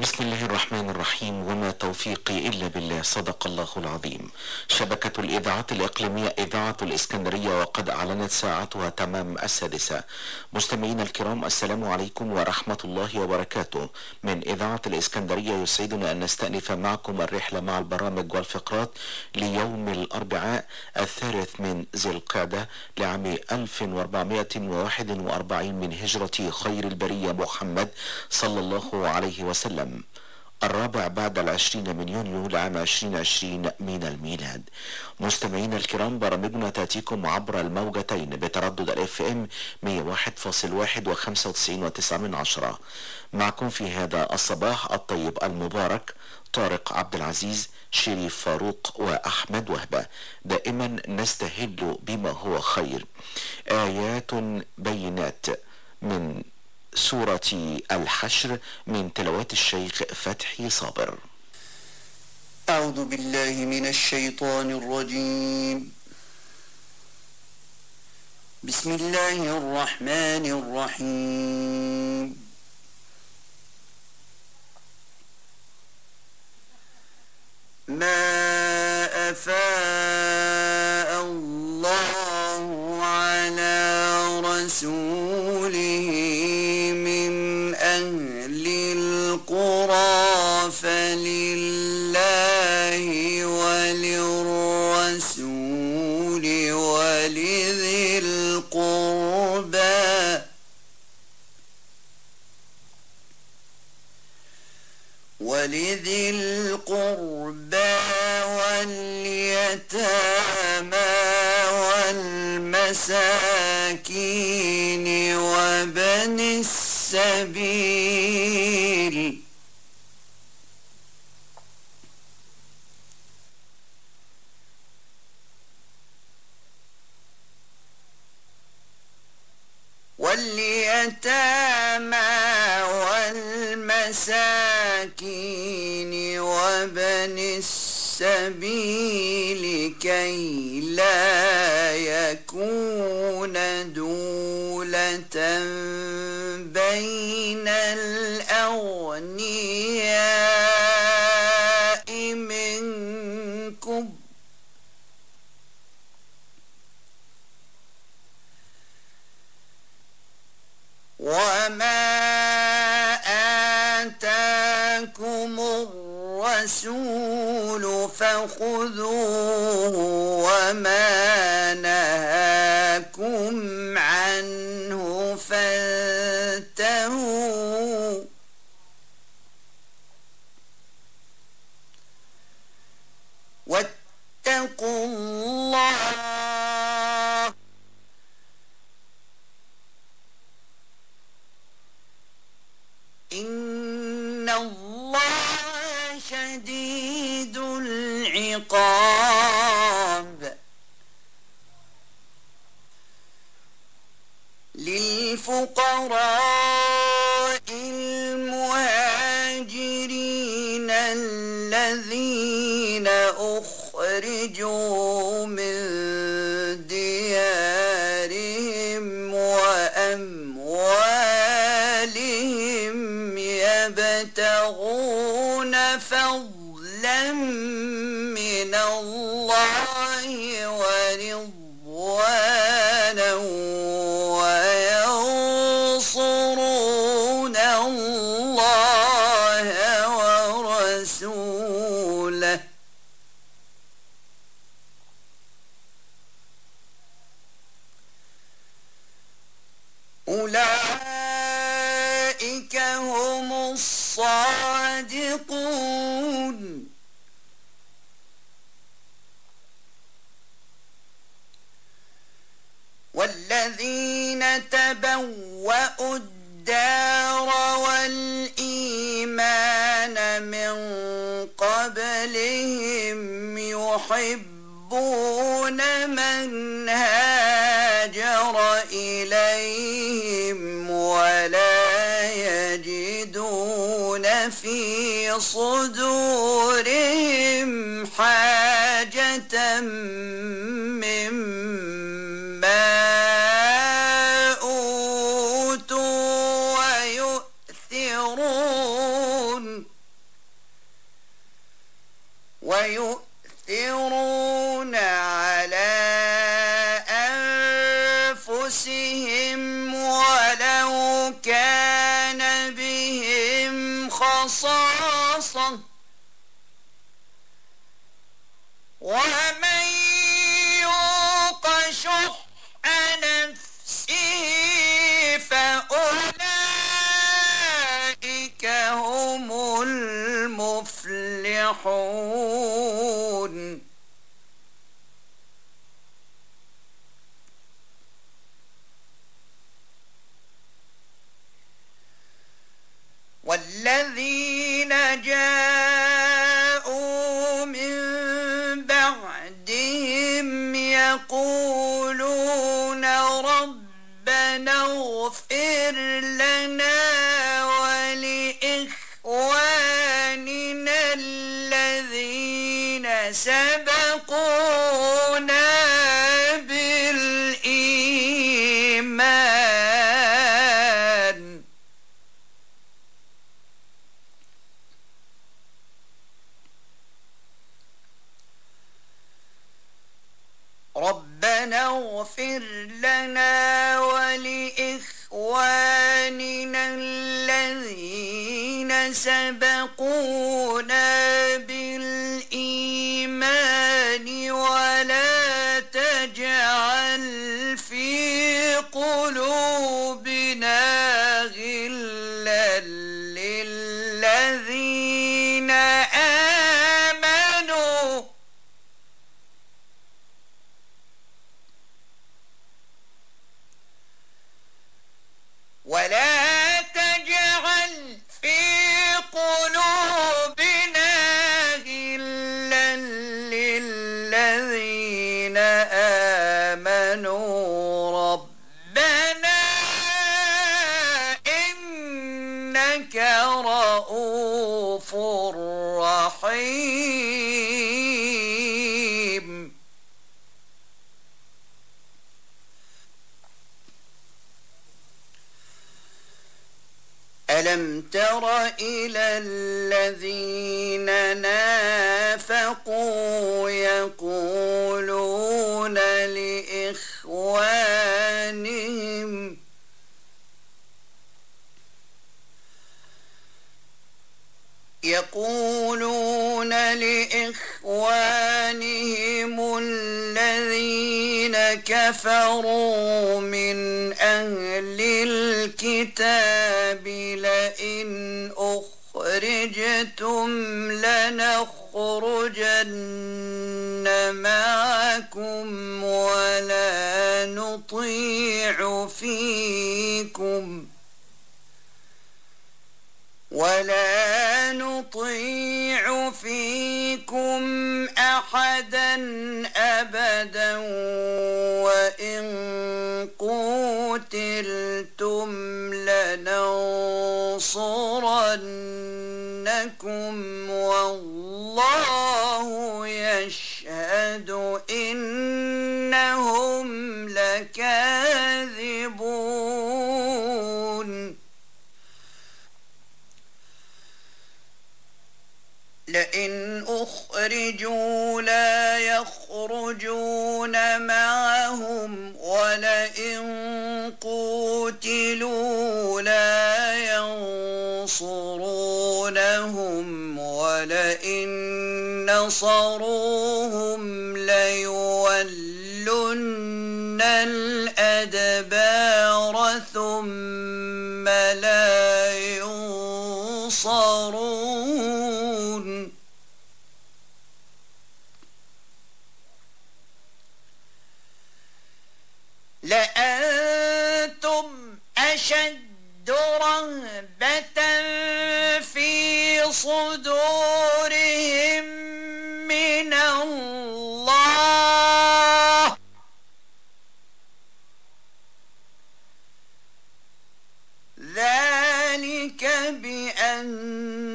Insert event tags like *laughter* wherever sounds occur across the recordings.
بسم الله الرحمن الرحيم وما توفيقي إلا بالله صدق الله العظيم. شبكة الإذاعات الإقليمية إذاعة الإسكندرية وقد أعلنت ساعتها تمام السادسة. مستمعينا الكرام السلام عليكم ورحمة الله وبركاته. من إذاعة الإسكندرية يسعدنا أن نستأنف معكم الرحلة مع البرامج والفقرات ليوم الأربعاء الثالث من ذي القعدة لعام 1441 من هجرة خير البرية محمد صلى الله عليه وسلم. الرابع بعد العشرين من يونيو لعام 2020 من الميلاد. مستمعينا الكرام برامجنا تأتيكم عبر الموجتين بتردد الإف إم 101.1 و95.9 من عشرة. معكم في هذا الصباح الطيب المبارك طارق عبد العزيز شريف فاروق وأحمد وهبة. دائما نستهل بما هو خير. آيات بينات من سورة الحشر من تلاوات الشيخ فتحي صابر. أعوذ بالله من الشيطان الرجيم. بسم الله الرحمن الرحيم. ما أفاء ولذي القربى واليتامى والمساكين وبن السبيل واليتامى والمساكين وبن السبيل كي لا يكون دولة بين الأغنياء وما آتاكم الرسول فخذوه وما نهاكم عنه فانتهوا. واتقوا الله إن الله شديد العقاب. للفقراء تبوأوا الدار والإيمان من قبلهم يحبون من هاجر إليهم ولا يجدون في صدورهم حاجة المفلحون والذين جاءوا من بعدهم يقولون ربنا اغفر إلى الذين نافقوا يقولون لإخوانهم يقولون لإخوانهم الذين كفروا من أهل الكتاب لئن أخرجتم لنخرجن معكم ولا نطيع فيكم. ولا نطيع فيكم أحدا أبدا. وإن قوتلتم لننصرنكم والله يشهد إنهم لكاذبون. لئن أخرجوا لا يخرجون معهم ولئن قوتلوا لا ينصرونهم نصروهم ليولن الأدبار ثم لا ينصرون. لأنتم أشد رهبة في صدورهم من الله ذلك بأنهم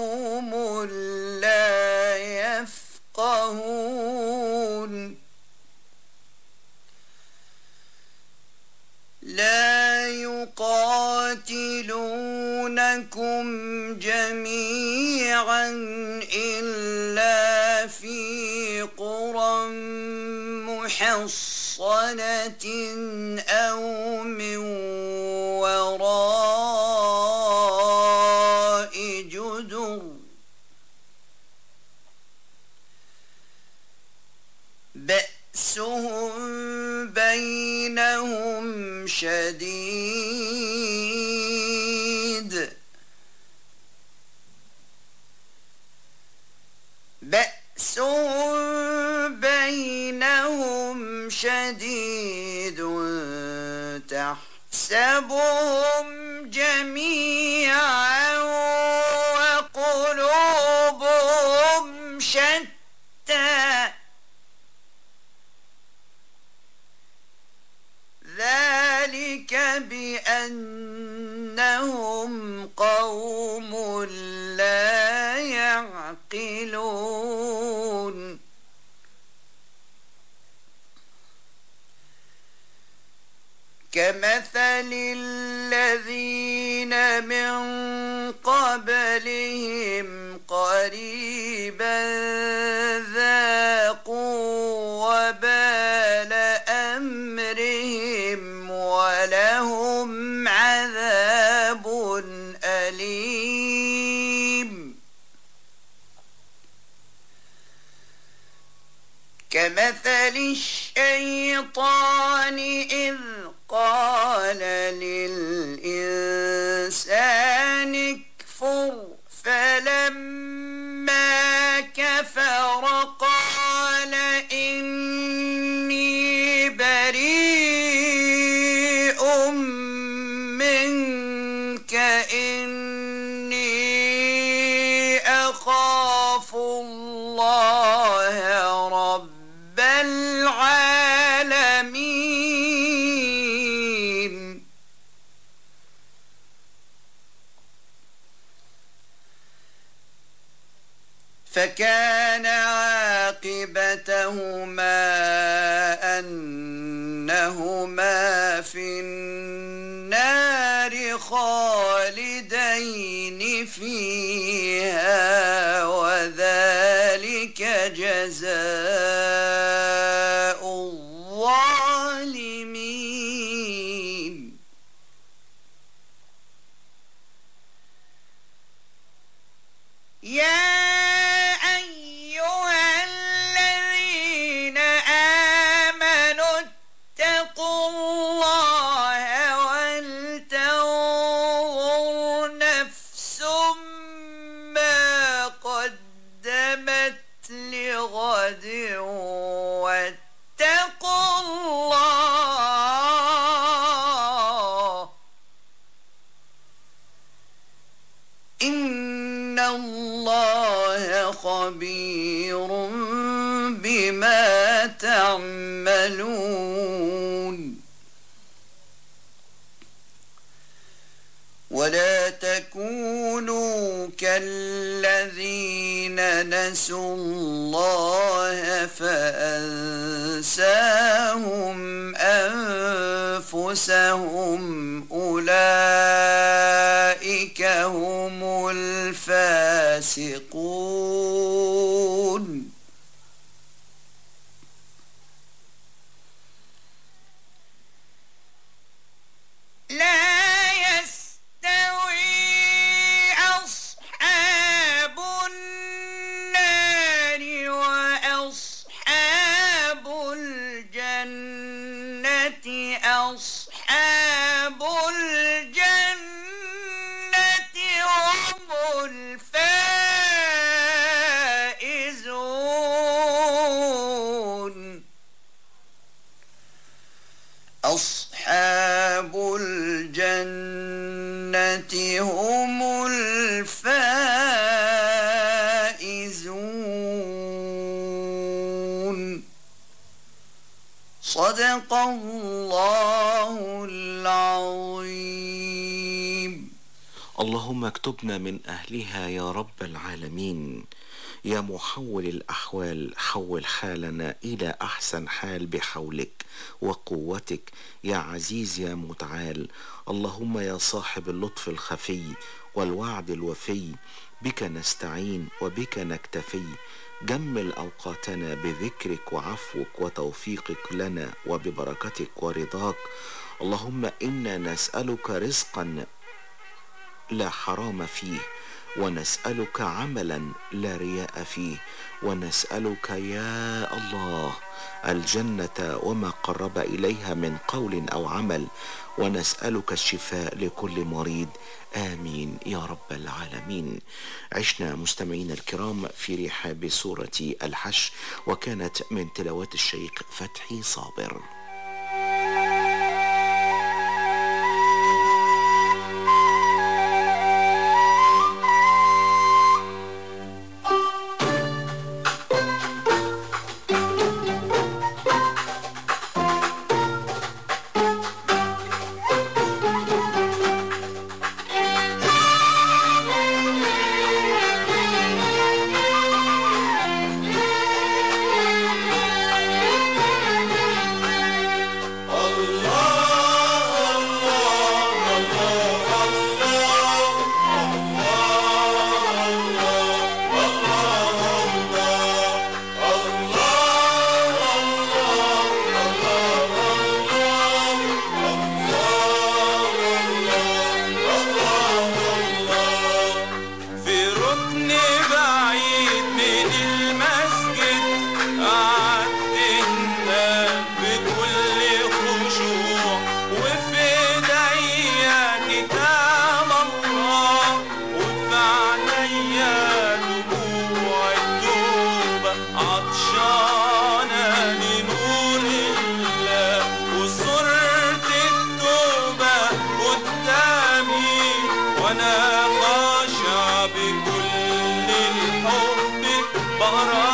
قوم لا يفقهون. لا يقاتلونكم جميعا إلا في قرى محصنة أو من وراء جدر بأسهم بينهم شديد بينهم شديد تحسبهم جميعا وقلوبهم شتى ذلك بأنهم قوم لا كمثل الذين من قبلهم قريبا ذاقوا وبال أمرهم ولهم عذاب أليم. كمثل الشيطان إذ قال للإنسان وذلك تعملون ولا تكونوا كالذين نسوا الله فأنساهم أنفسهم. أولئك هم الفاسقون. لا صدق الله العظيم. اللهم اكتبنا من أهلها يا رب العالمين. يا محول الأحوال حول حالنا إلى أحسن حال بحولك وقوتك. يا عزيز يا متعال اللهم يا صاحب اللطف الخفي والوعد الوفي. بك نستعين وبك نكتفي. جمل اوقاتنا بذكرك وعفوك وتوفيقك لنا وببركتك ورضاك. اللهم إنا نسألك رزقا لا حرام فيه ونسألك عملا لا رياء فيه ونسألك يا الله الجنة وما قرب إليها من قول أو عمل. ونسألك الشفاء لكل مريض. آمين يا رب العالمين. عشنا مستمعينا الكرام في رحاب سورة الحش وكانت من تلاوات الشيخ فتحي صابر. Aman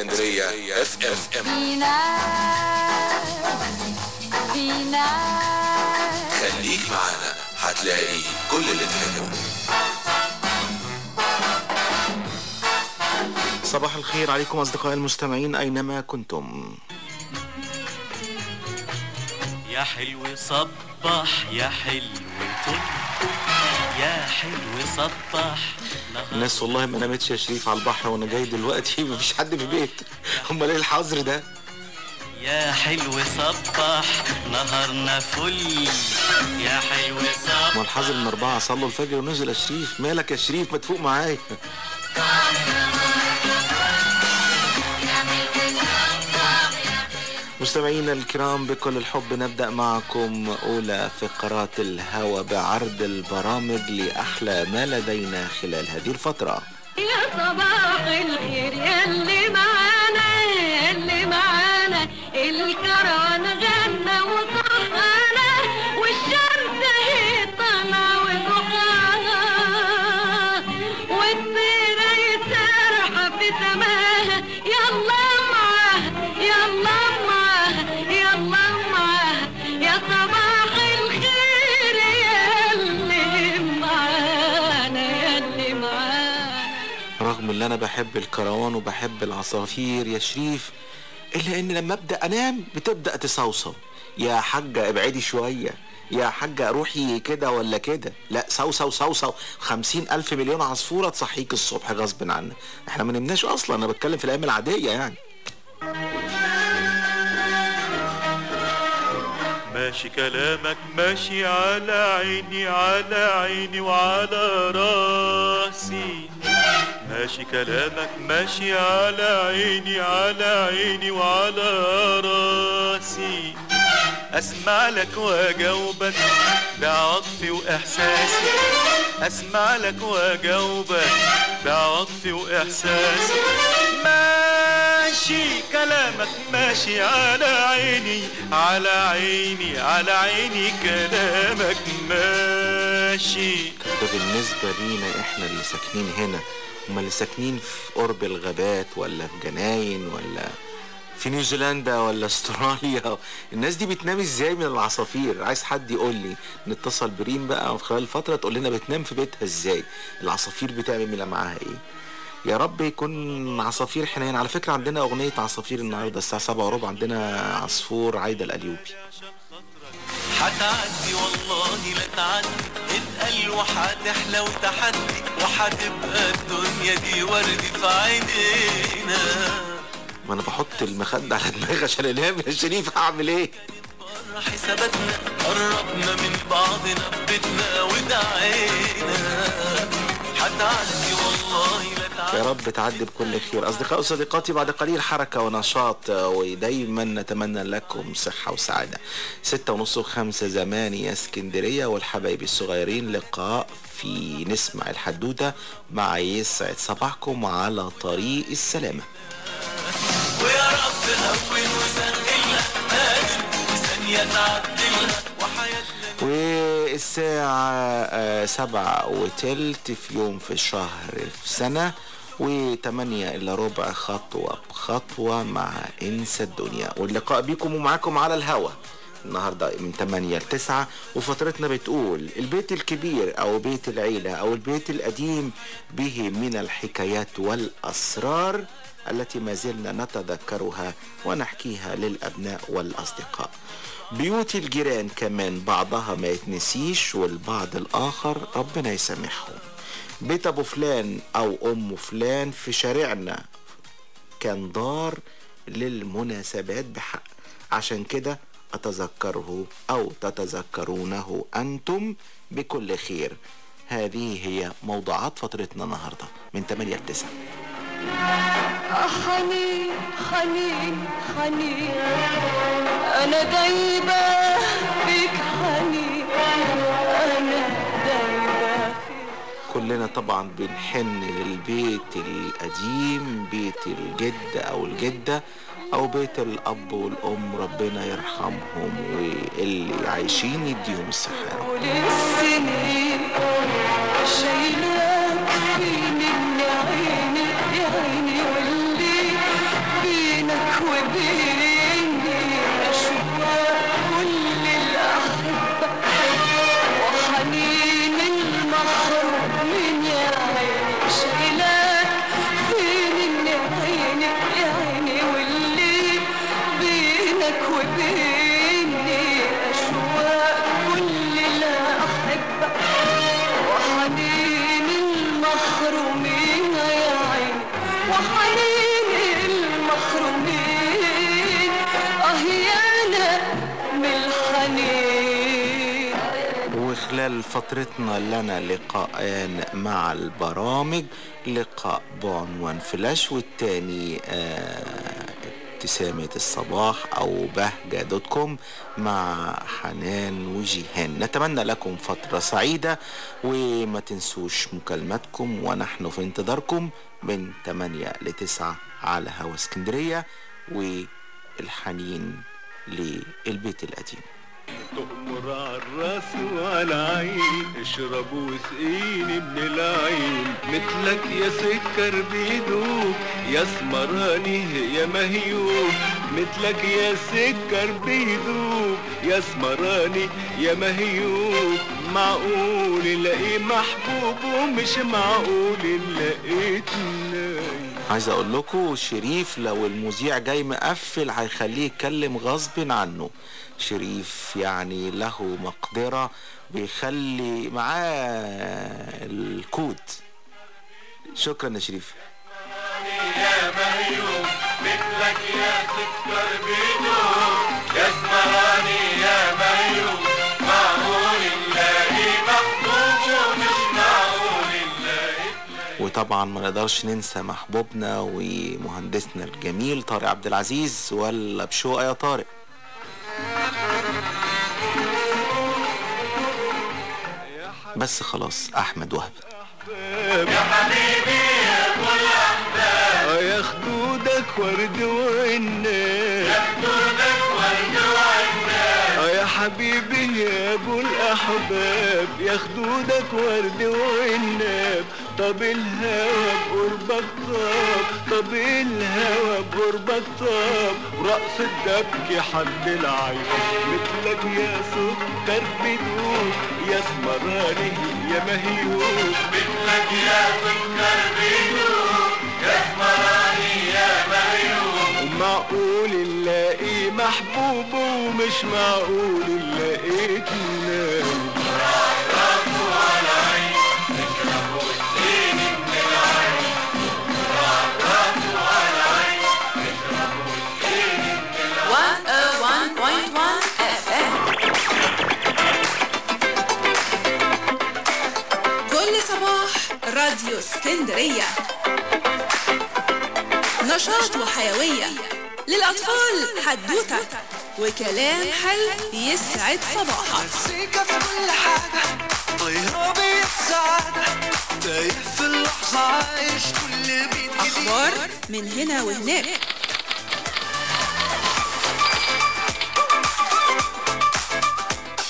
اسكندرية FM ام في ناس في ناس خليك معانا هتلاقي كل اللي تحبه. صباح الخير عليكم أصدقائي المستمعين أينما كنتم. يا حلو صبح يا حلو طل يا حلو صبح الناس والله ما نامتش يا شريف على البحر وأنا جاي دلوقتي. *laughs* مفيش حد في البيت. أمال إيه الحظر ده؟ يا حلو صبح نهارنا فل. يا حلو صبح ما الحظر من أربعة صلوا الفجر ونزل يا شريف. مالك يا شريف؟ ما تفوق معايا. مستمعينا الكرام بكل الحب نبدأ معكم أولى فقرات الهوى بعرض البرامج لأحلى ما لدينا خلال هذه الفترة. يا صباح الخير يلي معانا يلي معانا الكران ان أنا بحب الكروان وبحب العصافير يا شريف إلا إن لما أبدأ أنام بتبدأ تصوصو. يا حاجة ابعدي شوية يا حاجة روحي كده ولا كده. لا صوصو صوصو. خمسين ألف مليون عصفورة تصحيك الصبح غصب عنك. إحنا ما نمناش أصلا أنا بتكلم في الأيام العادية يعني. ماشي كلامك ماشي على عيني على عيني وعلى رأسي. ماشي كلامك ماشي على عيني على عيني وعلى رأسي. أسمع لك وأجاوبك بعطفي وإحساسي. أسمع لك وأجاوبك بعطفي وإحساسي. ماشي كلامك ماشي على عيني على عيني على عيني كلامك ماشي. ده بالنسبة لينا إحنا اللي ساكنين هنا هما اللي ساكنين في قرب الغابات ولا في جناين ولا في نيوزيلندا ولا أستراليا؟ *laughs* الناس دي بتنام إزاي من العصافير؟ عايز حد يقول لي نتصل بريم بقى خلال فترة تقول لنا بتنام في بيتها إزاي؟ العصافير بتعمل معاها إيه؟ يا رب يكون عصافير حنين. على فكرة عندنا أغنية عصافير النهاردة الساعة سبعة وربع عندنا عصفور عايدة الأليوبي. هتعدي والله لا تعدي اتقل وهتحلى وتحدي وهتبقى الدنيا دي ورد في عينينا. ما أنا بحط المخدة على دماغي عشان أنام يا شريف هعمل إيه؟ بره حساباتنا قربنا من بعضنا في بيتنا ودعينا. هتعدي والله لا يا رب تعدي بكل خير. أصدقائي وصديقاتي بعد قليل حركة ونشاط ودايما نتمنى لكم صحة وسعادة. ستة ونص وخمسة زمان يا اسكندرية والحبايب الصغيرين لقاء في نسمع الحدوتة مع يسعد صباحكم على طريق السلامة. ويا رب وسهلها قادر وثانية وحياتنا والساعة آه، سبعة وتلت في يوم في الشهر في سنة. وتمانية إلا ربع خطوة بخطوة مع إنسى الدنيا. واللقاء بيكم ومعاكم على الهوا. النهاردة من 8 ل 9 وفترتنا بتقول البيت الكبير أو بيت العيلة أو البيت القديم به من الحكايات والأسرار التي ما زلنا نتذكرها ونحكيها للأبناء والأصدقاء. بيوت الجيران كمان بعضها ما يتنسيش والبعض الآخر ربنا يسامحهم. بيت أبو فلان أو أم فلان في شارعنا كان دار للمناسبات بحق. عشان كده أتذكره أو تتذكرونه أنتم بكل خير. هذه هي موضوعات فترتنا النهاردة من 8 ل 9 حنين حنين حنين أنا دايبة فيك حنين كلنا طبعا بنحن للبيت القديم بيت الجد أو الجدة أو بيت الأب والأم ربنا يرحمهم واللي عايشين يديهم الصحة وخلال فترتنا لنا لقاءان مع البرامج لقاء بعنوان فلاش والتاني آه ابتسامة الصباح أو بهجة dot com مع حنان وجيهان. نتمنى لكم فترة سعيدة وما تنسوش مكالماتكم ونحن في انتظاركم من 8 ل 9 على هوا اسكندرية والحنين للبيت القديم. تؤمر على الراس وعلى العين اشرب وسقيني من العين. مثلك يا سكر بيدوب يا سمراني يا مهيوب. مثلك يا سكر بيدوب يا سمراني يا مهيوب. معقول الاقي محبوب ومش معقول لقيت عايز أقول لكم شريف لو المذيع جاي مقفل هيخليه يتكلم غصب عنه. شريف يعني له مقدرة بيخلي معاه الكود. شكرا يا شريف. يا مهيوم مثلك يا سكر بدون يا اسمراني يا مهيوم معقول نلاقي محبوب ومش معقول نلاقي وطبعا ما نقدرش ننسى محبوبنا ومهندسنا الجميل طارق عبد العزيز ولا بشوقة يا طارق. بس خلاص أحمد وهب. يا حبيبي يا كل احباب يا خدودك ورد وعناب حبيبي يا ابو الاحباب يا خدودك ورد وعناب طب الهوى بقربك طاب طب الهوى بقربك طاب. ورقص الدبك حد العين مثلك يا سكر بدون يا اسمراني يا مهيوب مثلك يا سكر بدون يا اسمراني يا ومعقول نلاقي محبوب ومش معقول صباح راديو اسكندرية. نشاط وحيوية للأطفال حدوتة وكلام حلو يسعد صباحك. مزيكا في كل حاجة طيرة بالسعادة تايه في اللحظة عايش كل بيت أخبار من هنا وهناك.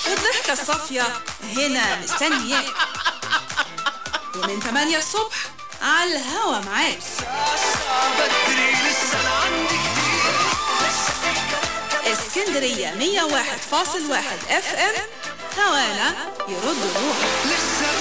الضحكة الصافية هنا مستنياك. ومن 8 الصبح على الهوا معاك. اسكندرية 101.1 اف ام هوانا يرد الروح لسه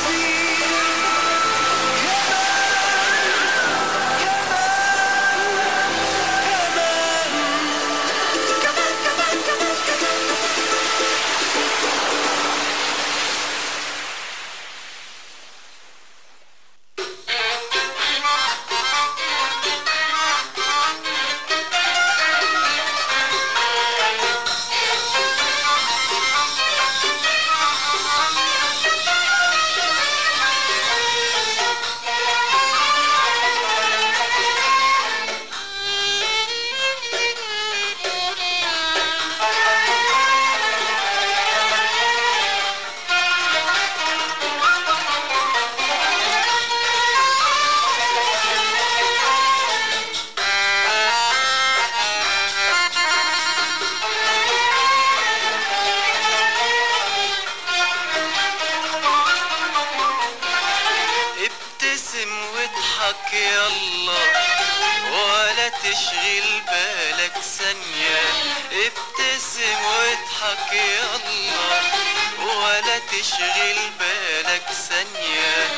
تشغل بالك ثانية. ابتسم واضحك يلا. ولا تشغل بالك ثانية.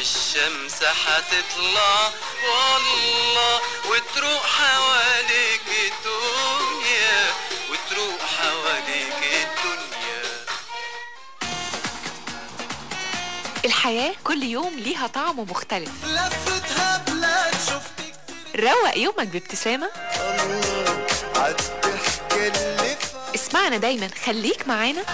الشمس هتطلع والله. وتروح حواليك الدنيا. وتروح حواليك الدنيا. الحياة كل يوم ليها طعم مختلف. لفتها بلاد شفت روق يومك بابتسامة. اسمعنا دايما خليك معانا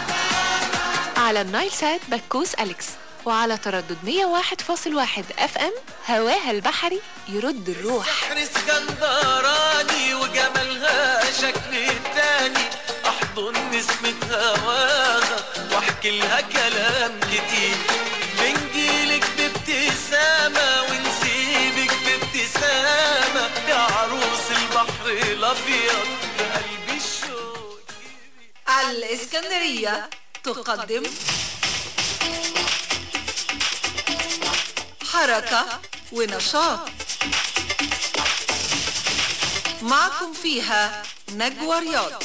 على النايل سات بكوس أليكس وعلى تردد 101.1 FM هواها البحري يرد الروح. سحر اسكندراني وجمالها شكل تاني أحضن نسمة هواها وأحكي لها كلام كتير. في قلبي الشوق الإسكندرية تقدم حركة ونشاط. معكم فيها نجوى رياض.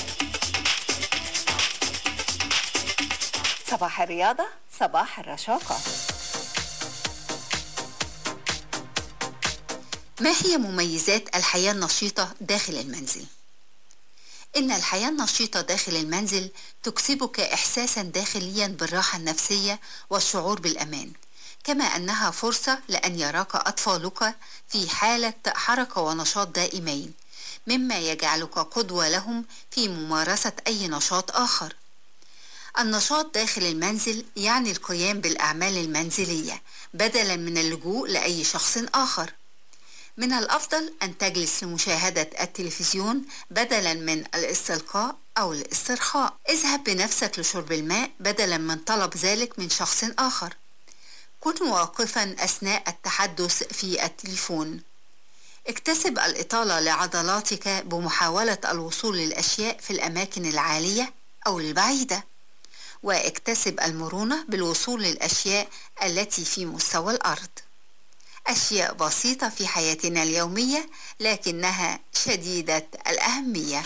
صباح الرياضة صباح الرشاقة. ما هي مميزات الحياة النشيطة داخل المنزل؟ إن الحياة النشيطة داخل المنزل تكسبك إحساسا داخليا بالراحة النفسية والشعور بالأمان كما أنها فرصة لأن يراك أطفالك في حالة حركة ونشاط دائمين مما يجعلك قدوة لهم في ممارسة أي نشاط آخر النشاط داخل المنزل يعني القيام بالأعمال المنزلية بدلا من اللجوء لأي شخص آخر من الأفضل أن تجلس لمشاهدة التلفزيون بدلا من الاستلقاء أو الاسترخاء. اذهب بنفسك لشرب الماء بدلا من طلب ذلك من شخص آخر. كن واقفا أثناء التحدث في التليفون. اكتسب الإطالة لعضلاتك بمحاولة الوصول للأشياء في الأماكن العالية أو البعيدة واكتسب المرونة بالوصول للأشياء التي في مستوى الأرض. أشياء بسيطة في حياتنا اليومية لكنها شديدة الأهمية.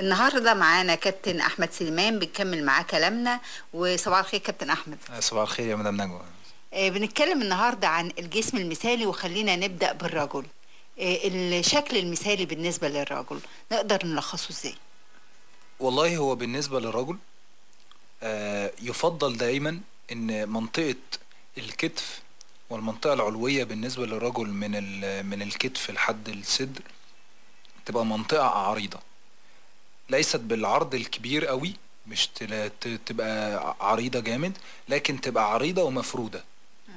النهارده معانا كابتن أحمد سليمان بنكمل معاه كلامنا. وصباح الخير كابتن أحمد. صباح الخير يا مدام نجوى. آه، بنتكلم النهارده عن الجسم المثالي وخلينا نبدأ بالرجل. آه، الشكل المثالي بالنسبة للرجل نقدر نلخصه إزاي؟ والله هو بالنسبة للرجل آه، يفضل دايما إن منطقة الكتف والمنطقة العلوية بالنسبة للرجل من من الكتف لحد الصدر تبقى منطقة عريضة. ليست بالعرض الكبير قوي مش تبقى عريضة جامد لكن تبقى عريضة ومفرودة.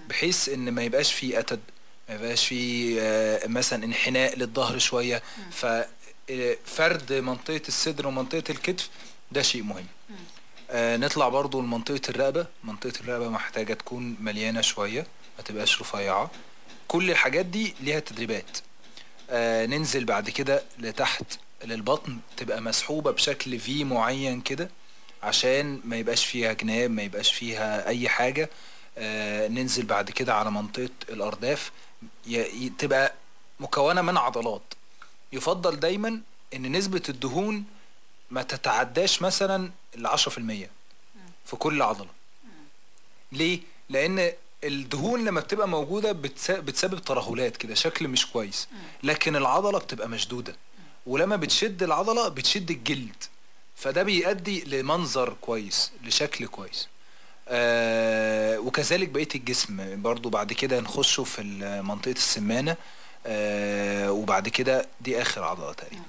بحيث إن ما يبقاش فيه أتد ما يبقاش فيه آه، مثلا انحناء للظهر شوية. ففرد منطقة الصدر ومنطقة الكتف ده شيء مهم. آه نطلع برضو لمنطقة الرقبة. منطقة الرقبة محتاجة تكون مليانة شوية ما تبقاش رفيعة. كل الحاجات دي ليها تدريبات آه ننزل بعد كده لتحت للبطن تبقى مسحوبة بشكل في معين كده عشان ما يبقاش فيها جناب ما يبقاش فيها أي حاجة. آه ننزل بعد كده على منطقة ي- تبقى مكونة من عضلات. يفضل دايما إن نسبة الدهون ما تتعداش مثلا ال 10% في كل عضلة. ليه؟ لأن الدهون لما بتبقى موجودة بتس- بتسبب ترهلات كده شكل مش كويس. لكن العضلة بتبقى مشدودة. ولما بتشد العضلة بتشد الجلد. فده بيؤدي لمنظر كويس لشكل كويس. آه وكذلك بقية الجسم. برضو بعد كده نخشه في ال- منطقة السمانة. آه وبعد كده دي آخر عضلة تقريبا.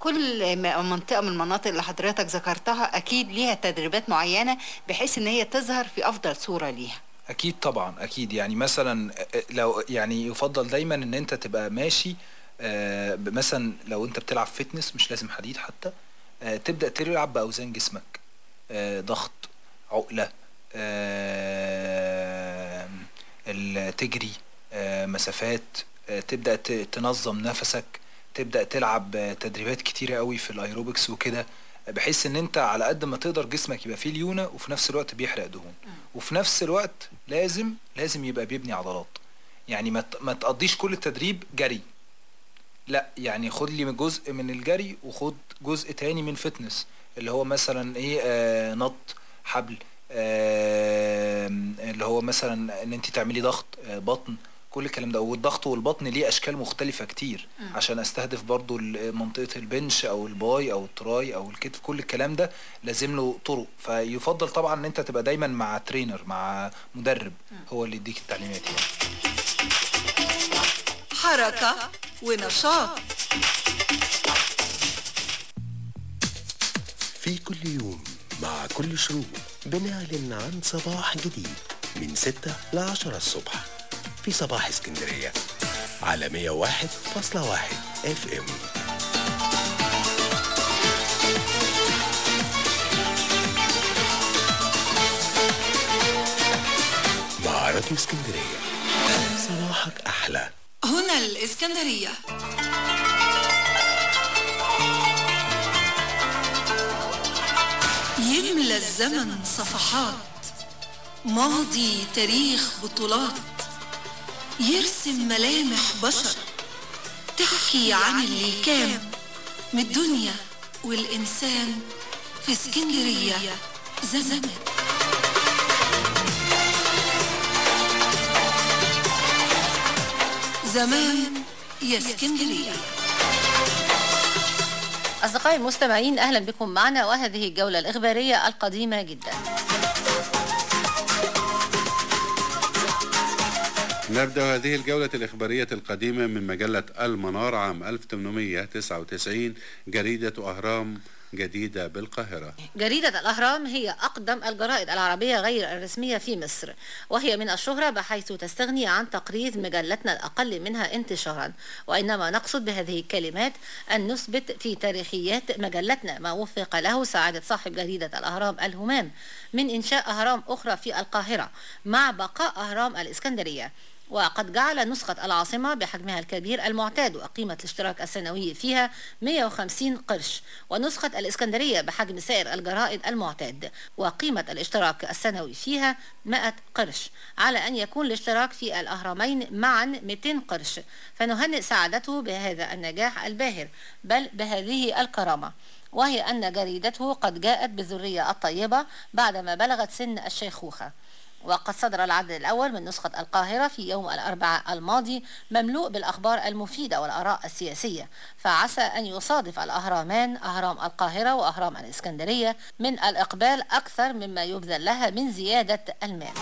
كل منطقة من المناطق اللي حضرتك ذكرتها أكيد ليها تدريبات معينة بحيث إن هي تظهر في أفضل صورة ليها. أكيد طبعا أكيد. يعني مثلا لو يعني يفضل دايما إن أنت تبقى ماشي مثلا لو أنت بتلعب fitness مش لازم حديد حتى تبدأ تلعب بأوزان جسمك. ضغط ال- تجري مسافات آه، تبدأ ت- تنظم نفسك تبدأ تلعب تدريبات كتيرة قوي في الأيروبكس وكده بحيث إن أنت على قد ما تقدر جسمك يبقى فيه ليونة وفي نفس الوقت بيحرق دهون. وفي نفس الوقت لازم لازم يبقى بيبني عضلات. يعني ما تقضيش كل التدريب جري. لا يعني خد لي جزء من الجري وخد جزء تاني من fitness. اللي هو مثلا إيه آه نط حبل آه اللي هو مثلا إن أنت تعملي ضغط آه بطن كل الكلام ده. والضغط والبطن ليه أشكال مختلفة كتير. مم. عشان أستهدف برضو منطقة ال bench أو ال bi أو ال tri أو الكتف كل الكلام ده لازم له طرق. فيفضل طبعا إن أنت تبقى دايما مع ترينر مع مدرب. هو اللي يديك التعليمات يعني. حركة ونشاط. في كل يوم مع كل شروق بنعلن عن صباح جديد من 6 ل 10 الصبح. في صباح اسكندرية على 101.1 اف ام مع راديو اسكندرية. صباحك أحلى. هنا الإسكندرية. يملى الزمن صفحات. ماضي تاريخ بطولات. يرسم ملامح بشر تحكي عن اللي كان من الدنيا والإنسان في اسكندرية زمان. زمان يا اسكندرية. أصدقائي المستمعين أهلا بكم معنا وهذه الجولة الإخبارية القديمة جداً. نبدأ هذه الجولة الإخبارية القديمة من مجلة المنار عام 1899 جريدة أهرام جديدة بالقاهرة. جريدة الأهرام هي أقدم الجرائد العربية غير الرسمية في مصر وهي من الشهرة بحيث تستغني عن تقريض مجلتنا الأقل منها انتشارا وإنما نقصد بهذه الكلمات أن نثبت في تاريخيات مجلتنا ما وفق له سعادة صاحب جريدة الأهرام الهمام من إنشاء أهرام أخرى في القاهرة مع بقاء أهرام الإسكندرية. وقد جعل نسخة العاصمة بحجمها الكبير المعتاد وقيمة الاشتراك السنوي فيها 150 قرش ونسخة الإسكندرية بحجم سائر الجرائد المعتاد وقيمة الاشتراك السنوي فيها 100 قرش على أن يكون الاشتراك في الأهرامين معا 200 قرش. فنهنئ سعادته بهذا النجاح الباهر بل بهذه الكرامة. وهي أن جريدته قد جاءت بالذرية الطيبة بعدما بلغت سن الشيخوخة. وقد صدر العدد الأول من نسخة القاهرة في يوم الأربعاء الماضي مملوء بالأخبار المفيدة والآراء السياسية فعسى أن يصادف الأهرامان أهرام القاهرة وأهرام الإسكندرية من الإقبال أكثر مما يبذل لها من زيادة المال.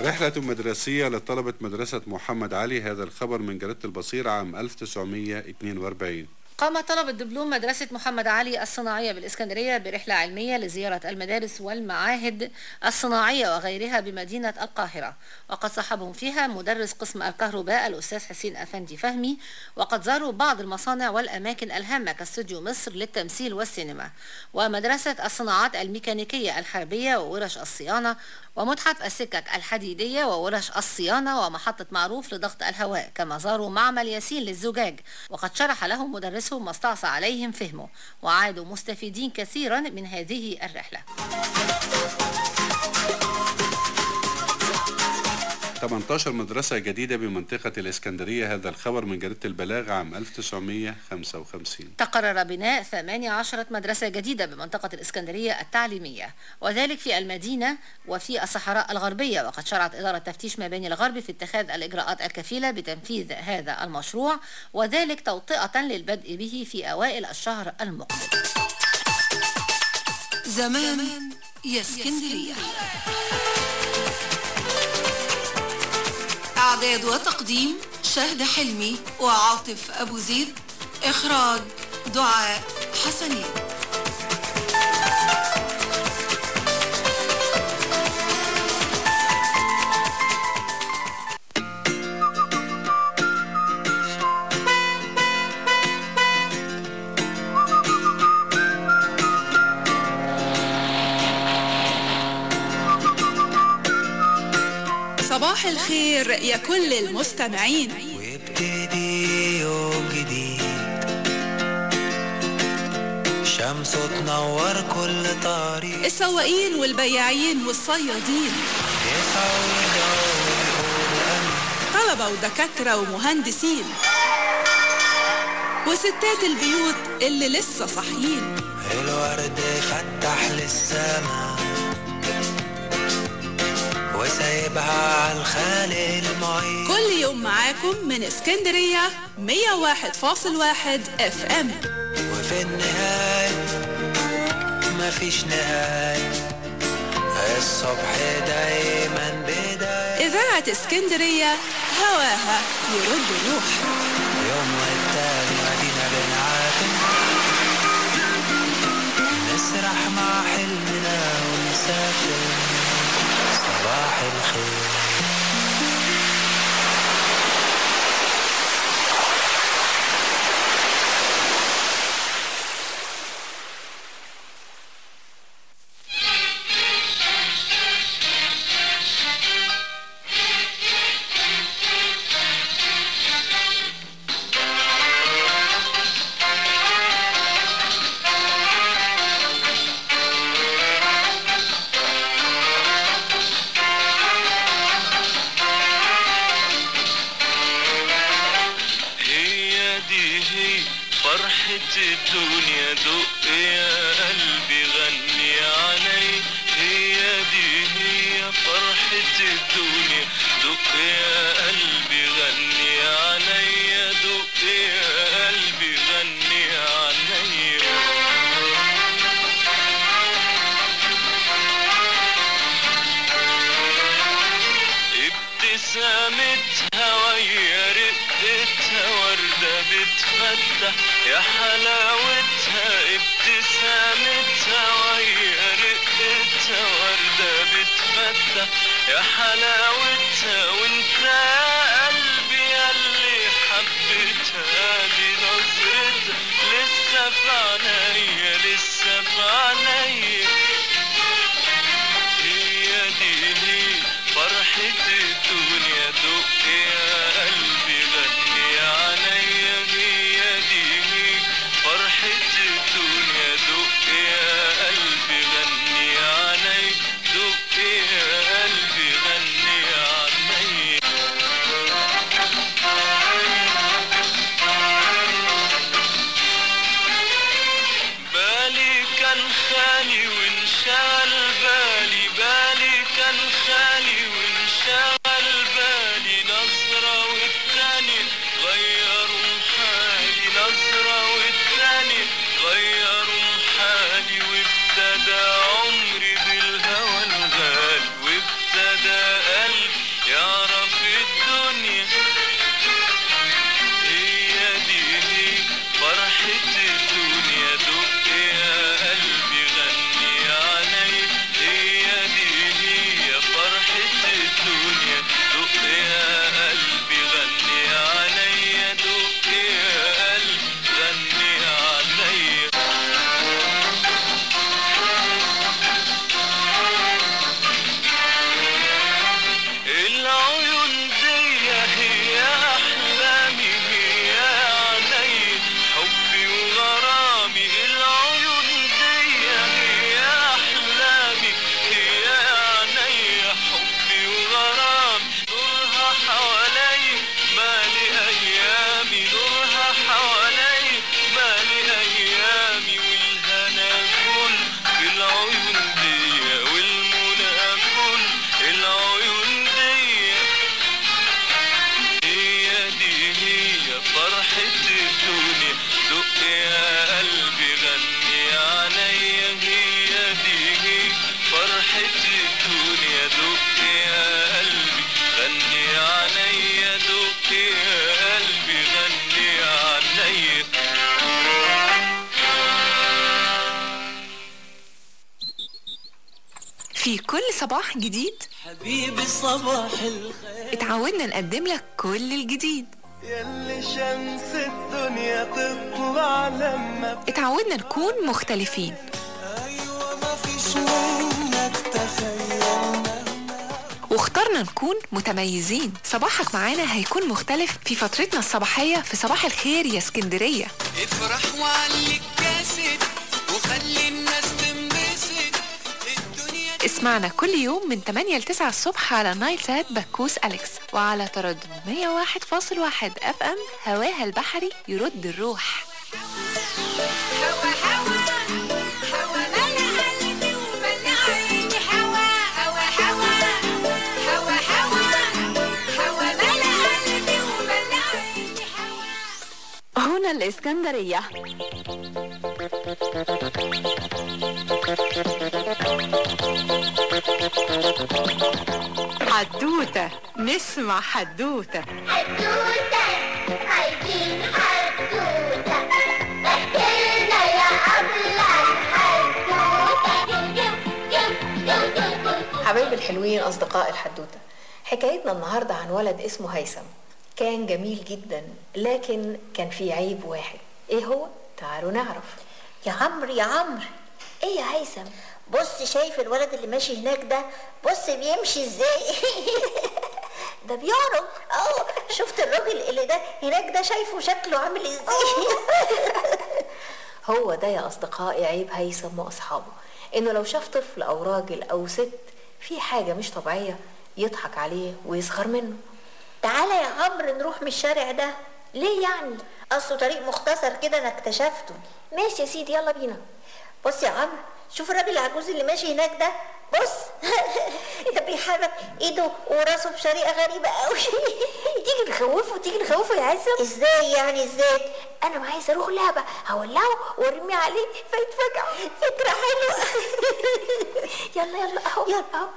رحلة مدرسية لطلبة مدرسة محمد علي هذا الخبر من جريدة البصير عام 1942 قام طلبة دبلوم مدرسة محمد علي الصناعية بالإسكندرية برحلة علمية لزيارة المدارس والمعاهد الصناعية وغيرها بمدينة القاهرة. وقد صاحبهم فيها مدرس قسم الكهرباء الأستاذ حسين أفندي فهمي. وقد زاروا بعض المصانع والأماكن الهامة كاستوديو مصر للتمثيل والسينما. ومدرسة الصناعات الميكانيكية الحربية وورش الصيانة ومتحف السكك الحديدية وورش الصيانة ومحطة معروف لضغط الهواء كما زاروا معمل ياسين للزجاج. وقد شرح لهم مدرسهم ما استعصى عليهم فهمه. وعادوا مستفيدين كثيرا من هذه الرحلة. 18 مدرسة جديدة بمنطقة الإسكندرية. هذا الخبر من جريدة البلاغ عام 1955 تقرر بناء 18 مدرسة جديدة بمنطقة الإسكندرية التعليمية وذلك في المدينة وفي الصحراء الغربية. وقد شرعت إدارة تفتيش مباني الغرب في اتخاذ الإجراءات الكفيلة بتنفيذ هذا المشروع وذلك توطئة للبدء به في أوائل الشهر المقبل. زمان يا اسكندرية. إعداد وتقديم شهد حلمي وعاطف أبو زيد إخراج دعاء حسنين. صباح الخير يا كل المستمعين. ويبتدي يوم جديد. شمس تنور كل طريق. السواقين والبياعين والصيادين. طلبة ودكاترة ومهندسين. وستات البيوت اللي لسه صاحيين. الورد فتح للسما وسايبها على الخالق المعين. كل يوم معاكم من اسكندرية 101.1 اف ام وفي النهاية مفيش نهاية. الصبح دايما بداية. إذاعة اسكندرية هواها يرد روح. يوم والتاني مدينة بنعافن نسرح مع حلمنا ونسافر. هي فرحة الدنيا دق يا قلبي غني علي. هي دي هي فرحة الدنيا دق يا قلبي غني عليا دق يا بتفتح يا حلاوتها ابتسامتها ويا رقتها وردة بتفتح يا حلاوتها صباح جديد. حبيبي صباح الخير. اتعودنا نقدم لك كل الجديد. ياللي شمس الدنيا تطلع لما اتعودنا نكون مختلفين. أيوه ما فيش منك تخيلنا واخترنا نكون متميزين. صباحك معانا هيكون مختلف في فترتنا الصباحية في صباح الخير يا اسكندرية. افرح وعليك كاسد وخلي الناس اسمعنا كل يوم من 8 ل 9 الصبح على نايل سات بكود أليكس. وعلى تردد 101.1 FM هواها البحري يرد الروح. هنا الإسكندرية. حدوتة نسمع حدوتة. حدوتة عايزين حدوتة. احكيلنا يا أبلة حدوتة. حبايب الحلوين أصدقاء الحدوتة حكايتنا النهاردة عن ولد اسمه هيثم. كان جميل جدا لكن كان فيه عيب واحد. إيه هو؟ تعالوا نعرف. يا عمرو يا عمرو. إيه يا هيثم؟ بص شايف الولد اللي ماشي هناك ده بص بيمشي إزاي؟ *laughs* ده بيعرج. آه شفت الراجل اللي ده هناك ده شايفه شكله عامل إزاي؟ *laughs* هو ده يا أصدقائي عيب هيثم وأصحابه إنه لو شاف طفل أو راجل أو ست في حاجة مش طبيعية يضحك عليه ويسخر منه. تعالى يا عمرو نروح من الشارع ده. ليه يعني؟ أصله طريق مختصر كده أنا اكتشفته. ماشي يا سيدي يلا بينا. بص يا عمرو شوف الراجل العجوز اللي ماشي هناك ده بص. *laughs* ده بيحرك ايده وراسه بطريقه غريبة قوي *laughs* تيجي نخوفه تيجي نخوفه يا عزم إزاي يعني؟ إزاي؟ أنا معايا صاروخ لعبة هولعه وأرميه عليه فيتفجع فكرة حلوة. *laughs* يلا يلا أهو. يلا. أهو.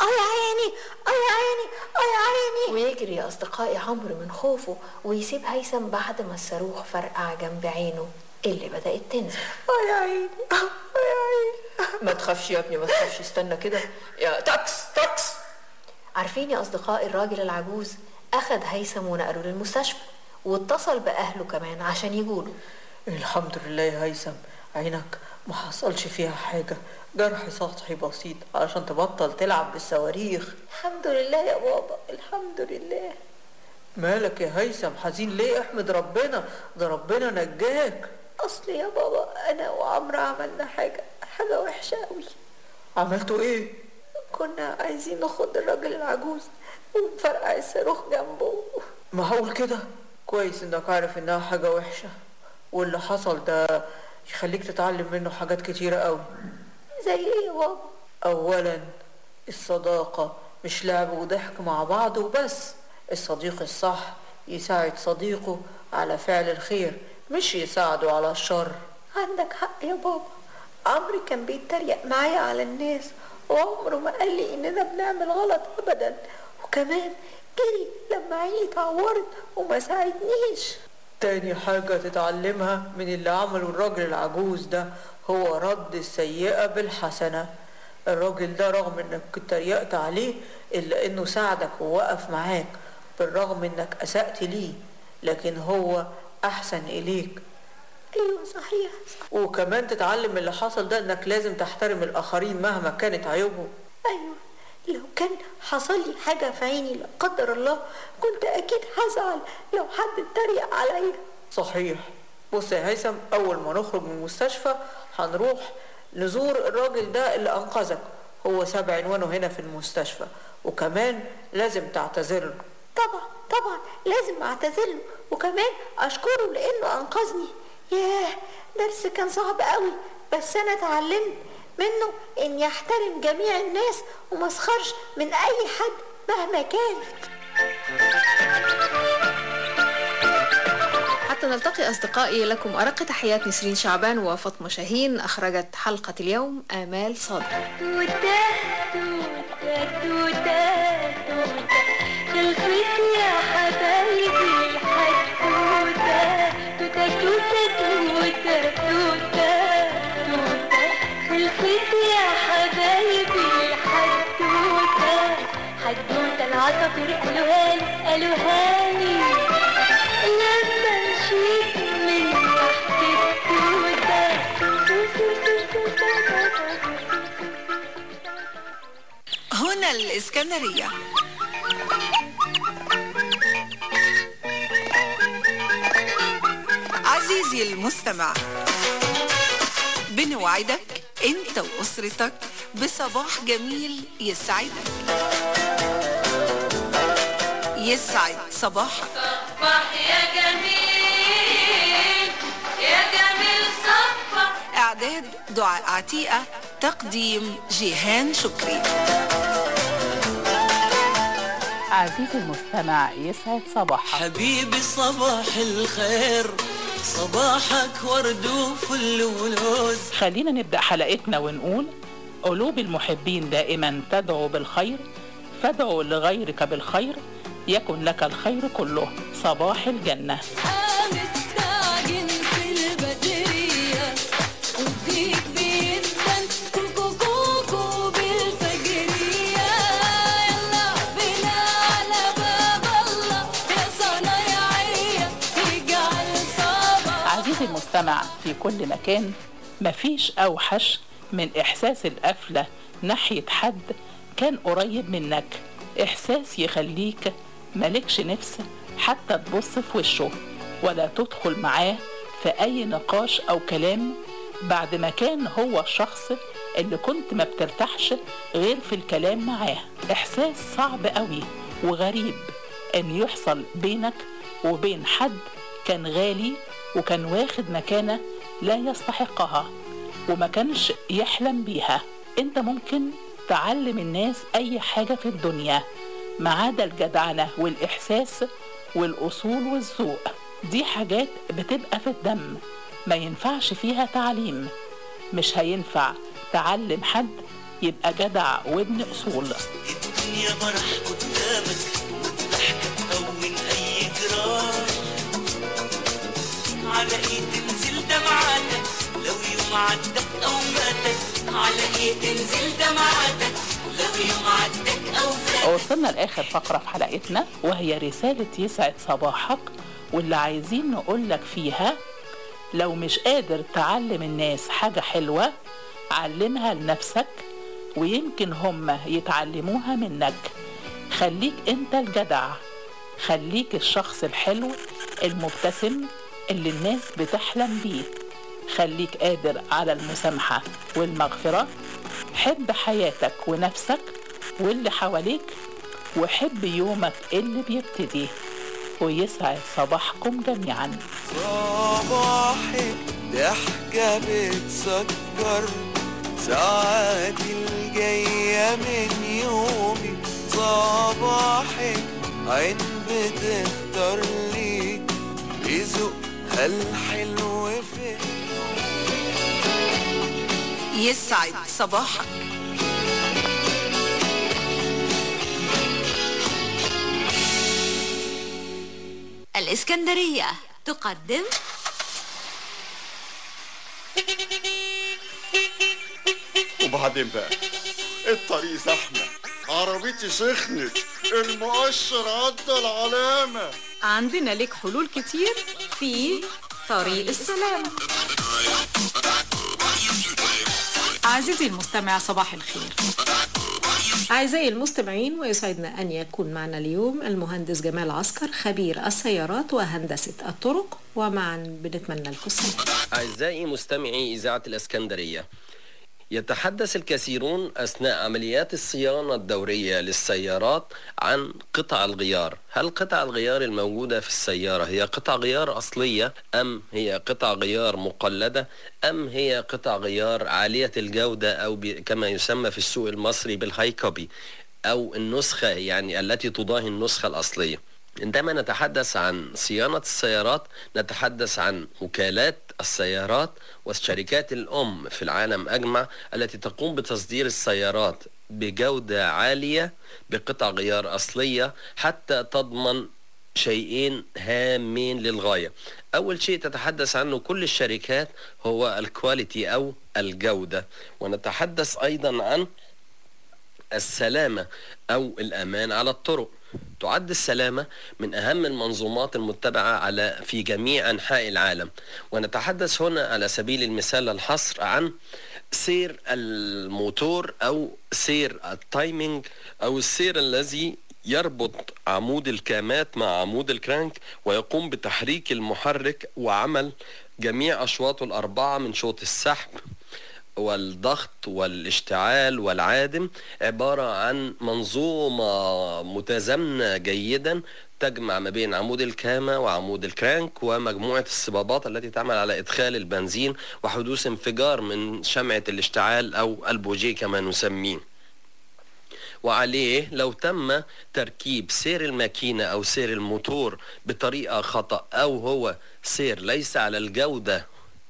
آه يا عيني آه يا عيني آه يا عيني. ويجري يا أصدقائي عمرو من خوفه ويسيب هيثم بعد ما الصاروخ فرقع جنب عينه. اللي بدأت تنزل. آه يا عيني آه يا عيني. ما تخافش يا ابني ما تخافش. استنى كده. يا تاكسي تاكسي. عارفين يا أصدقائي الراجل العجوز أخد هيثم ونقله للمستشفى واتصل بأهله كمان عشان يجوله الحمد لله يا هيثم. عينك ما حصلش فيها حاجة. جرح سطحي بسيط عشان تبطل تلعب بالصواريخ. الحمد لله يا بابا الحمد لله. مالك يا هيثم؟ حزين ليه؟ احمد ربنا ده ربنا نجاك. اصل يا بابا أنا وعمرو عملنا حاجة حاجة وحشة قوي عملتوا إيه؟ كنا عايزين ناخد الراجل العجوز ونفرقع الصاروخ جنبه. معقول كده؟ كويس إنك عارف إنها حاجة وحشة. واللي حصل ده يخليك تتعلم منه حاجات كتيرة قوي زي إيه يا بابا؟ اولا الصداقة مش لعب وضحك مع بعض وبس. الصديق الصح يساعد صديقه على فعل الخير. مش يساعده على الشر عندك حق يا بابا عمرو كان بيتريق معايا على الناس وعمره ما قال لي اننا بنعمل غلط ابدا وكمان جري لما عيني اتعورت وما ساعدنيش تاني حاجة تتعلمها من اللي عمله الراجل العجوز ده هو رد السيئة بالحسنة الراجل ده رغم انك اتريقت عليه الا انه ساعدك ووقف معاك بالرغم انك اسأت ليه لكن هو أحسن إليك. أيوه صحيح وكمان تتعلم اللي حصل ده إنك لازم تحترم الآخرين مهما كانت عيوبهم. أيوه. لو كان حصل لي حاجة في عيني لا قدر الله كنت أكيد هزعل. لو حد اتريق عليا. صحيح. بص يا هيثم أول ما نخرج من المستشفى هنروح نزور الراجل ده اللي أنقذك. هو ساب عنوانه هنا في المستشفى. وكمان لازم تعتذر له. طبعا. طبعا لازم أعتذر له وكمان أشكره لأنه أنقذني. ياه درس كان صعب قوي بس أنا اتعلمت منه اني احترم جميع الناس وما اسخرش من أي حد مهما كان. حتى نلتقي أصدقائي لكم أرق تحيات نسرين شعبان وفاطمة شاهين أخرجت حلقة اليوم آمال صادق. حدوتة العصافير قالوها لي قالوها لي لما مشيت من تحت التوتة هنا الإسكندرية. عزيزي المستمع بنوعدك أنت وأسرتك بصباح جميل يسعدك. يسعد صباحك. صبح يا جميل يا جميل صبح إعداد دعاء عتيقة تقديم جيهان شكري. عزيزي المستمع يسعد صباحك. حبيبي صباح الخير. صباحك ورد وفل ولوز خلينا نبدأ حلقتنا ونقول قلوب المحبين دائما تدعو بالخير فادعو لغيرك بالخير يكن لك الخير كله. صباح الجنة. مستعجن المستمع في كل مكان مفيش أوحش من إحساس القفلة ناحية حد كان قريب منك. إحساس يخليك مالكش نفس حتى تبص في وشه ولا تدخل معاه في أي نقاش أو كلام بعد ما كان هو الشخص اللي كنت ما بترتاحش غير في الكلام معاه. إحساس صعب قوي وغريب أن يحصل بينك وبين حد كان غالي وكان واخد مكانة لا يستحقها وما كانش يحلم بيها. انت ممكن تعلم الناس أي حاجة في الدنيا ما عدا الجدعنة والإحساس والأصول والذوق دي حاجات بتبقى في الدم ما ينفعش فيها تعليم. مش هينفع تعلم حد يبقى جدع وابن أصول. الدنيا مرح قدامك. على إيه تنزل دمعتك لو يوم عدك أو فاتك على إيه تنزل دمعتك لو يوم عدك أو فاتك وصلنا لآخر فقرة في حلقتنا وهي رسالة يسعد صباحك واللي عايزين نقولك فيها لو مش قادر تعلم الناس حاجة حلوة علمها لنفسك ويمكن هم يتعلموها منك. خليك أنت الجدع خليك الشخص الحلو المبتسم اللي الناس بتحلم بيه. خليك قادر على المسامحة والمغفرة. حب حياتك ونفسك واللي حواليك وحب يومك اللي بيبتدي. ويسعد صباحكم جميعا. صباحك ضحكة بتسكر. ساعاتي الجاية من يومي. صباحك عين بتختار لي بذوقها الحلو في يسعد صباحك. الإسكندرية تقدم. وبعدين بقى الطريق زحمة عربيتي سخنت المؤشر عدى العلامة عندنا لك حلول كتير. في طريق السلام. عزيزي المستمع صباح الخير. أعزائي المستمعين ويسعدنا أن يكون معنا اليوم المهندس جمال عسكر خبير السيارات وهندسة الطرق ومعا بنتمنى لكم السلام أعزائي مستمعي إذاعة الإسكندرية يتحدث الكثيرون أثناء عمليات الصيانة الدورية للسيارات عن قطع الغيار. هل قطع الغيار الموجودة في السيارة هي قطع غيار أصلية أم هي قطع غيار مقلدة أم هي قطع غيار عالية الجودة أو كما يسمى في السوق المصري بال high copy أو النسخة يعني التي تضاهي النسخة الأصلية؟ عندما نتحدث عن صيانة السيارات نتحدث عن وكالات السيارات والشركات الأم في العالم أجمع التي تقوم بتصدير السيارات بجودة عالية بقطع غيار أصلية حتى تضمن شيئين هامين للغاية. أول شيء تتحدث عنه كل الشركات هو الكواليتي أو الجودة. ونتحدث أيضا عن السلامة أو الأمان على الطرق. تعد السلامة من أهم المنظومات المتبعة على في جميع أنحاء العالم. ونتحدث هنا على سبيل المثال الحصر عن سير الموتور أو سير ال timing أو السير الذي يربط عمود الكامات مع عمود ال crank ويقوم بتحريك المحرك وعمل جميع أشواطه الأربعة من شوط السحب. والضغط والاشتعال والعادم عبارة عن منظومة متزامنة جيدا تجمع ما بين عمود الكامة وعمود الكرانك ومجموعة الصبابات التي تعمل على إدخال البنزين وحدوث انفجار من شمعة الاشتعال أو البوجيه كما نسميه. وعليه لو تم تركيب سير الماكينة أو سير الموتور بطريقة خطأ أو هو سير ليس على الجودة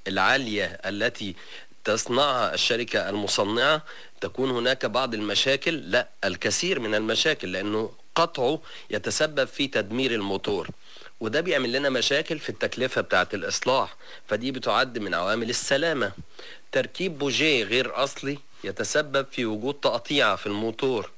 العالية التي تصنعها الشركة المصنعة تكون هناك بعض المشاكل لا الكثير من المشاكل لأنه قطعه يتسبب في تدمير الموتور. وده بيعمل لنا مشاكل في التكلفة بتاعة الإصلاح. فدي بتعد من عوامل السلامة. تركيب بوجيه غير أصلي يتسبب في وجود تقطيعة في الموتور.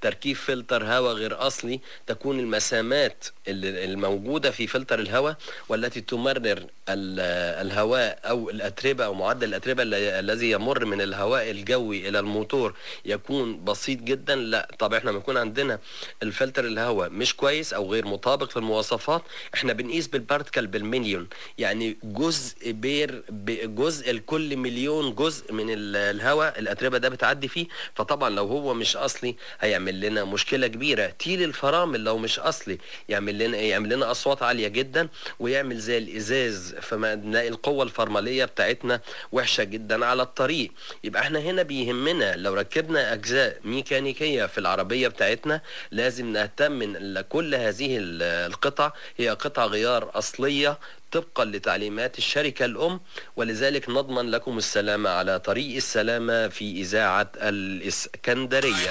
تركيب فلتر هواء غير أصلي تكون المسامات الموجودة في فلتر الهواء والتي تمرر ال- الهواء أو الأتربة أو معدل الأتربة الذي يمر من الهواء الجوي إلى الموتور يكون بسيط جدا. لا طب إحنا بيكون عندنا الفلتر الهواء مش كويس أو غير مطابق في المواصفات. إحنا بنقيس بال particle بالمليون يعني جزء per جزء لكل مليون جزء من ال- الهواء الأتربة ده بتعدي فيه. فطبعا لو هو مش أصلي هيعمل يعمل لنا مشكلة كبيرة. تيل الفرامل لو مش أصلي يعمل لنا إيه؟ يعمل لنا أصوات عالية جدا ويعمل زي الإزاز فما نلاقي القوة الفرمليه بتاعتنا وحشة جدا على الطريق. يبقى إحنا هنا بيهمنا لو ركبنا أجزاء ميكانيكية في العربية بتاعتنا لازم نهتم إن كل هذه ال- القطع هي قطع غيار أصلية طبقا لتعليمات الشركة الأم ولذلك نضمن لكم السلامة على طريق السلامة في إذاعة الإسكندرية.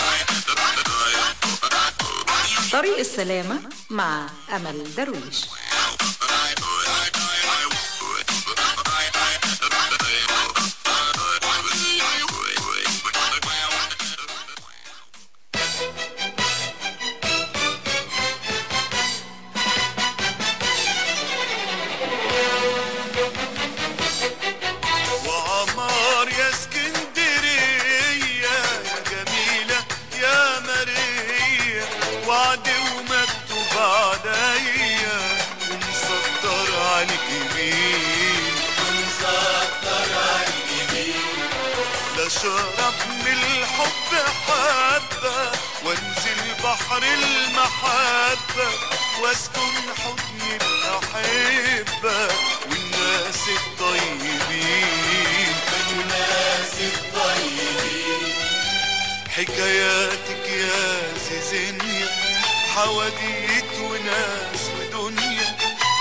طريق السلامة مع أمل درويش. الحب حبة وانزل بحر المحبة واسكن حضن الأحبة والناس الطيبين. والناس الطيبين. حكاياتك يا زيزينيا حواديت وناس ودنيا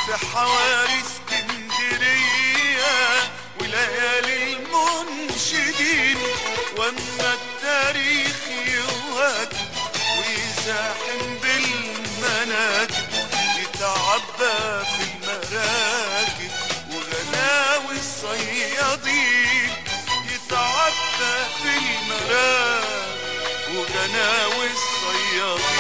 في حواري اسكندرية وليالي المنشدين وأما الصيادين يتعبى في المراكب وغناوي الصيادين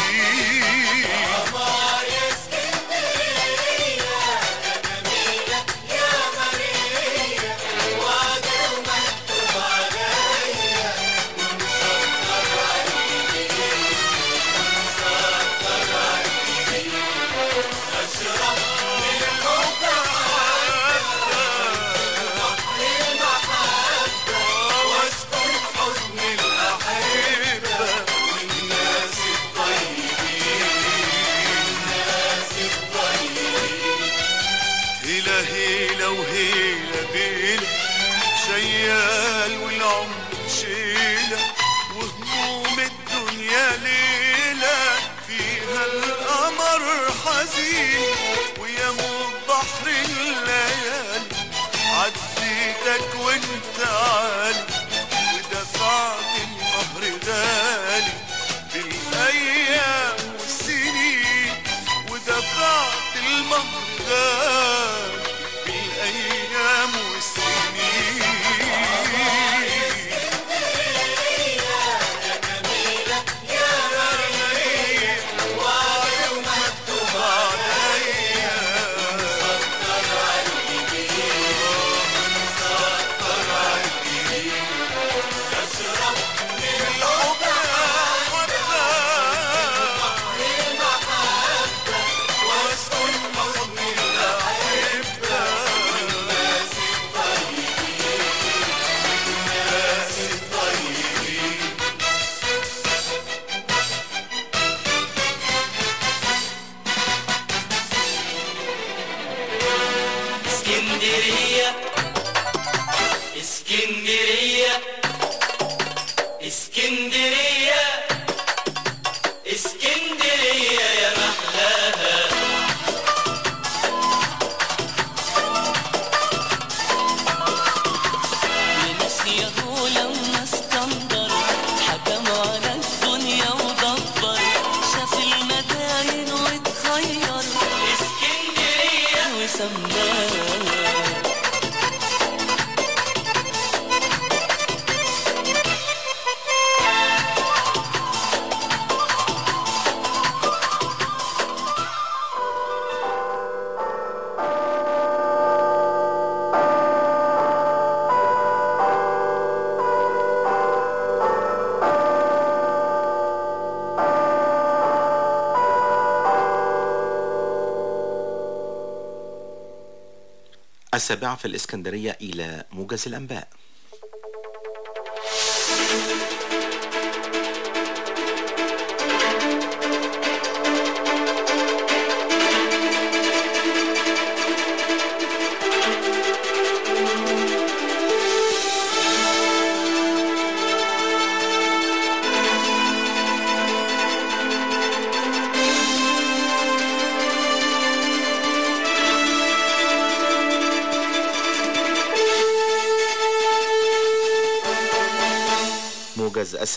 السابعة في الإسكندرية إلى موجز الأنباء.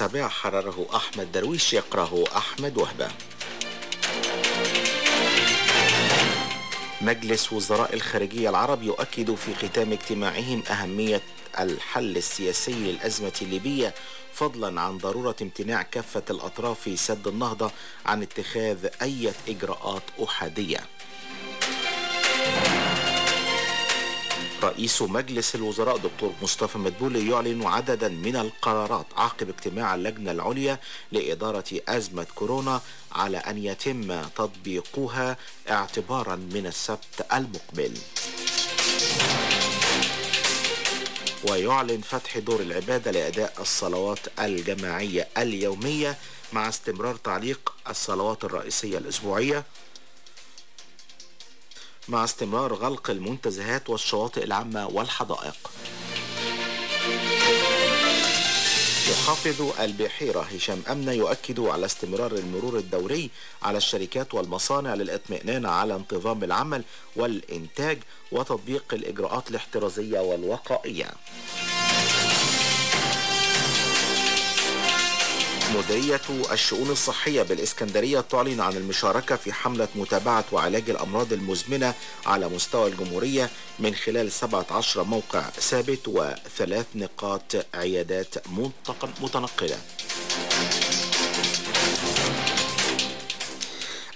الموجز السابع حرره أحمد درويش يقرأه أحمد وهبة. مجلس وزراء الخارجية العرب يؤكد في ختام اجتماعهم أهمية الحل السياسي للأزمة الليبية فضلا عن ضرورة امتناع كافة الأطراف في سد النهضة عن اتخاذ أي إجراءات أحادية. رئيس مجلس الوزراء دكتور مصطفى مدبولي يعلن عددا من القرارات عقب اجتماع اللجنة العليا لإدارة أزمة كورونا على أن يتم تطبيقها اعتبارا من السبت المقبل. ويعلن فتح دور العبادة لأداء الصلوات الجماعية اليومية مع استمرار تعليق الصلوات الرئيسية الأسبوعية مع استمرار غلق المنتزهات والشواطئ العامة والحدائق. محافظ البحيرة هشام أمنة يؤكد على استمرار المرور الدوري على الشركات والمصانع للإطمئنان على انتظام العمل والإنتاج وتطبيق الإجراءات الاحترازية والوقائية. مديرية الشؤون الصحية بالإسكندرية تعلن عن المشاركة في حملة متابعة وعلاج الأمراض المزمنة على مستوى الجمهورية من خلال 17 موقع ثابت وثلاث نقاط عيادات متنقلة.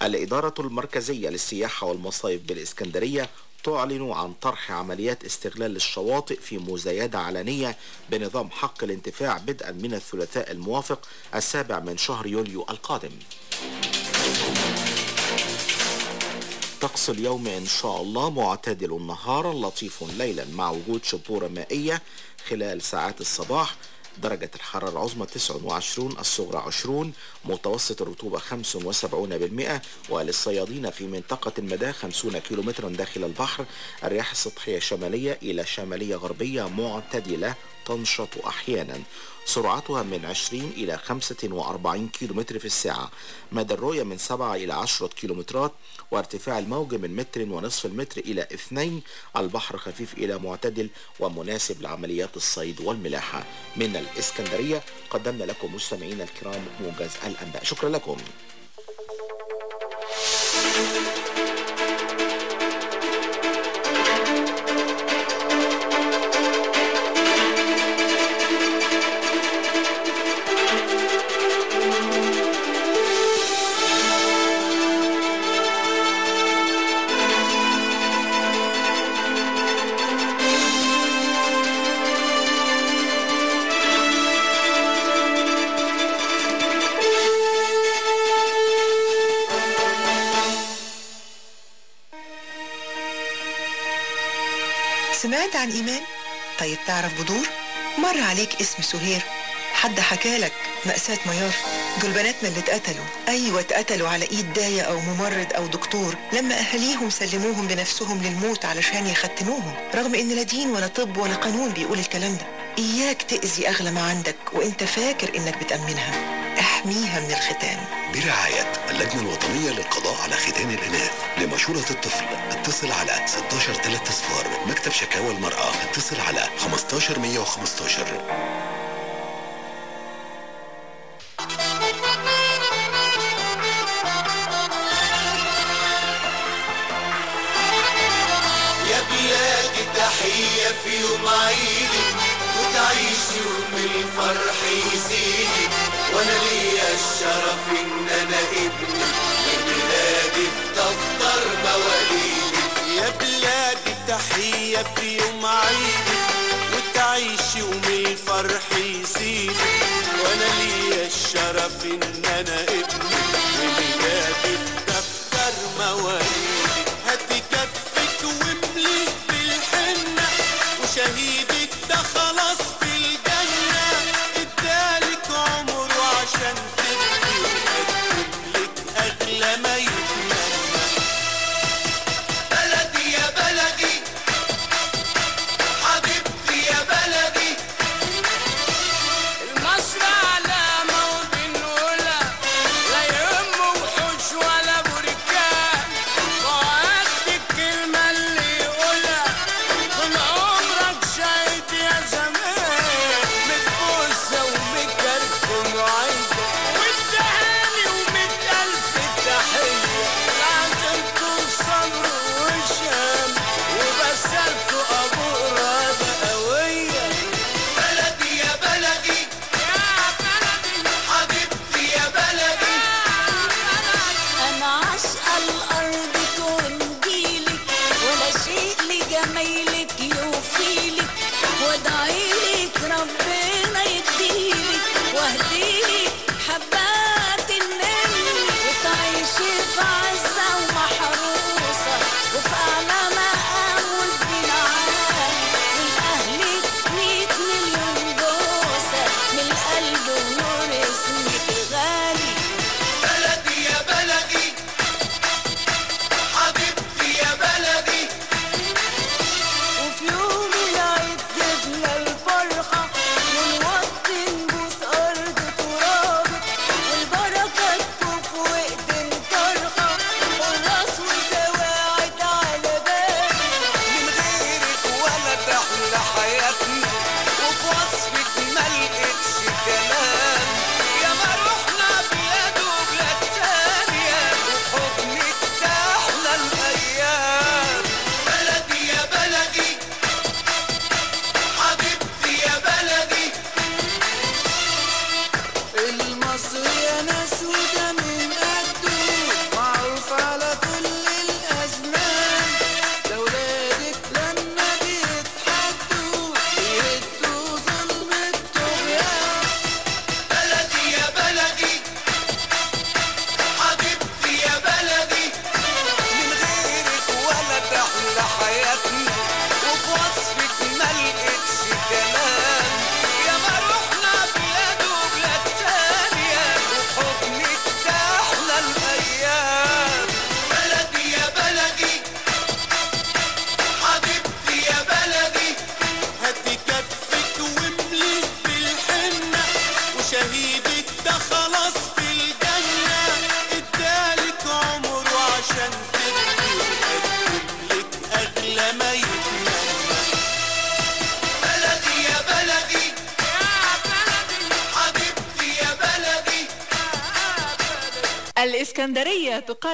الإدارة المركزية للسياحة والمصايف بالإسكندرية تعلن عن طرح عمليات استغلال الشواطئ في مزايدة علنية بنظام حق الانتفاع بدءا من الثلاثاء الموافق السابع من شهر يوليو القادم. طقس اليوم إن شاء الله معتدل نهارا لطيف ليلا مع وجود شبورة مائية خلال ساعات الصباح درجة الحرارة العظمى 29 الصغرى 20 متوسط الرطوبة 75% وللصيادين في منطقة المدى 50 كيلومترا داخل البحر. الرياح السطحية شمالية إلى شمالية غربية معتدلة تنشط أحيانا. سرعتها من 20 إلى 45 كيلومتر في الساعة. مدى الرؤية من 7 إلى 10 كيلومترات وارتفاع الموج من متر ونصف المتر إلى 2 البحر خفيف إلى معتدل ومناسب لعمليات الصيد والملاحة. من الإسكندرية قدمنا لكم مستمعينا الكرام موجز الأنباء. شكرا لكم. تعرف بدور؟ مر عليك اسم سهير. حد حكالك مأساة ميار. دول بناتنا اللي اتقتلوا. أيوة اتقتلوا على إيد داية أو ممرض أو دكتور. لما أهاليهم سلموهم بنفسهم للموت علشان يختنوهم رغم إن لا دين ولا طب ولا قانون بيقول الكلام ده. إياك تأذي أغلى ما عندك وإنت فاكر إنك بتأمنها. احميها من الختان. برعاية اللجنة الوطنية للقضاء على ختان الإناث لمشورة الطفل. اتصل على 16 3 صفار مكتب شكاوى المرأة. اتصل على 15 115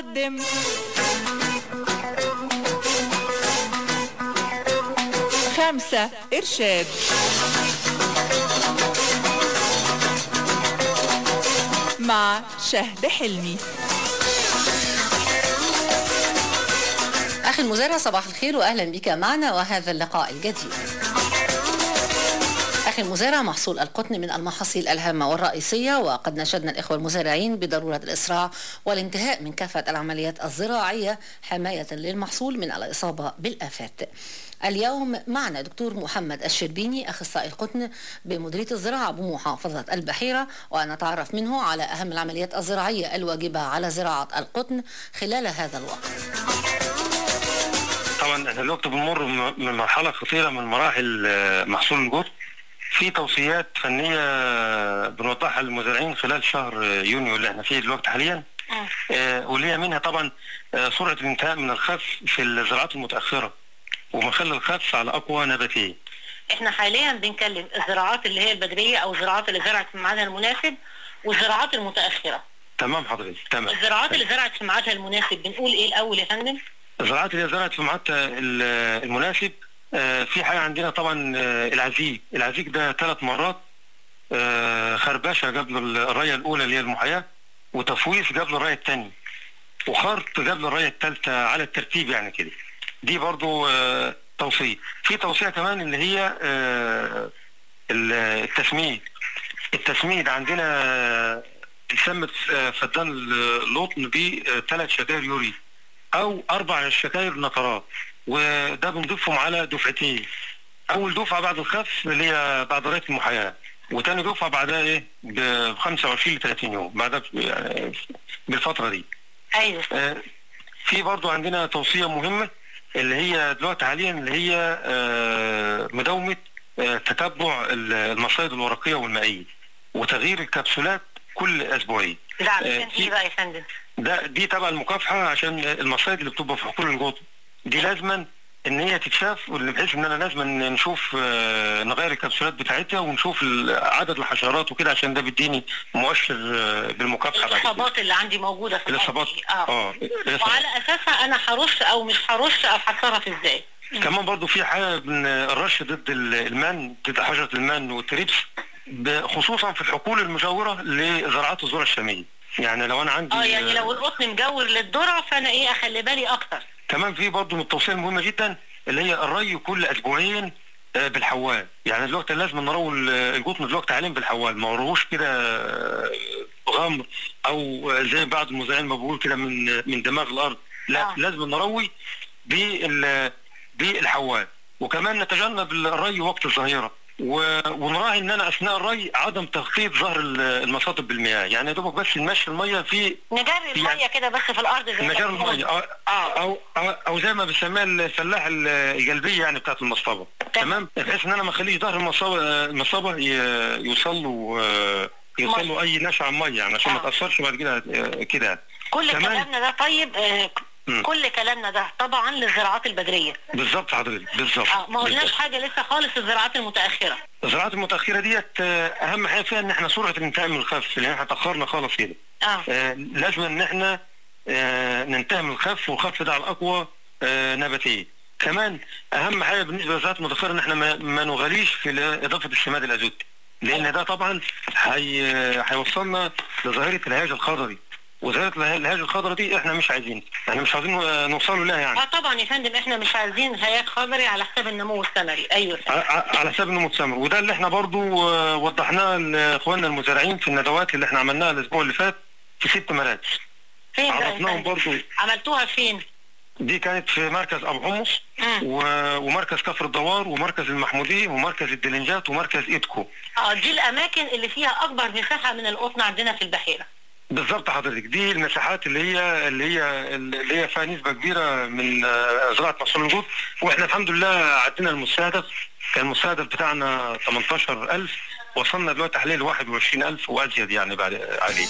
تقدم خمسة إرشاد. مع شهد حلمي. أخي المزارع صباح الخير وأهلا بك معنا وهذا اللقاء الجديد. أخي المزارع محصول القطن من المحاصيل الهامة والرئيسية وقد نشدنا الإخوة المزارعين بضرورة الإسراع والانتهاء من كافة العمليات الزراعية حماية للمحصول من الإصابة بالآفات. اليوم معنا دكتور محمد الشربيني أخصائي القطن بمديرية الزراعة بمحافظة البحيرة ونتعرف منه على أهم العمليات الزراعية الواجبة على زراعة القطن خلال هذا الوقت. طبعا إحنا دلوقتي بنمر من مرحلة خطيرة من مراحل آه، محصول الجزء في توصيات فنية بنوضحها للمزارعين خلال شهر آه، يونيو اللي إحنا فيه دلوقتي حاليا. واللي هي منها طبعا آه، سرعة الانتهاء من الخف في الزراعات المتأخرة ومخلي الخف على أقوى نباتية. إحنا حاليا بنكلم الزراعات اللي هي البدرية أو الزراعات اللي زرعت في ميعادها المناسب والزراعات المتأخرة. تمام حضرتك تمام. الزراعات اللي زرعت في ميعادها المناسب بنقول إيه الأول يا فندم؟ الزراعات اللي زرعت في ميعادها ال- المناسب آه، في حاجة عندنا طبعا آه، العزيق. العزيق ده ثلاث مرات آه، خربشة قبل الرايه الأولى اللي هي وتفويص قبل الرايه الثانية وخرط قبل الرايه الثالثه على الترتيب يعني كده. دي برضو آه، توصية. في توصية كمان اللي هي آه، ال- التسميد. التسميد عندنا بنسمد آه، فدان اللطن بثلاث شكاير يوري أو أربع شكاير نقرات وده بنضيفهم على دفعتين. أول دفعة بعد الخف اللي هي بعد رايه المحياه وتاني دفعه بعدها إيه؟ ب 25 ل 30 يوم بعدها يعني بالفترة دي. أيوه. في برضو عندنا توصية مهمة اللي هي دلوقتي حاليا اللي هي آه، مداومة آه، تتبع ال- المصايد الورقية والمائية وتغيير الكبسولات كل أسبوعين. ده آه، علشان في- إيه بقى يا فندم؟ ده دي تبع المكافحة عشان المصايد اللي بتبقى في حقول القطن دي لازما إن هي تتشاف واللي بحيث إن أنا لازم نشوف آه، نغير الكبسولات بتاعتها ونشوف عدد الحشرات وكده عشان ده بيديني مؤشر آه، بالمكافحة بعد الإصابات اللي عندي موجودة في الإصابات آه. الإصابات. وعلى أساسها أنا هرش أو مش هرش أو هتصرف إزاي؟ كمان برضو في حاجة من الرش ضد ال- المن ضد حشرة المن والتريبس خصوصا في الحقول المجاورة لزراعات الذرة الشامية. يعني لو أنا عندي آه يعني لو القطن مجاور للذرة فأنا إيه أخلي بالي أكتر. كمان في برضه من التوصيه المهمة جدا اللي هي الري كل أسبوعين آه، بالحوال. يعني دلوقتي لازم نروي ال- القطن دلوقتي حاليا بالحوال. ما نروش كده آه، غمر أو زي بعض المزارعين ما بيقول كده من من دماغ الأرض. لا آه. لازم نروي بال بالحوال. وكمان نتجنب الري وقت الظهيرة. ونراعي إن أنا أثناء الري عدم تغطية ظهر ال- المصادر بالمياه. يعني يا دوبك بس نمشي الميه في نجري الميه كده بس في الأرض مجال بنقول. الميه أو, أو, أو, أو زي ما بنسميها الفلاح ال- القلبيه يعني بتاعت المصطبة. تمام. بحيث إن أنا ما أخليش ظهر المصابه المصابة ي- يوصل له آه، يوصل له أي نشعة مية يعني عشان ما تأثرش بعد كده آه، كده كل كمان كلامنا ده طيب آه مم. كل كلامنا ده طبعا للزراعات البدرية. بالظبط حضرتك بالظبط. آه ما قلناش. حاجة لسه خالص الزراعات المتأخرة. الزراعات المتأخرة ديت آه، أهم حاجة فيها إن إحنا سرعة الانتهاء من الخف لأن إحنا تاخرنا خالص كده. آه. آه، لازم إن إحنا آه، ننتهي من الخف والخف ده على الأقوى آه، نباتية. كمان أهم حاجة بالنسبة للزراعات المتأخرة إن إحنا ما, ما نغاليش في إضافة السماد الازوتي لأن ده طبعا هي- هيوصلنا لظاهرة الهياج الخضري. وظاهره اله- الهياج الخضري دي إحنا مش عايزين. إحنا مش عايزين نوصلوا لها يعني. آه طبعا يا فندم إحنا مش عايزين هياك خضري على حساب النمو الثمري أيوه. على حساب النمو الثمري وده اللي إحنا برضو آه، وضحناه لإخواننا المزارعين في الندوات اللي إحنا عملناها الأسبوع اللي فات في ست مراكز. فين عرفناهم؟ برضو. عملتوها فين؟ دي كانت في مركز أبو حمص و- ومركز كفر الدوار ومركز المحموديه ومركز الدلنجات ومركز إيدكو. آه دي الأماكن اللي فيها أكبر مساحة من القطن عندنا في البحيرة. بالظبط حضرتك. دي المساحات اللي هي اللي هي اللي هي فيها نسبة كبيرة من زراعة محصول النجوم وإحنا الحمد لله عدينا المستهدف. كان المستهدف بتاعنا 18000 وصلنا دلوقتي حاليا ل 21000 وأزيد يعني بعد عليه.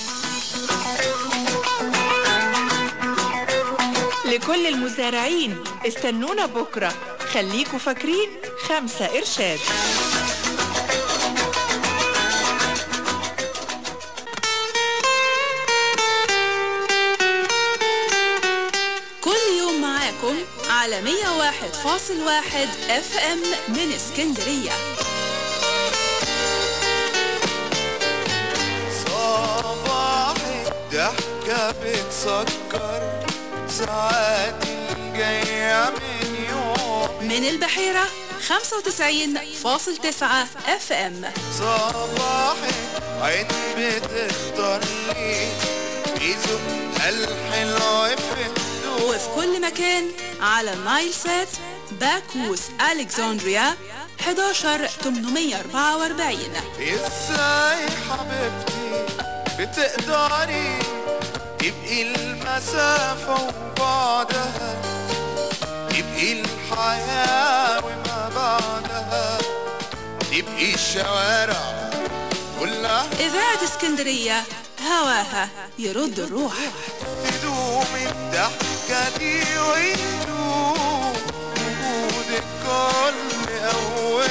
لكل المزارعين استنونا بكرة. خليكوا فاكرين خمسة إرشاد. على 101.1 اف ام من اسكندرية. صباحي ضحكة بتسكر ساعات الجاية من يوم من البحيرة 95.9 اف ام صباحي عين بتختار لي بيزق الحلو في وفي كل مكان على النايل سات باكوس الكسندريا 11844 إزاي حبيبتي بتقدري تبقي المسافة وبعدها؟ تبقي الحياة وما بعدها؟ تبقي الشوارع كلها؟ إذاعة اسكندرية هواها يرد الروح. تدوم الضحكة وجودك كل أول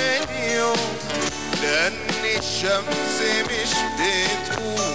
يوم لأن الشمس مش بتقوم.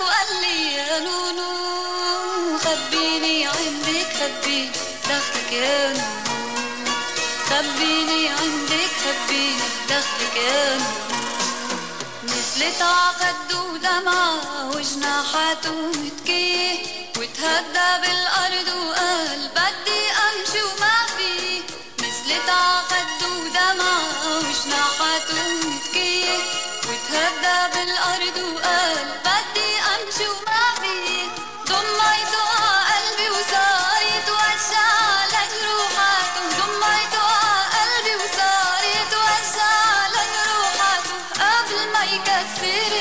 وقال لي يا نونو خبيني عندك خبيني دخلك يا نونو. خبيني عندك خبيني دخلك يا نونو. نزلت ع خده دمعة وجناحاته متكيه وتهدى بالأرض وقال بدي أمشي وما في. نزلت ع خده دمعة وجناحاته متكيه وتهدى بالأرض وقال بدي أمشي قلبي قلبي قبل ما يكسر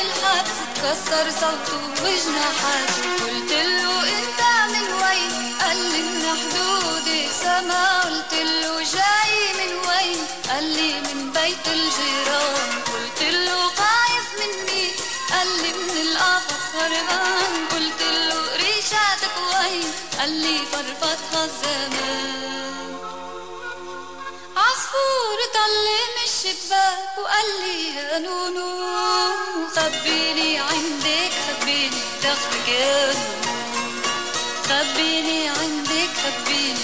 كسر صوته وجناحاته قلت له إنت من وين؟ قال لي من حدود السما قلت له جاي من وين؟ قال لي من بيت الجيران. قلت له خايف من مين قال لي من القفص هربان قلت له وين قال لي فرفطها الزمان. عصفور الشباك وقال لي يا نونو خبيني عندك خبيني دخلك يا نونو خبيني عندك خبيني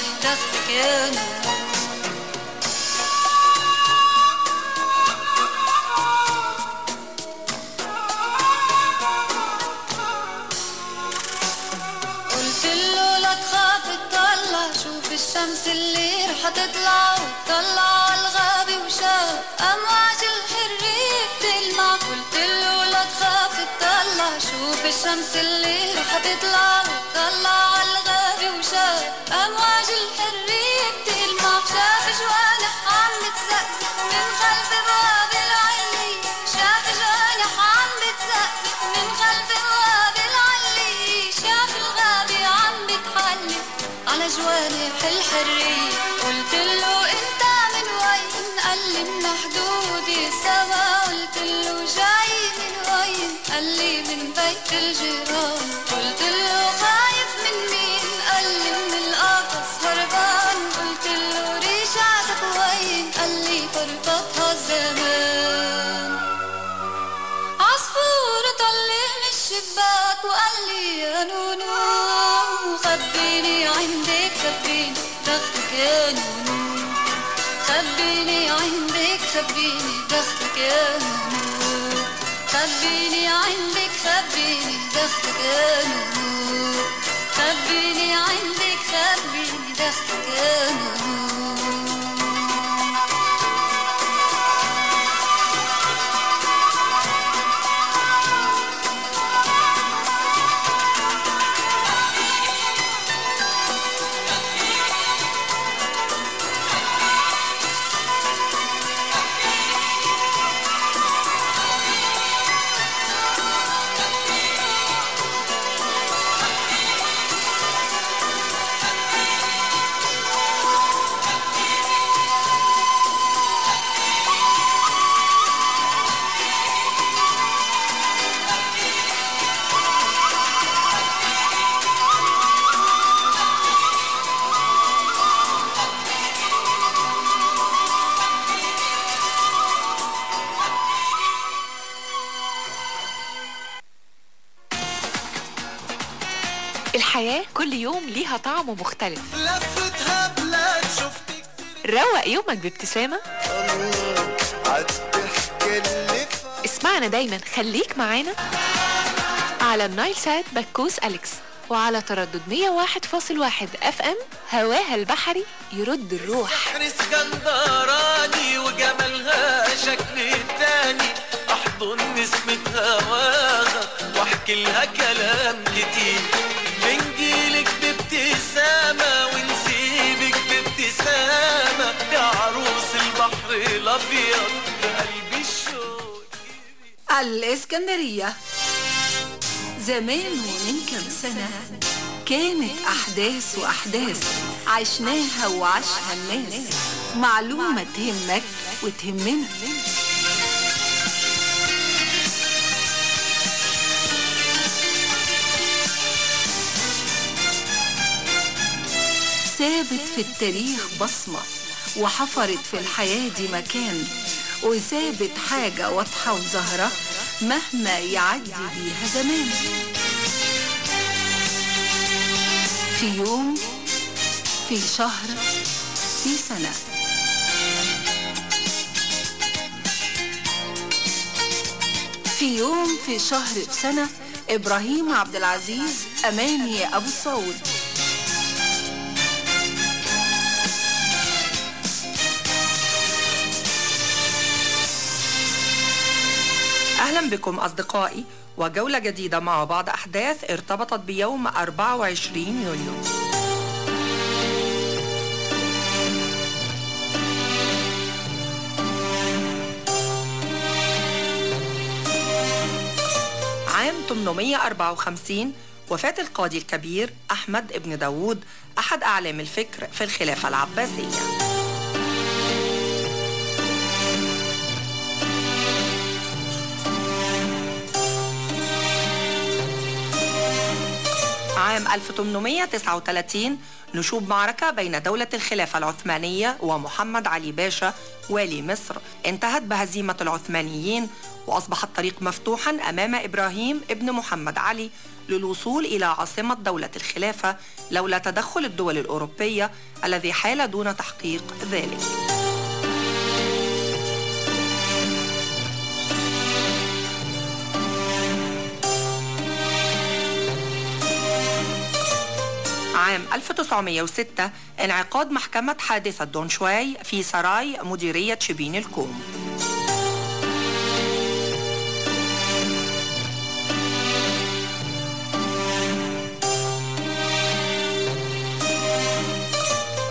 الشمس اللي رح تطلع وتطلع الغابة وشاف أمواج الحرية بتلمع. قلت له لا تخاف تطلع. شوف الشمس اللي رح تطلع وتطلع الغابة وشاف أمواج الحرية بتلمع. شاف جوانح عم بتزقزق من خلف باب العلية شاف جوانح عم بتزقزق من خلف الحرية قلت له انت من وين؟ قال لي من حدود السما قلت له جاي من وين؟ قال لي من بيت الجيران. قلت له خايف من مين؟ قال لي من القفص هربان. قلت له ريشاتك وين؟ قال لي فرفطها الزمان. عصفور طلع من الشباك. وقال لي يا نونو خبيني عندك خبيني دخلك يا نونو. خبيني عندك خبيني دخلك يا نونو. خبيني عندك خبيني دخلك يا نونو. خبيني عندك خبيني دخلك يا نونو. الحياة كل يوم ليها طعم مختلف. لفتها بلاد شفت روق يومك بابتسامة. اسمعنا دايما خليك معانا على النايل سات بكود أليكس وعلى تردد 101.1 FM هواها البحري يرد الروح. سحر اسكندراني وجمالها شكل تاني أحضن نسمة هواها وأحكي لها كلام كتير. الأبيض بقلبي الشوق الإسكندرية. زمان ومن كم سنة كانت أحداث وأحداث عشناها وعاشها الناس. معلومة تهمك وتهمنا. سابت في التاريخ بصمة. وحفرت في الحياة دي مكان وسابت حاجة واضحة وظاهرة مهما يعدي بيها زمان. في يوم في شهر في سنة. في يوم في شهر في سنة إبراهيم عبد العزيز أماني أبو السعود أهلا بكم أصدقائي وجولة جديدة مع بعض أحداث ارتبطت بيوم 24 يونيو عام 854 وفاة القاضي الكبير أحمد ابن داوود أحد أعلام الفكر في الخلافة العباسية. عام 1839 نشوب معركة بين دولة الخلافة العثمانية ومحمد علي باشا والي مصر. انتهت بهزيمة العثمانيين وأصبح الطريق مفتوحا أمام إبراهيم ابن محمد علي للوصول إلى عاصمة دولة الخلافة لولا تدخل الدول الأوروبية الذي حال دون تحقيق ذلك. عام 1906 انعقاد محكمة حادثة دون شواي في سراي مديرية شبين الكوم.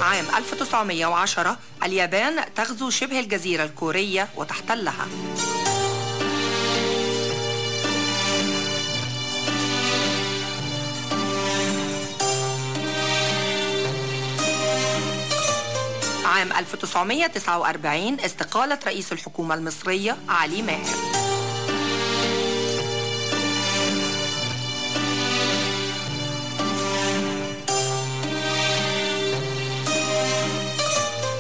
عام 1910 اليابان تغزو شبه الجزيرة الكورية وتحتلها. عام 1949 استقالة رئيس الحكومة المصرية علي ماهر.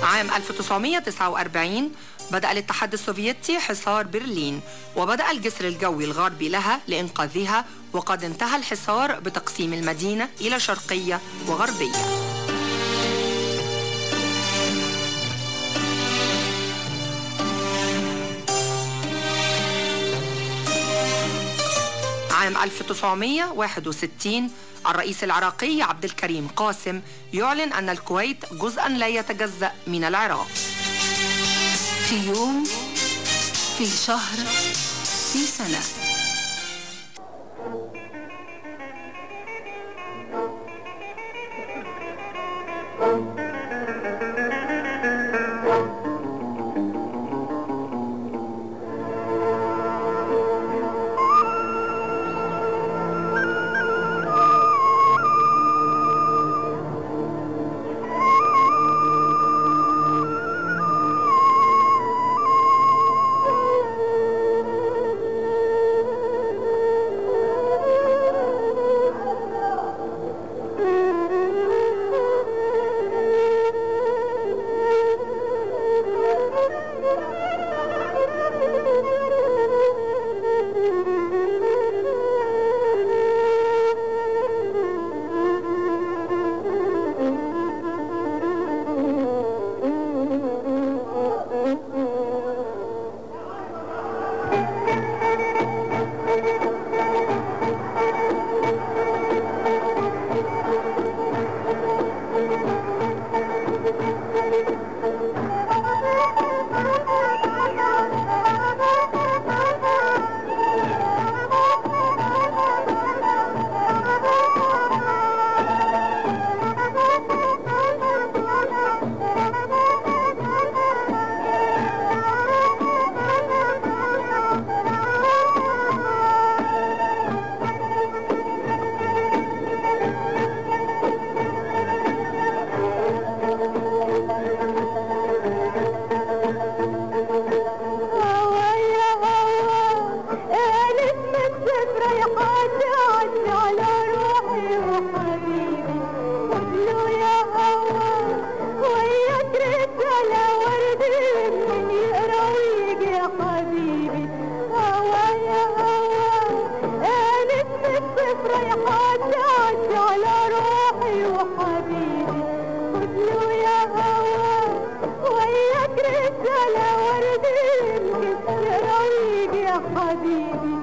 عام 1949 بدأ الاتحاد السوفيتي حصار برلين وبدأ الجسر الجوي الغربي لها لإنقاذها وقد انتهى الحصار بتقسيم المدينة إلى شرقية وغربية. عام 1961 الرئيس العراقي عبد الكريم قاسم يعلن أن الكويت جزءا لا يتجزأ من العراق. في يوم في شهر في سنة. حبيبي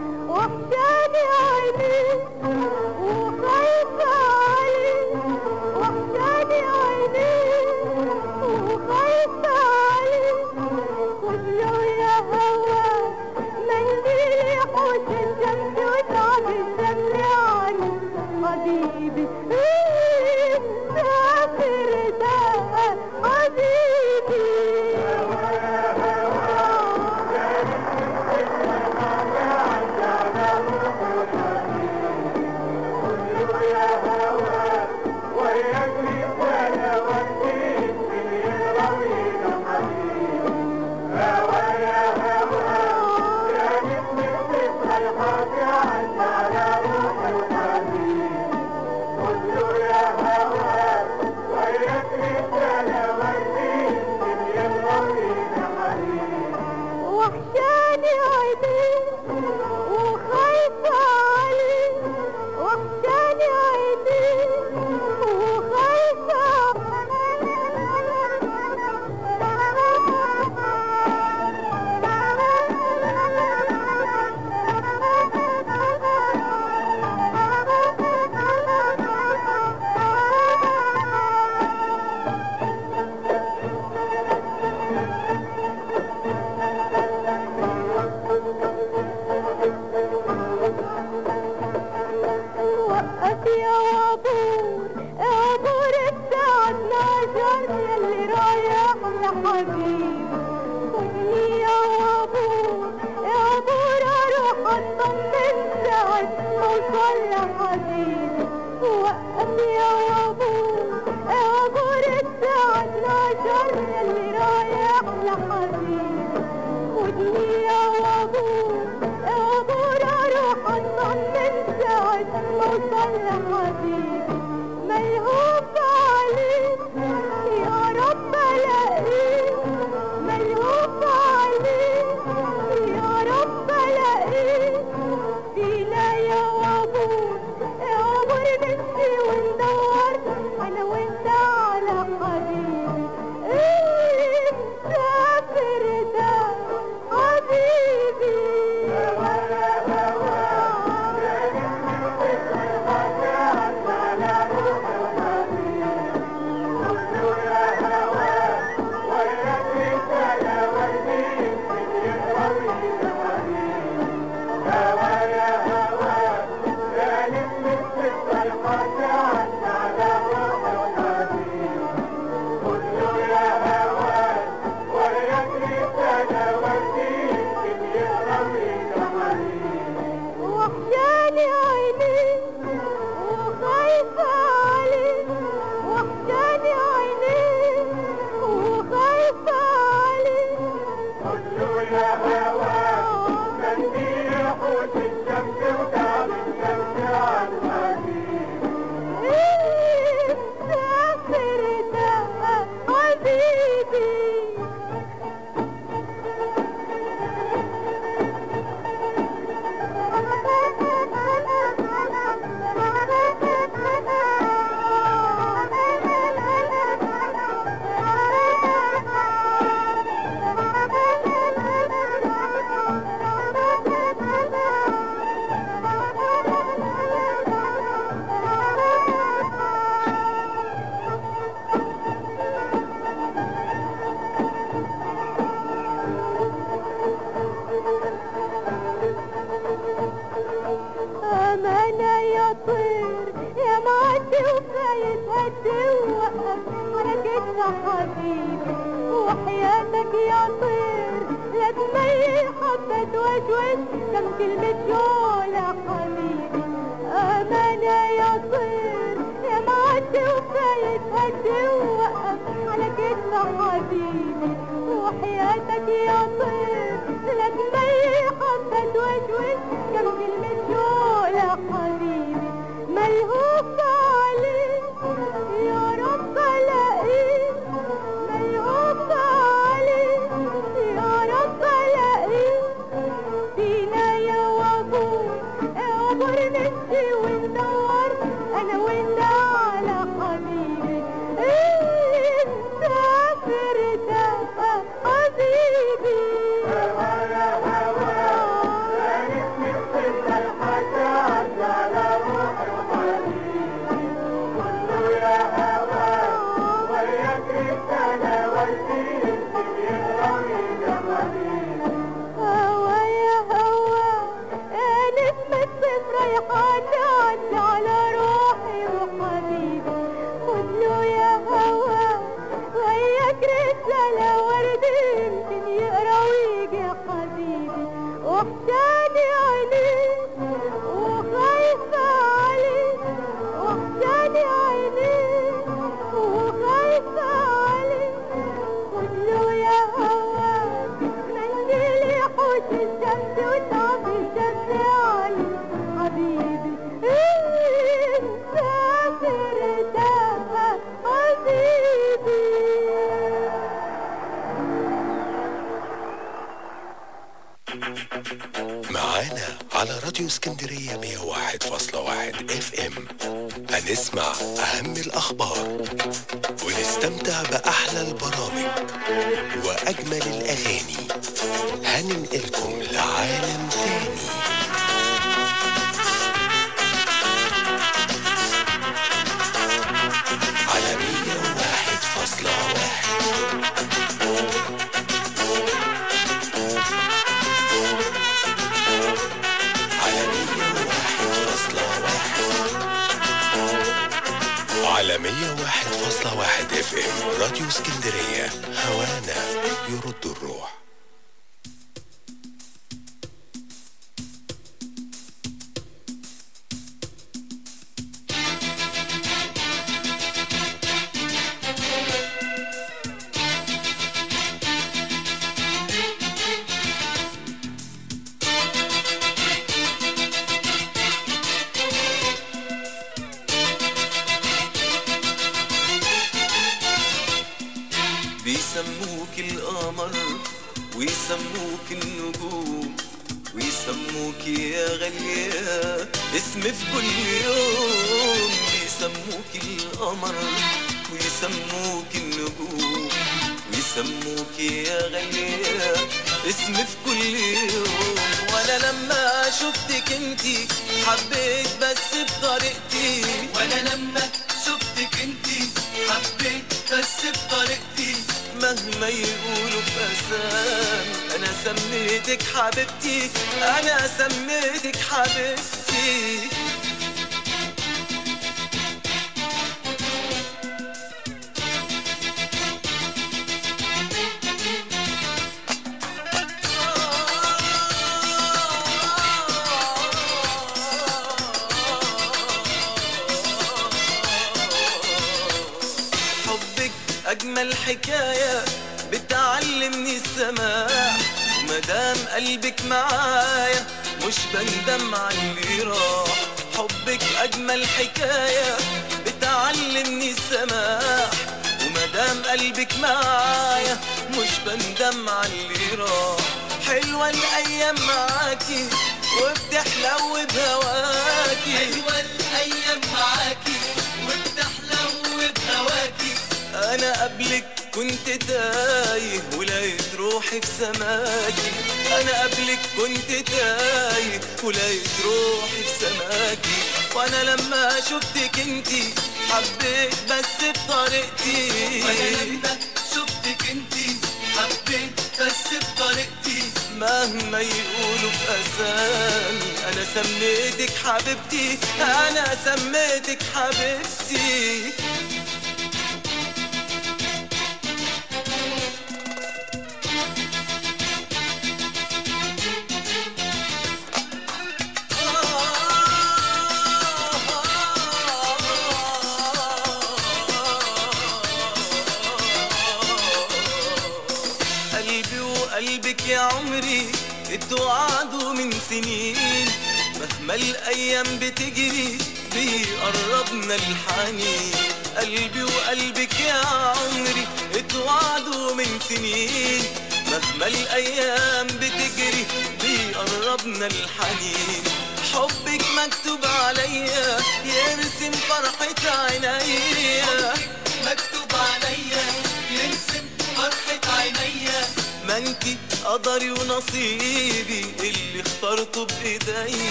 اسكندرية 101.1 إف إم. هنسمع أهم الأخبار ونستمتع بأحلى البرامج وأجمل الأغاني. اف ام راديو اسكندرية هوانا.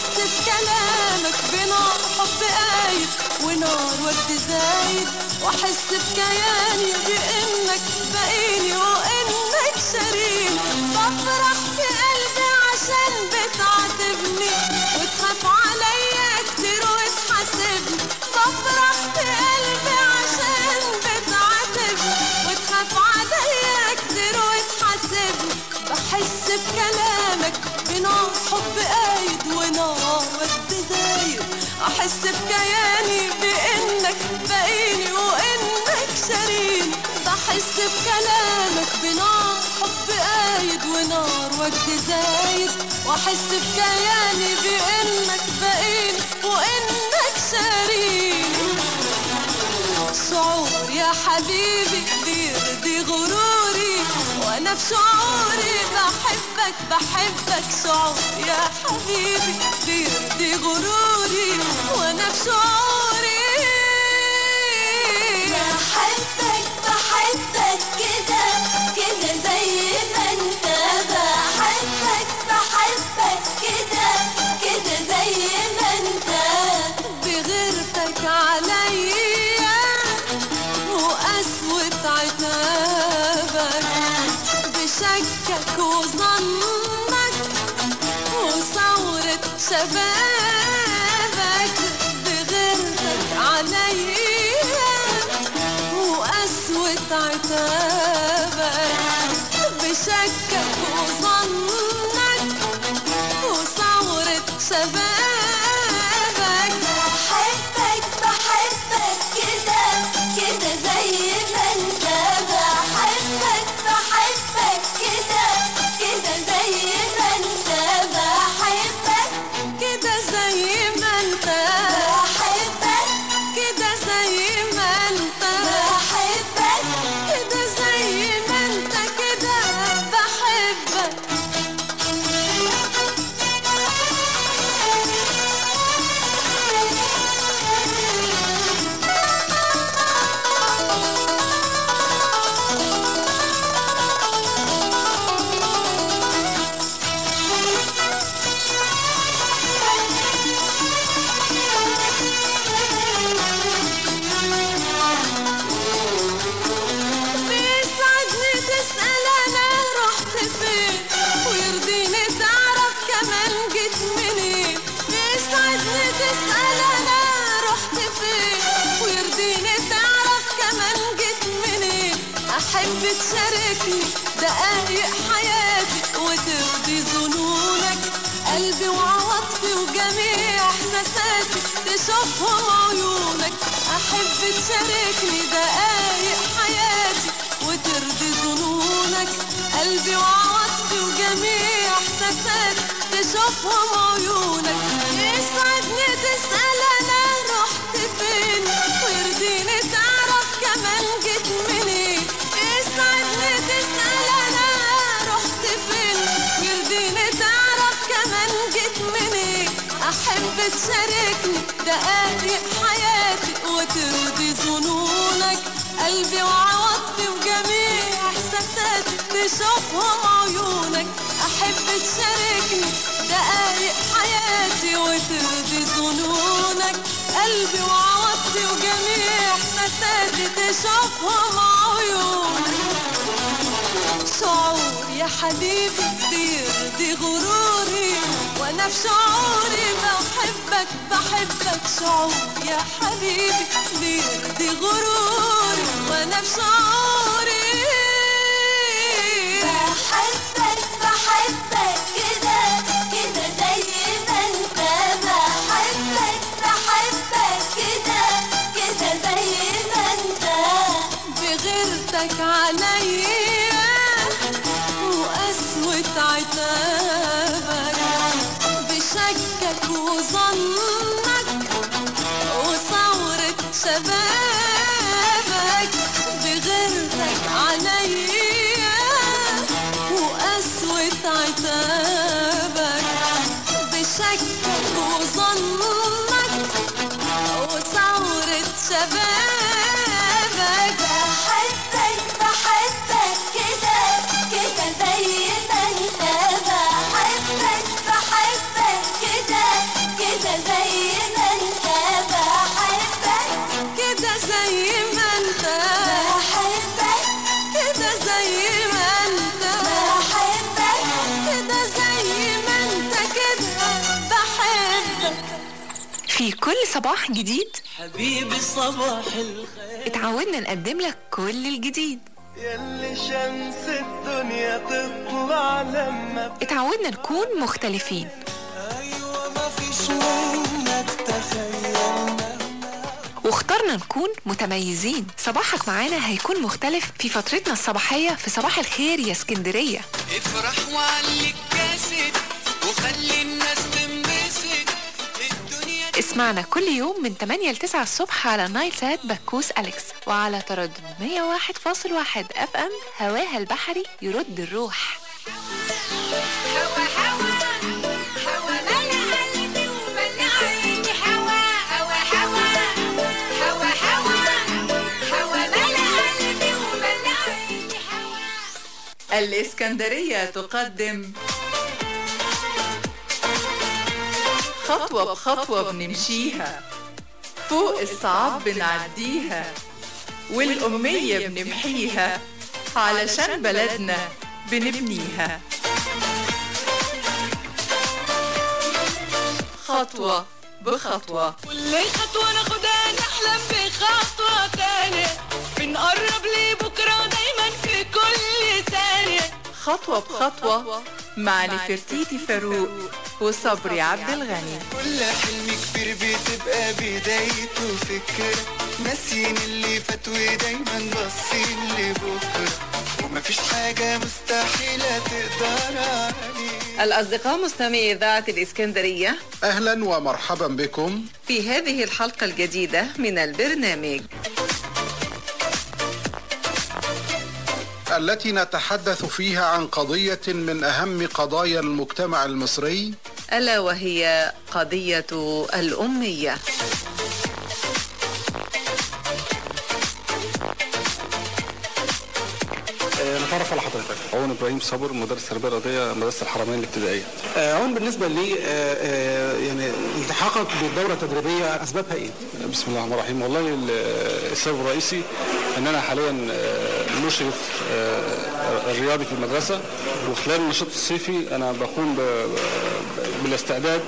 بحس بكلامك بنار حب قايد ونار وجد زايد. وأحس بكياني بانك باقيني وإنك شاريني. بفرح في قلبي عشان بتعاتبني وتخاف عليا. بحس بكلامك بنار حب قايد ونار ود زايد. أحس بكياني بإنك باقيني وإنك شاريني بحس بكلامك بنار حب قايد ونار ود زايد. وأحس بكياني بإنك باقيني وإنك شاريني شعور يا حبيبي بيرضي غروري. وأنا في شعوري بحبك بحبك شعور يا حبيبي بيرضي غروري. وأنا في شعوري. بحبك بحبك كده كده زي ما شبابك بغيرتك عليا. وقسوة عتابك بشكك وظنك وثورة شبابك تشاركني دقايق حياتي وترضي ظنونك. قلبي وعواطفي وجميع إحساساتي تشوفهم عيونك. أحب تشاركني دقايق حياتي وترضي ظنونك. قلبي وعواطفي جميع احساسات تشوفهم عيونك. يسعدني تسأل أنا أحب تشاركني دقايق حياتي. وترضي ظنونك قلبي وعواطفي وجميع إحساساتي. تشوفهم عيونك. أحب تشاركني دقايق حياتي. وترضي ظنونك قلبي وعواطفي وجميع إحساساتي. تشوفهم عيونك. شعور يا حبيبي بيرضي غروري وأنا في شعوري بحبك بحبك شعور يا حبيبي بيرضي غروري وأنا في شعوري. بحبك بحبك كده كده زي ما أنت. بحبك بحبك كده كده زي ما أنت. بغيرتك عليا بشكك وظنك وثورة شبابك بغيرتك عليا وقسوة عتابك بشكك وظنك وثورة شبابك. في كل صباح جديد. حبيبي صباح الخير. اتعودنا نقدم لك كل الجديد. يلي شمس الدنيا تطلع لما اتعودنا نكون مختلفين. أيوه مفيش منك تخيلنا. واخترنا نكون متميزين. صباحك معانا هيكون مختلف في فترتنا الصباحية في صباح الخير يا اسكندرية. افرح وعلي الكاسد وخلي اسمعنا كل يوم من 8 ل 9 الصبح على نايل سات بكود أليكس وعلى تردد 101.1 FM هواها البحري يرد الروح. الإسكندرية تقدم خطوة بخطوة بنمشيها. فوق الصعاب بنعديها. والأمية بنمحيها. علشان بلدنا بنبنيها. خطوة بخطوة. كل خطوة ناخدها نحلم بخطوة تانية. بنقرب لبكرة دايما خطوة بخطوة مع نفرتيتي فاروق وصبري عبد الغني. كل حلم كبير بتبقى بدايته فكرة ناسيين اللي فات ودايما باصين لبكرة ومفيش حاجة مستحيلة تقدر عليه الأصدقاء مستمعي إذاعة الإسكندرية أهلا ومرحبا بكم. في هذه الحلقة الجديدة من البرنامج. التي نتحدث فيها عن قضية من أهم قضايا المجتمع المصري. ألا وهي قضية الأمية. عون إبراهيم صبر مدرس تربية رياضية مدرسة الحرمين الابتدائية. آه، عون بالنسبة لي آه، آه، يعني التحاقك بالدوره التدريبيه أسبابها إيه؟ بسم الله الرحمن الرحيم. والله ال- السبب الرئيسي إن أنا حاليا مشرف الرياضي في المدرسة. وخلال النشاط الصيفي أنا بقوم بالاستعداد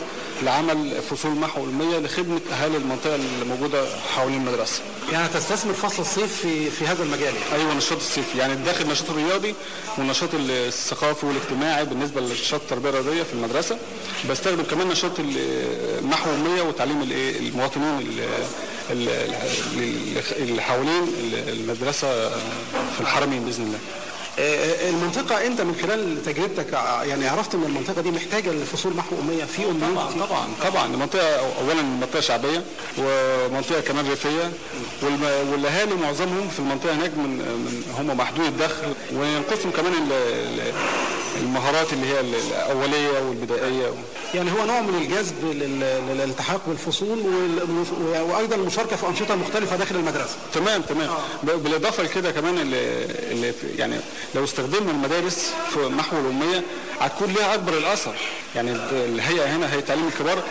لعمل فصول محو علمية لخدمة أهالي المنطقة الموجوده حوالين المدرسة. يعني تستثمر فصل الصيف في في هذا المجال يعني. أيوه النشاط الصيفي يعني داخل النشاط الرياضي والنشاط الثقافي والاجتماعي بالنسبة لنشاط التربية الرياضية في المدرسة بستخدم كمان نشاط محو الميه وتعليم ال- المواطنين ال- ال- ال- اللي حوالين المدرسة في الحرمين بإذن الله. آه، المنطقة أنت من خلال تجربتك آه، يعني عرفت إن المنطقة دي محتاجة لفصول محو أمية في أميين طبعا كتير. طبعا طبعا. المنطقة اولا منطقة شعبية ومنطقة كمان ريفية. والأهالي معظمهم في المنطقة هناك من هم محدود الدخل. وينقصهم كمان ال- ال- المهارات اللي هي ال- الأولية والبدائية. يعني هو نوع من الجذب لل- للالتحاق بالفصول وأيضا المشاركة في أنشطة مختلفة داخل المدرسة. تمام تمام. ب- بالإضافة لكده كمان اللي اللي يعني لو استخدمنا المدارس في محو الأمية هتكون ليها أكبر الأثر. يعني الهيئه هنا هيئه تعليم الكبار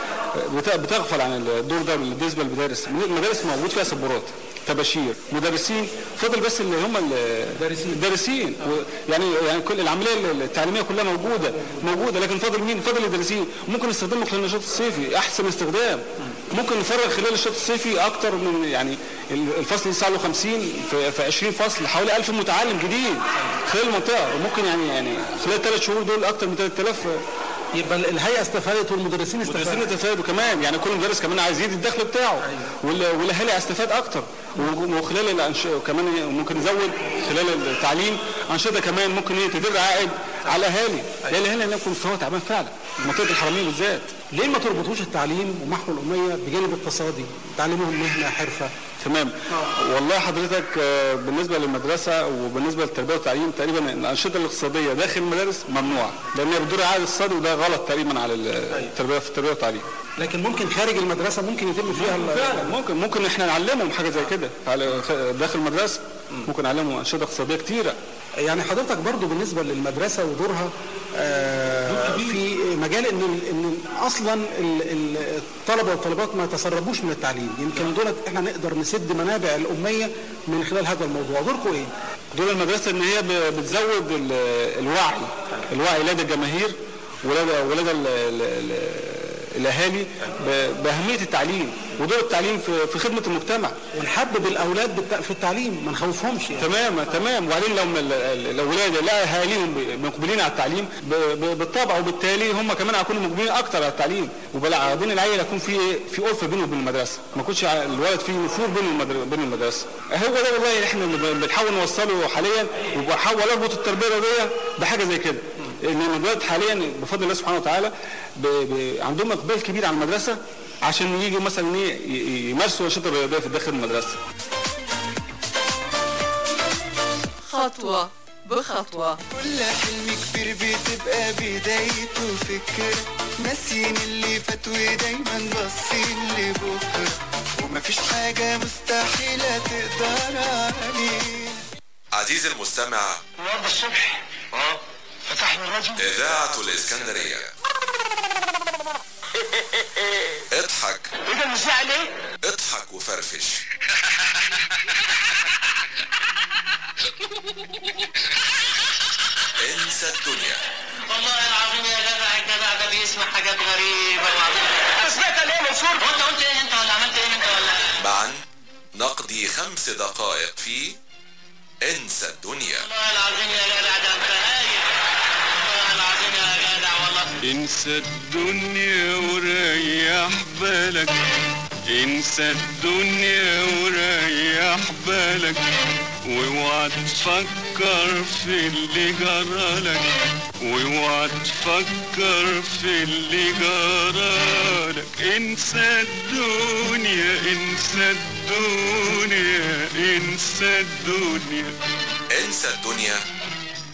بتغفل عن الدور ده بالنسبة للمدارس المدارس موجود فيها سبورات تباشير مدرسين. فضل بس اللي هم الدارسين الدارسين و- يعني يعني كل العملية التعليمية كلها موجودة موجودة. لكن فاضل مين؟ فاضل الدارسين ممكن نستخدمه خلال النشاط الصيفي أحسن استخدام. ممكن نفرغ خلال الشوط الصيفي أكتر من يعني الفصل يسع له 50 في, في 20 فصل حوالي 1000 متعلم جديد خلال المنطقة. وممكن يعني يعني خلال الثلاث شهور دول أكتر من 3000 يبقى الهيئة استفادت والمدرسين استفادوا. المدرسين استفادوا كمان. يعني كل مدرس كمان عايز يزيد الدخل بتاعه. وال- والأهالي هيستفاد أكتر. وخلال الأنش... كمان ممكن نزود خلال التعليم أنشطة كمان ممكن هي تدر عائد على الاهالي لأن الاهالي هناك مستوى تعبان فعلا. منطقه الحرمين بالذات. ليه ما تربطوش التعليم ومحو الأمية بجانب اقتصادي؟ تعليمهم مهنة حرفة. تمام. والله حضرتك آه، بالنسبة للمدرسة وبالنسبة للتربيه والتعليم تقريبا الأنشطة الاقتصادية داخل المدارس ممنوعة لأن هي بتدور عائد اقتصادي وده غلط تقريبا على التربية في التربية والتعليم. لكن ممكن خارج المدرسة ممكن يتم فيها فعلا ممكن ممكن إحنا نعلمهم حاجة زي كده داخل المدرسة. ممكن نعلمهم أنشطة اقتصادية كتيرة. يعني حضرتك برضو بالنسبة للمدرسة ودورها آه، في مجال إن إن أصلا ال- ال- الطلبة والطالبات ما يتسربوش من التعليم. يمكن دولت إحنا نقدر نسد منابع الأمية من خلال هذا الموضوع. دوركم إيه؟ دور المدرسة إن هي بتزود ال- الوعي. الوعي لدى الجماهير ولدى ولدى الأهالي بأهمية التعليم ودور التعليم في خدمة المجتمع. ونحبب الأولاد في التعليم ما نخوفهمش يعني. تمام تمام. وبعدين لو ال- ال- الأولاد لا أهاليهم مقبلين على التعليم بالطبع وبالتالي هم كمان هيكونوا مقبلين أكتر على التعليم. وبعدين العيل يكون في إيه؟ في ألفة بينه وبين المدرسة. ما يكونش الولد فيه نفور بين المدر- بين المدرسة هو ده والله إحنا بنحاول نوصله حاليا وبحاول أربط التربية الرياضية بحاجة زي كده. إن الولاد حاليا بفضل الله سبحانه وتعالى ب... ب... عندهم إقبال كبير على المدرسة عشان يجوا مثلا ي- يمارسوا الأنشطة الرياضية في داخل المدرسة. خطوة بخطوة. كل حلم كبير بتبقى بدايته فكرة. ناسيين اللي فات ودايما باصين لبكرة. ومفيش حاجة مستحيلة تقدر عليه عزيزي المستمع. النهارده الصبح. آه. فتحنا الراديو إذاعة الإسكندرية. *laughs* اضحك. إيه ده المذيع ليه؟ اضحك وفرفش. انسى الدنيا. والله العظيم يا جدع الجدع ده بيسمع حاجات غريبة. العظيم سمعت ليه منصور؟ هو انت قلت إيه أنت ولا عملت إيه أنت ولا؟ معا. نقضي خمس دقائق في انسى الدنيا. والله العظيم يا جدع ده أنت هايل. انسى الدنيا وريح بالك. انسى الدنيا وريح بالك. واوعى تفكر في اللي جرالك واوعى تفكر في اللي جرالك انسى الدنيا انسى الدنيا انسى الدنيا. انسى الدنيا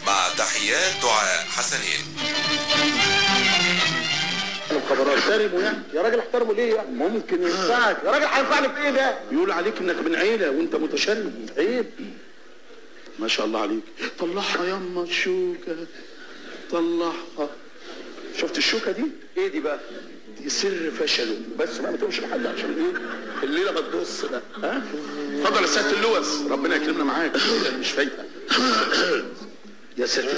مع تحيات دعاء حسنين. الخبرات احترمه يعني. يا راجل احترمه ليه يعني؟ ممكن. ينفعك. يا راجل هينفعني في إيه ده؟ بيقول عليك إنك من عيلة وأنت متشنج. عيب. ما شاء الله عليك. طلعها يما الشوكه طلعها. شفت الشوكة دي؟ إيه دي بقى؟ دي سر فشله. بس بقى ما تقولش لحد عشان إيه؟ الليلة بتبص بقى ها؟ اتفضل يا سيادة اللوز ربنا يكرمنا معاك. مش فايته يا ساتر.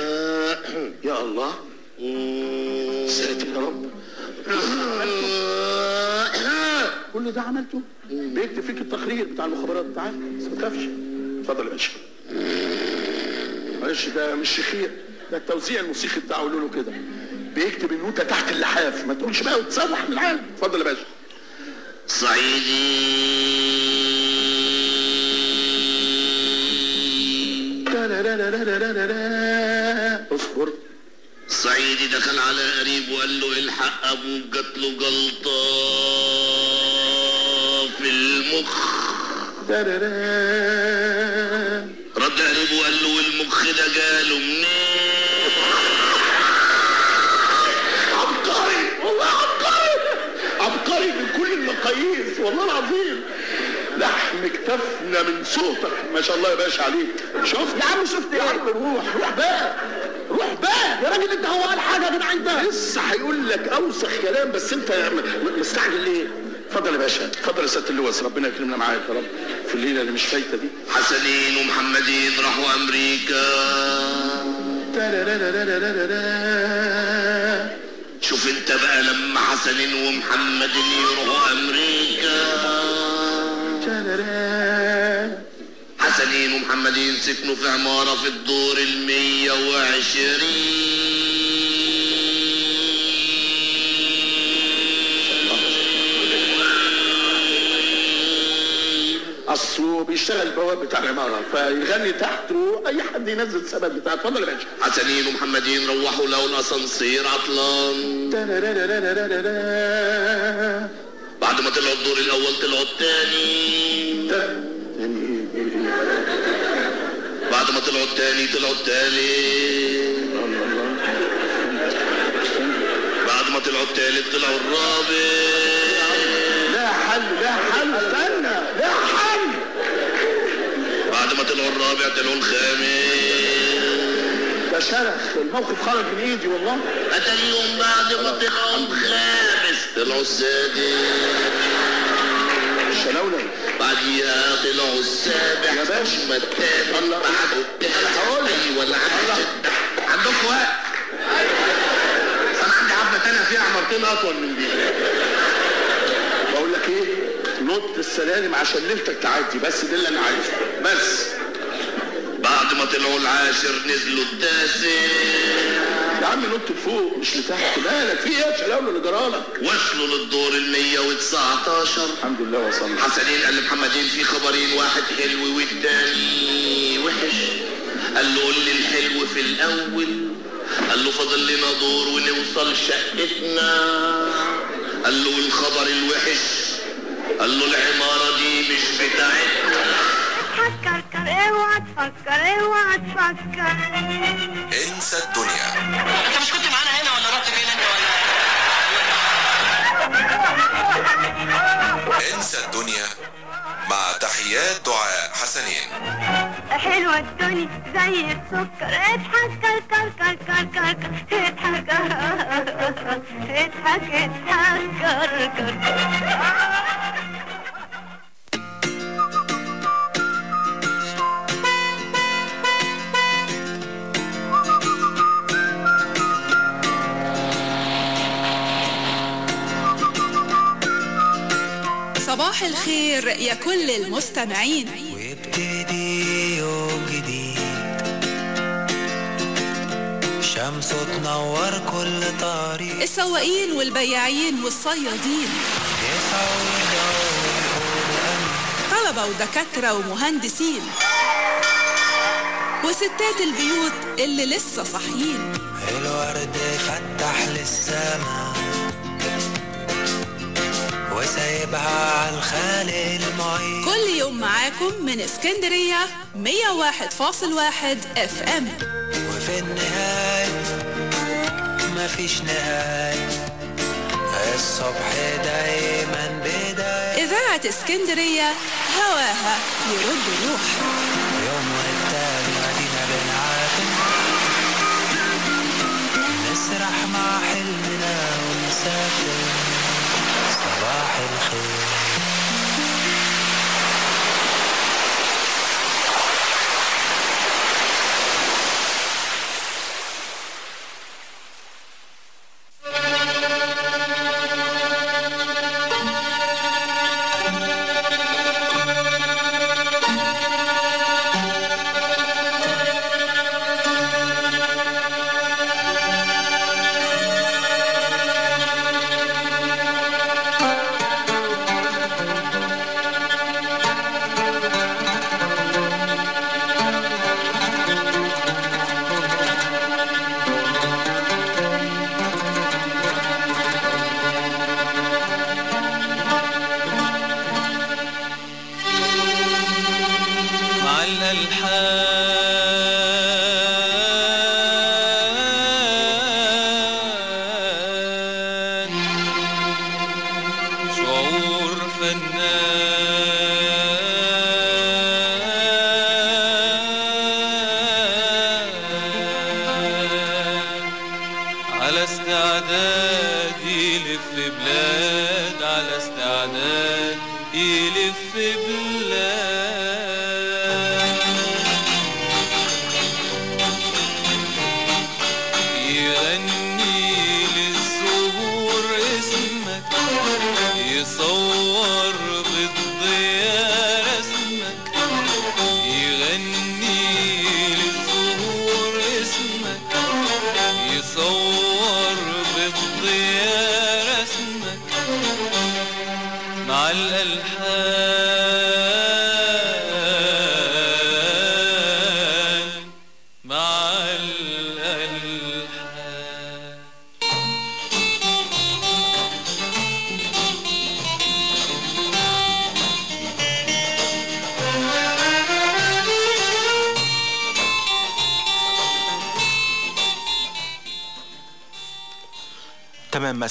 يا الله. ساتر يا رب. كل ده عملته؟ بيكتب فيك التقرير بتاع المخابرات. تعال بس ما تخافش. اتفضل يا باشا. معلش ده مش شخير ده التوزيع الموسيقي بتاعه قولوا له كده. بيكتب النوتة تحت اللحاف. ما تقولش بقى وتصلح من العالم. اتفضل يا باشا. صعيدي. اصبر. الصعيدي دخل على قريب وقال له الحق أبوك جات له جلطة في المخ. رد قريب وقال له والمخ ده جاله منين؟ عبقري والله عبقري. عبقري من كل المقاييس والله العظيم. لحم كتفنا من صوتك ما شاء الله يا باشا عليك. شفت؟ يا عم شفت يا عم روح روح بقى روح بقى. يا راجل انت هو قال حاجة يا جدع انت؟ لسه هيقول لك أوسخ كلام بس انت مستعجل ليه؟ اتفضل يا باشا اتفضل يا سيادة اللواء ربنا يكرمنا معاك يا رب. في الليلة اللي مش فايتة دي. حسنين ومحمدين راحوا أمريكا شوف انت بقى لما حسنين ومحمدين يروحوا أمريكا. حسنين ومحمدين سكنوا في عمارة في الدور المية اصله بيشتغل بواب بتاع العمارة فيغني تحته أي حد ينزل سبب بتاع اتفضل يا باشا. حسنين ومحمدين روحوا لقوا الاسانسير عطلان بعد ما طلعوا الدور الأول طلعوا التاني. بعد ما طلعوا التاني طلعوا التالت. بعد ما طلعوا التالت طلعوا الرابع. لا حل لا حل استنى لا حل. بعد ما طلعوا الرابع طلعوا الخامس. ده شرخ الموقف خرج من إيدي والله. اتاريهم بعد ما طلعوا الخامس. طلعوا السادس الشلاولة بعديها طلعوا السابع يا باشا. ثم الثامن بعده التاسع أيوه العاشر عندكم وقت أنا عندي حبه تانية فيها عمارتين أطول من دي. بقول لك إيه؟ نط السلالم عشان ليلتك تعدي. بس ده اللي أنا عايزه. بس. بعد ما طلعوا العاشر نزلوا التاسع. يا عم نط لفوق مش لتحت. مالك؟ في إيه يا شلاولة اللي جرالك؟ وصلوا للدور ال 119 الحمد لله وصلنا. حسنين قال لمحمدين في خبرين واحد حلو والتاني وحش. قال له قول لي الحلو في الأول. قال له فاضل لنا دور ونوصل شقتنا. قال له والخبر الوحش. قال له العمارة دي مش بتاعتنا. اوعى تفكر اوعى تفكر انسى الدنيا. انت مش كنت معانا هنا ولا رحت فين انت ولا؟ انسى الدنيا مع تحيات دعاء حسنين. حلوة الدنيا زي السكر. اضحك كر كر كر كر كر كر اضحك. اضحك اضحك. كر صباح الخير يا كل المستمعين. ويبتدي يوم جديد. شمس تنور كل طريق. السواقين والبياعين والصيادين. طلبة ودكاترة ومهندسين. وستات البيوت اللي لسه صاحيين. الورد فتح للسما وسايبها على الخالق المعين كل يوم معاكم من اسكندرية 101.1 اف ام وفي النهاية مفيش نهاية. الصبح دايما بداية. إذاعة اسكندرية هواها يرد الروح يوم والتاني مدينة بنعاتم نسرح مع حلمنا ونسافر.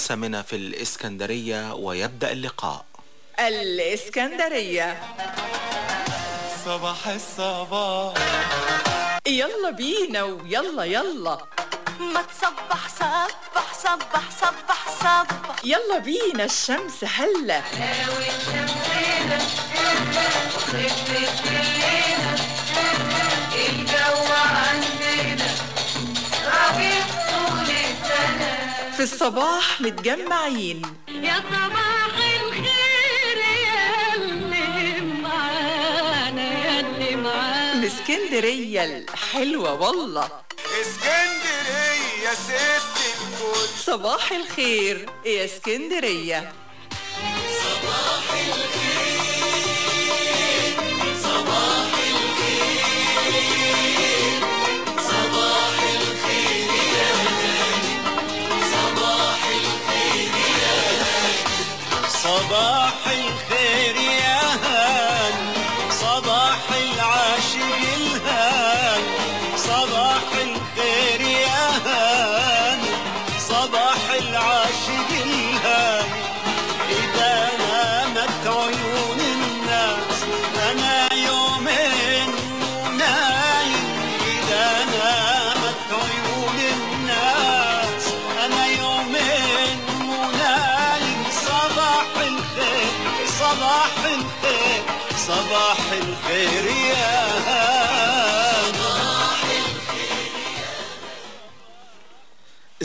مسامنا في الإسكندرية ويبدأ اللقاء. الإسكندرية. صباح الصباح. يلا بينا ويلا يلا. ما تصبح صبح صبح صبح صبح. يلا بينا الشمس هلا الجو في الصباح متجمعين. يا صباح الخير يا اللي معانا يا اللي معانا. الإسكندرية الحلوة والله. إسكندرية ست الكل. صباح الخير يا إسكندرية. صباح الخير. صباح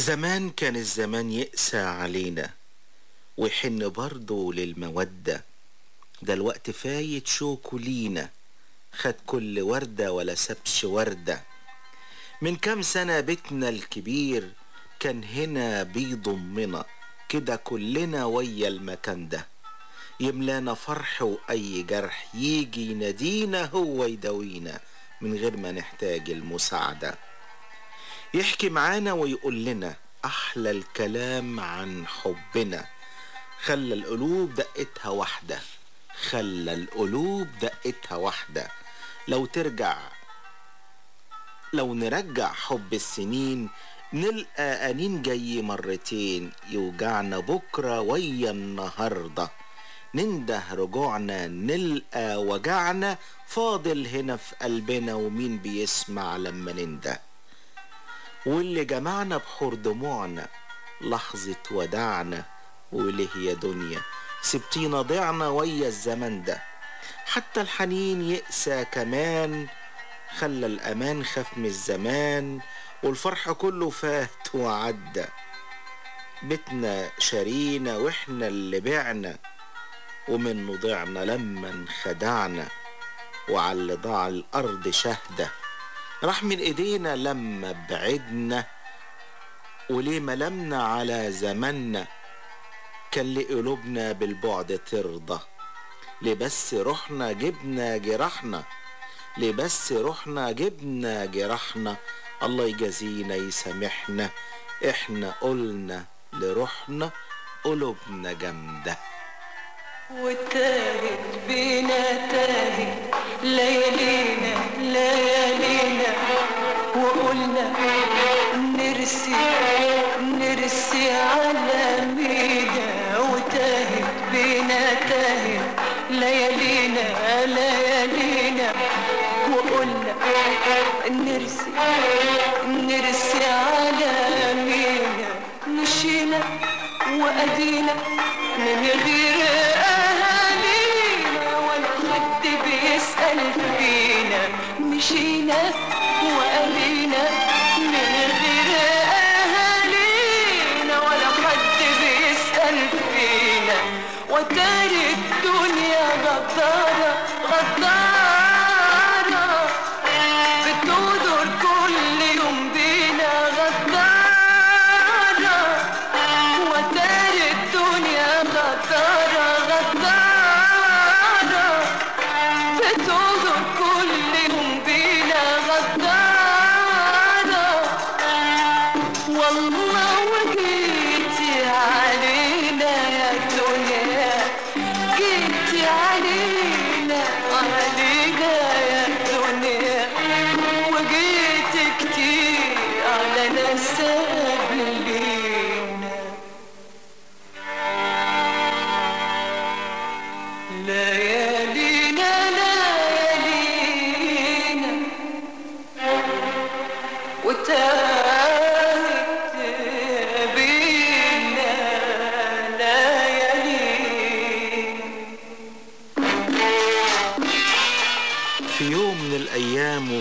زمان كان الزمان يقسى علينا ويحن برضه للمودة. ده الوقت فايت شوكه لينا خد كل وردة ولا سابش وردة. من كام سنة بيتنا الكبير كان هنا بيضمنا كده كلنا ويا المكان ده. يملانا فرح وأي جرح يجي ينادينا هو يداوينا من غير ما نحتاج المساعدة. يحكي معانا ويقول لنا أحلى الكلام عن حبنا. خلى القلوب دقتها واحدة. خلى القلوب دقتها واحدة. لو ترجع لو نرجع حب السنين نلقى أنين جاي مرتين. يوجعنا بكرة ويا النهاردة. ننده رجوعنا نلقى وجعنا. فاضل هنا في قلبنا ومين بيسمع لما ننده واللي جمعنا بحور دموعنا لحظة وداعنا وليه يا دنيا. سبتينا ضعنا ويا الزمن ده. حتى الحنين يقسى كمان خلى الأمان خاف من الزمان والفرح كله فات وعدى. بيتنا شارينا وإحنا اللي بعنا ومنه ضعنا لما انخدعنا وعلى ضاع الأرض شهدة. راح من إيدينا لما بعدنا وليه ملمنا على زمنا كان لقلوبنا بالبعد ترضى. ليه بس رحنا جبنا جراحنا؟ ليه بس رحنا جبنا جراحنا؟ الله يجازينا يسامحنا. إحنا قلنا لروحنا قلوبنا جامدة. وتاهت بينا تاهت ليالينا ليالينا. وقلنا نرسي نرسي على مينا. وتاهت بينا تاهت ليالينا ليالينا. وقلنا نرسي نرسي على مينا. وأدينا من غير machine.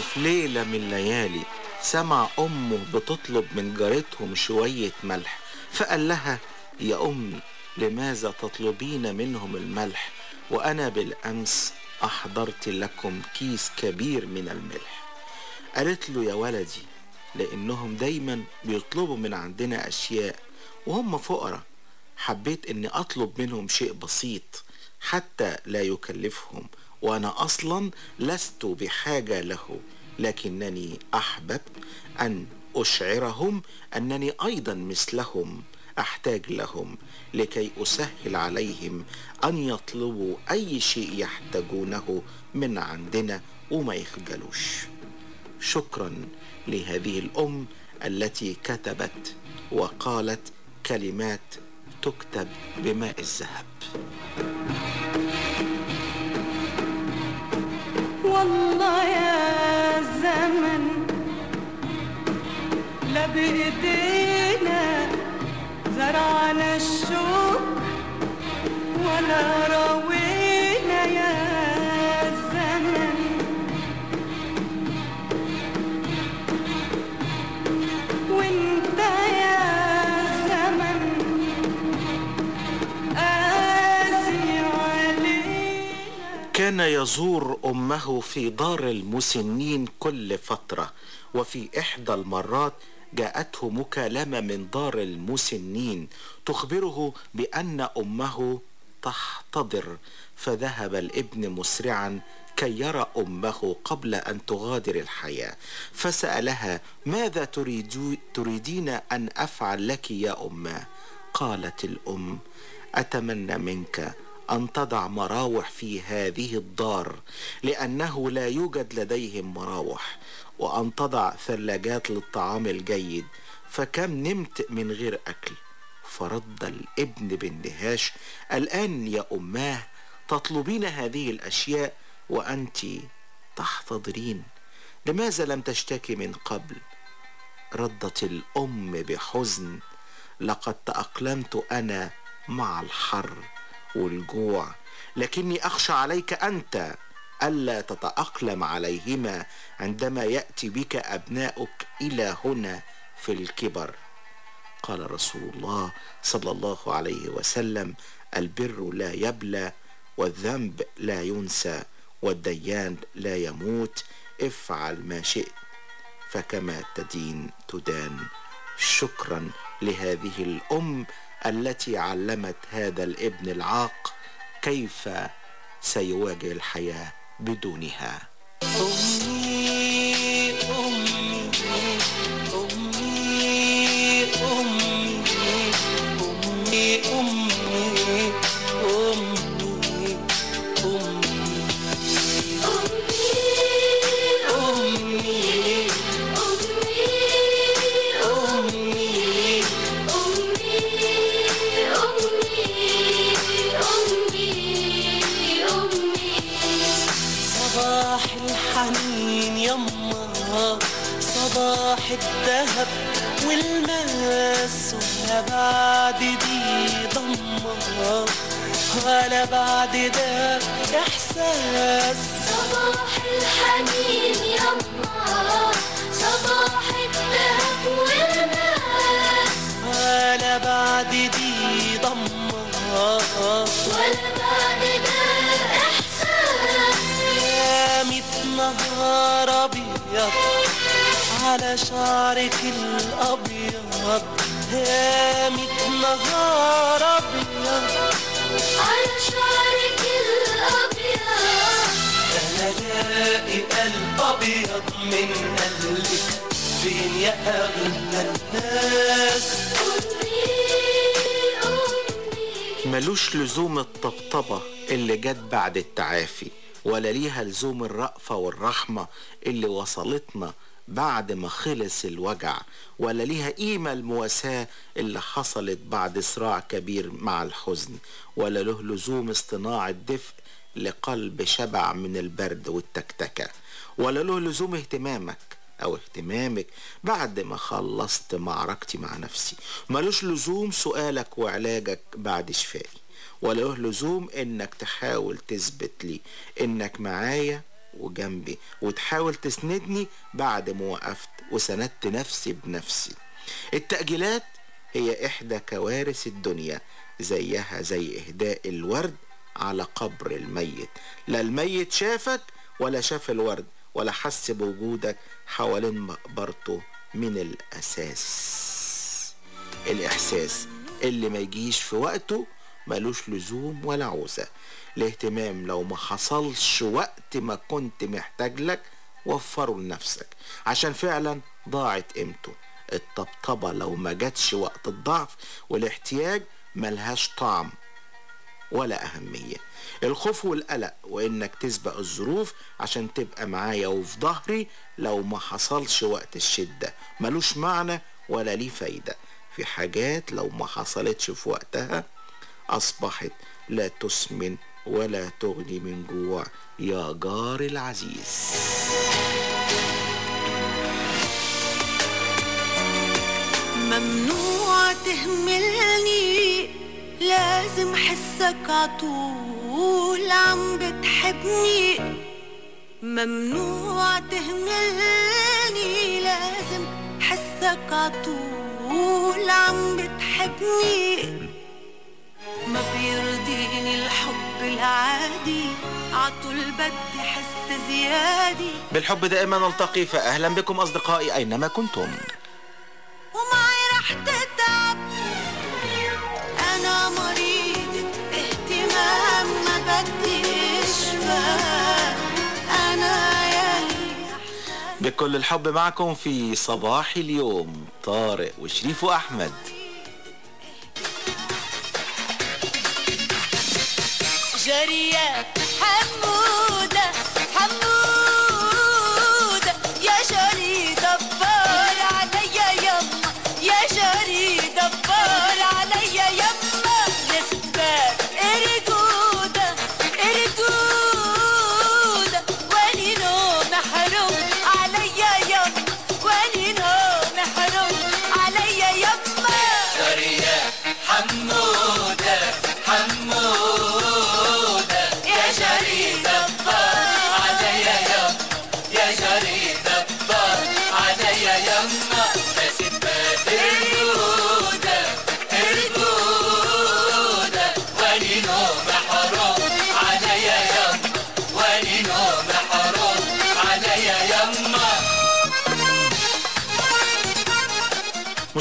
وفي ليلة من الليالي سمع أمه بتطلب من جارتهم شوية ملح فقال لها يا أمي لماذا تطلبين منهم الملح؟ وأنا بالأمس أحضرت لكم كيس كبير من الملح. قالت له يا ولدي لأنهم دايما بيطلبوا من عندنا أشياء وهم فقراء حبيت أني أطلب منهم شيء بسيط حتى لا يكلفهم وأنا أصلا لست بحاجة له لكنني أحببت أن أشعرهم أنني أيضا مثلهم أحتاج لهم لكي أسهل عليهم أن يطلبوا أي شيء يحتاجونه من عندنا وما يخجلوش. شكرا لهذه الأم التي كتبت وقالت كلمات تكتب بماء الذهب. والله يا زمن لا بإيدينا زرعنا الشوك ولا روينا كان يزور أمه في دار المسنين كل فترة وفي إحدى المرات جاءته مكالمه من دار المسنين تخبره بأن أمه تحتضر فذهب الابن مسرعا كي يرى أمه قبل أن تغادر الحياة فسألها ماذا تريد تريدين أن أفعل لك يا اماه قالت الأم أتمنى منك أن تضع مراوح في هذه الدار لأنه لا يوجد لديهم مراوح. وأن تضع ثلاجات للطعام الجيد فكم نمت من غير أكل. فرد الابن باندهاش الآن يا أماه تطلبين هذه الأشياء وأنت تحتضرين. لماذا لم تشتكي من قبل؟ ردت الأم بحزن لقد تأقلمت أنا مع الحر. والجوع. لكني أخشى عليك أنت ألا تتأقلم عليهما عندما يأتي بك أبناؤك إلى هنا في الكبر. قال رسول الله صلى الله عليه وسلم البر لا يبلى والذنب لا ينسى والديان لا يموت. افعل ما شئت فكما تدين تدان. شكرا لهذه الأم التي علمت هذا الابن العاق كيف سيواجه الحياة بدونها. أمي أمي. الذهب والماس ولا بعد دي ولا بعد ده إحساس. صباح الحنين يما صباح الذهب والماس. ولا بعد دي ضمة ولا بعد ده إحساس. يا ميت نهار أبيض على شعرك الأبيض يا ميت نهار أبيض. على شعرك الأبيض. أنا لاقي قلب أبيض من قلبك فين يا أغلى الناس؟ ملوش لزوم الطبطبة اللي جت بعد التعافي ولا ليها لزوم الرأفة والرحمة اللي وصلتنا بعد ما خلص الوجع ولا ليها قيمة المواساة اللي حصلت بعد صراع كبير مع الحزن ولا له لزوم اصطناع الدفء لقلب شبع من البرد والتكتكة ولا له لزوم اهتمامك أو اهتمامك بعد ما خلصت معركتي مع نفسي. ملوش لزوم سؤالك وعلاجك بعد شفائي ولا له لزوم إنك تحاول تثبت لي إنك معايا وجنبي وتحاول تسندني بعد ما وقفت وسندت نفسي بنفسي. التأجيلات هي إحدى كوارث الدنيا زيها زي إهداء الورد على قبر الميت. لا الميت شافك ولا شاف الورد ولا حس بوجودك حوالين مقبرته من الأساس. الإحساس اللي ما يجيش في وقته ملوش لزوم ولا عوزة. الاهتمام لو ما حصلش وقت ما كنت محتاج لك وفره لنفسك. عشان فعلا ضاعت قيمته. الطبطبة لو ما جاتش وقت الضعف والاحتياج ملهاش طعم ولا أهمية. الخوف والقلق وإنك تسبق الظروف عشان تبقى معايا وفي ظهري لو ما حصلش وقت الشدة. ملوش معنى ولا ليه فايدة. في حاجات لو ما حصلتش في وقتها أصبحت لا تسمن ولا تغني من جوع يا جار العزيز. ممنوع تهملني لازم حسك عطول عم بتحبني. ممنوع تهملني لازم حسك عطول عم بتحبني. العادي عطول بدي حس زيادي. بالحب دائما نلتقي فأهلا بكم أصدقائي أينما كنتم. ومعي رح تتعب. أنا مريض اهتمام ما بدي اشفى يلي بكل الحب معكم في صباح اليوم طارق وشريف وأحمد. حمودة حمودة.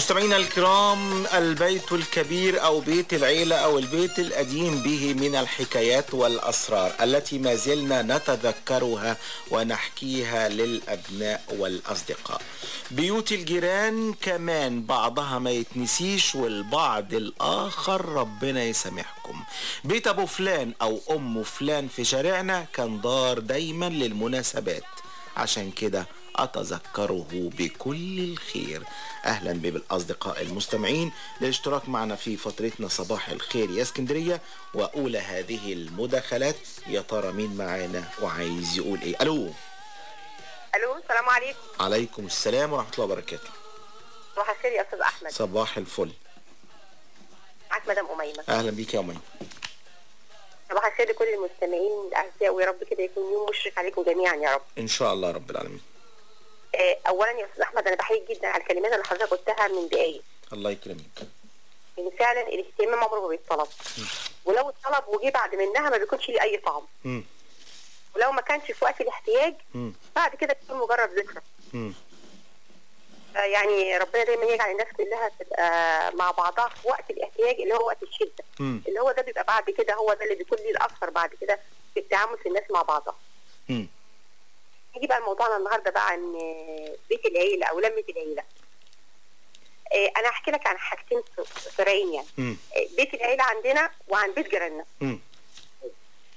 مستمعينا الكرام البيت الكبير أو بيت العيلة أو البيت القديم به من الحكايات والأسرار التي ما زلنا نتذكرها ونحكيها للأبناء والأصدقاء. بيوت الجيران كمان بعضها ما يتنسيش والبعض الآخر ربنا يسامحكم. بيت أبو فلان أو أم فلان في شارعنا كان دار دايما للمناسبات. عشان كده أتذكره بكل الخير. أهلا بالأصدقاء المستمعين للاشتراك معنا في فترتنا صباح الخير يا اسكندرية وأولى هذه المداخلات. يا ترى مين معانا وعايز يقول إيه؟ ألو. ألو السلام عليكم. عليكم السلام ورحمة الله وبركاته. صباح الخير يا أستاذ أحمد. صباح الفل. معاك مدام أميمة. أهلا بيك يا أميمة. صباح الخير لكل المستمعين الاعزاء ويا رب كده يكون يوم مشرق عليكم جميعا يا رب. إن شاء الله رب العالمين. اولا يا أستاذ أحمد أنا بحييك جدا على الكلمات اللي حضرتك قلتها من دقايق. الله يكرمك. ان فعلا الاهتمام عمره ما بيتطلب. ولو اتطلب وجه بعد منها ما بيكونش ليه أي طعم. ولو ما كانش في وقت الاحتياج. بعد كده بيكون مجرد ذكرى. آه، يعني ربنا دايما يجعل الناس كلها تبقى مع بعضها في وقت الاحتياج اللي هو وقت الشدة. مم. اللي هو ده بيبقى بعد كده هو ده اللي بيكون ليه الأثر بعد كده في التعامل في الناس مع بعضها. نيجي بقى لموضوعنا النهارده بقى عن بيت العيلة أو لمة العيلة آه، أنا هحكي لك عن حاجتين سريعين يعني مم. آه، بيت العيلة عندنا وعن بيت جيراننا.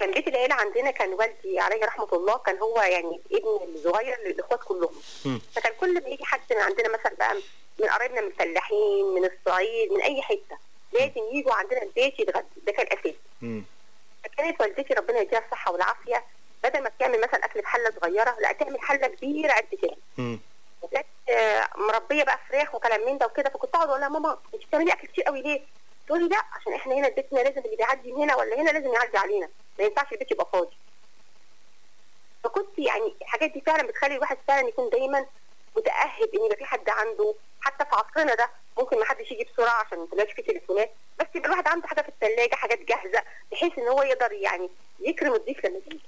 كان بيت العيلة عندنا كان والدي عليه رحمة الله كان هو يعني ابن الصغير للإخوات كلهم مم. فكان كل ما يجي حد من عندنا مثلا بقى من قرايبنا من الفلاحين من الصعيد من أي حتة لازم يجوا عندنا البيت يتغدوا ده كان اساسي. فكانت والدتي ربنا يديها الصحة والعافية بدل ما بتعمل مثلا اكل بحله صغيرة لا تعمل حلة كبيرة قد كده مم. وكانت آه، مربية بقى فراخ وكلام من ده وكده فكنت أقعد أقول لها ماما أنت بتعملي أكل كتير قوي ليه؟ تقول لي لا عشان إحنا هنا بيتنا لازم اللي بيعدي من هنا ولا هنا لازم يعدي علينا ما ينفعش البيت يبقى فاضي فكنت يعني الحاجات دي فعلا بتخلي الواحد فعلا يكون دايما متاهب إن يبقى في حد عنده حتى في عصرنا ده ممكن ما حدش يجي بسرعة عشان ما تلاقيش فيه تليفونات بس يبقى الواحد عنده حاجة في الثلاجه حاجات جاهزة بحيث إن هو يقدر يعني يكرم الضيف لما يجي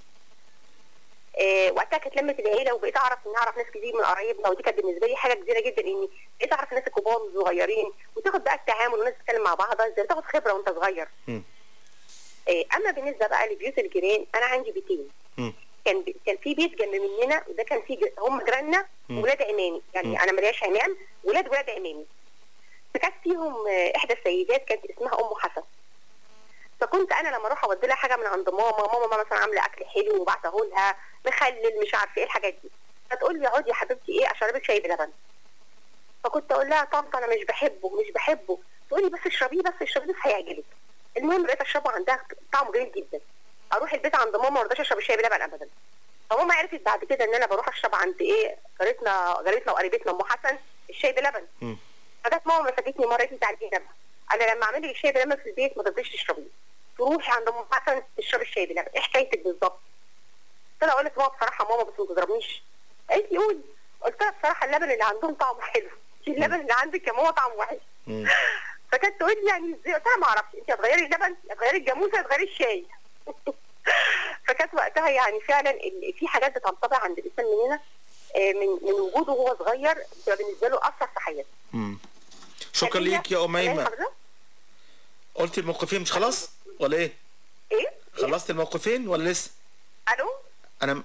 وقتها كانت لمة العيلة وبقيت أعرف إن أعرف ناس كتير من قرايبنا ودي كانت بالنسبة لي حاجة كبيرة جدا إني بقيت أعرف الناس الكبار والصغيرين وتاخد بقى التعامل والناس تتكلم مع بعضها إزاي تاخد خبرة وأنت صغير. آه أما بالنسبة بقى لبيوت الجيران أنا عندي بيتين. كان بي... كان في بيت جنب مننا وده كان في ج... هم جيراننا. ولاد عمامي يعني مم. أنا ملياش عمام ولاد ولاد عمامي فكانت فيهم آه، إحدى السيدات كانت اسمها أم حسن فكنت أنا لما أروح أودي لها حاجة من عند ماما ماما مثلا عاملة أكل حلو وبعته لها مخلل مش عارفه إيه الحاجات دي. فتقول لي اقعدي يا حبيبتي إيه أشربك شاي بلبن. فكنت أقول لها طنط أنا مش بحبه مش بحبه. تقول لي بس اشربيه بس اشربيه بس هيعجبك. المهم بقيت أشربه عندها طعمه جميل جدا. أروح البيت عند ماما ما رضاش أشرب الشاي بلبن ابدا. فماما عرفت بعد كده إن أنا بروح أشرب عند إيه جارتنا جارتنا وقريبتنا أم حسن الشاي بلبن. فجت ماما مسكتني مره قالت لي تعالي جنبها أنا لما اعمل لك الشاي بلبن في البيت ما ترضيش تشربيه. تروحي عند ام حسن تشربي الشاي بلبن. إيه حكايتك بالظبط قلت لها أقول لك ماما بصراحة ماما بس ما تضربنيش. قالت لي قولي. قلت لها بصراحة اللبن اللي عندهم طعمه حلو. *laughs* اللبن اللي عندك يا ماما طعمه وحش. *laughs* فكانت تقول لي يعني إزاي؟ قلت لها ما أعرفش. انت هتغيري اللبن؟ هتغيري الجاموسة؟ هتغيري الشاي؟ *laughs* فكانت وقتها يعني فعلا في حاجات بتنطبع عند الإنسان مننا آه، من من وجوده وهو صغير بتبقى بالنسبة له أثر في حياته. شكرا ليك يا خلينا أميمة حضرتك. قلت الموقفين مش خلاص؟ ولا إيه؟ إيه؟ خلصت الموقفين ولا لسه؟ ألو؟ أنا م-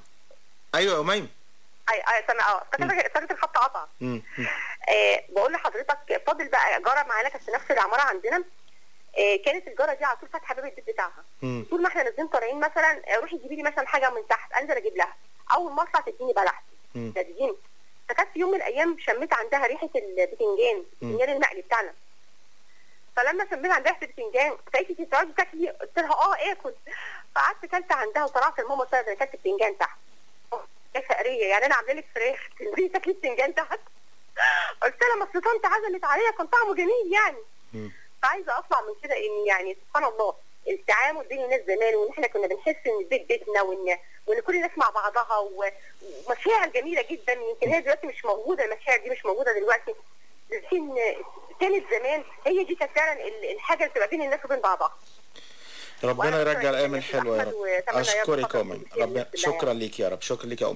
أيوه يا أميمة. اي أي سامع. آه افتكرت الخط قطع. آه بقول لحضرتك فاضل بقى جارة معانا كانت في نفس العمارة عندنا. آه كانت الجارة دي على طول فاتحة باب البيت بتاعها. مم. طول ما إحنا نازلين طالعين مثلا آه، روحي جيبي لي مثلا حاجة من تحت أنزل أجيب لها. أول ما أطلع تديني بلح مم. تديني. فكانت في يوم من الأيام شميت عندها ريحة البتنجان البتنجان المقلي بتاعنا. فلما شميت عندها ريحه البتنجان فقالت لي تقعدي تاكلي قلت لها آه اكل فقعدت كلت عندها وطلعت لماما ده أنا كلت بتنجان تحت. يا فقريه يعني أنا عاملة لك فراخ تنزلي تاكلي بتنجان تحت. قلت لها ما طنط عزمت عليا كان طعمه جميل يعني. فعايزة أطلع من كده إن يعني سبحان الله التعامل بين الناس زمان وإن إحنا كنا بنحس إن البيت بيتنا وإن وإن كل الناس مع بعضها ومشاعر جميلة جدا يمكن هي دلوقتي مش موجودة المشاعر دي مش موجودة دلوقتي. لكن كانت زمان هي دي كانت فعلا ال- الحاجة اللي بتبقى بين الناس وبين بعضها. ربنا يرجع الأيام الحلوة يا رب. أشكرك يا أميمة خير رب بإذن الله شكرا ليك يا رب. شكرا ليك يا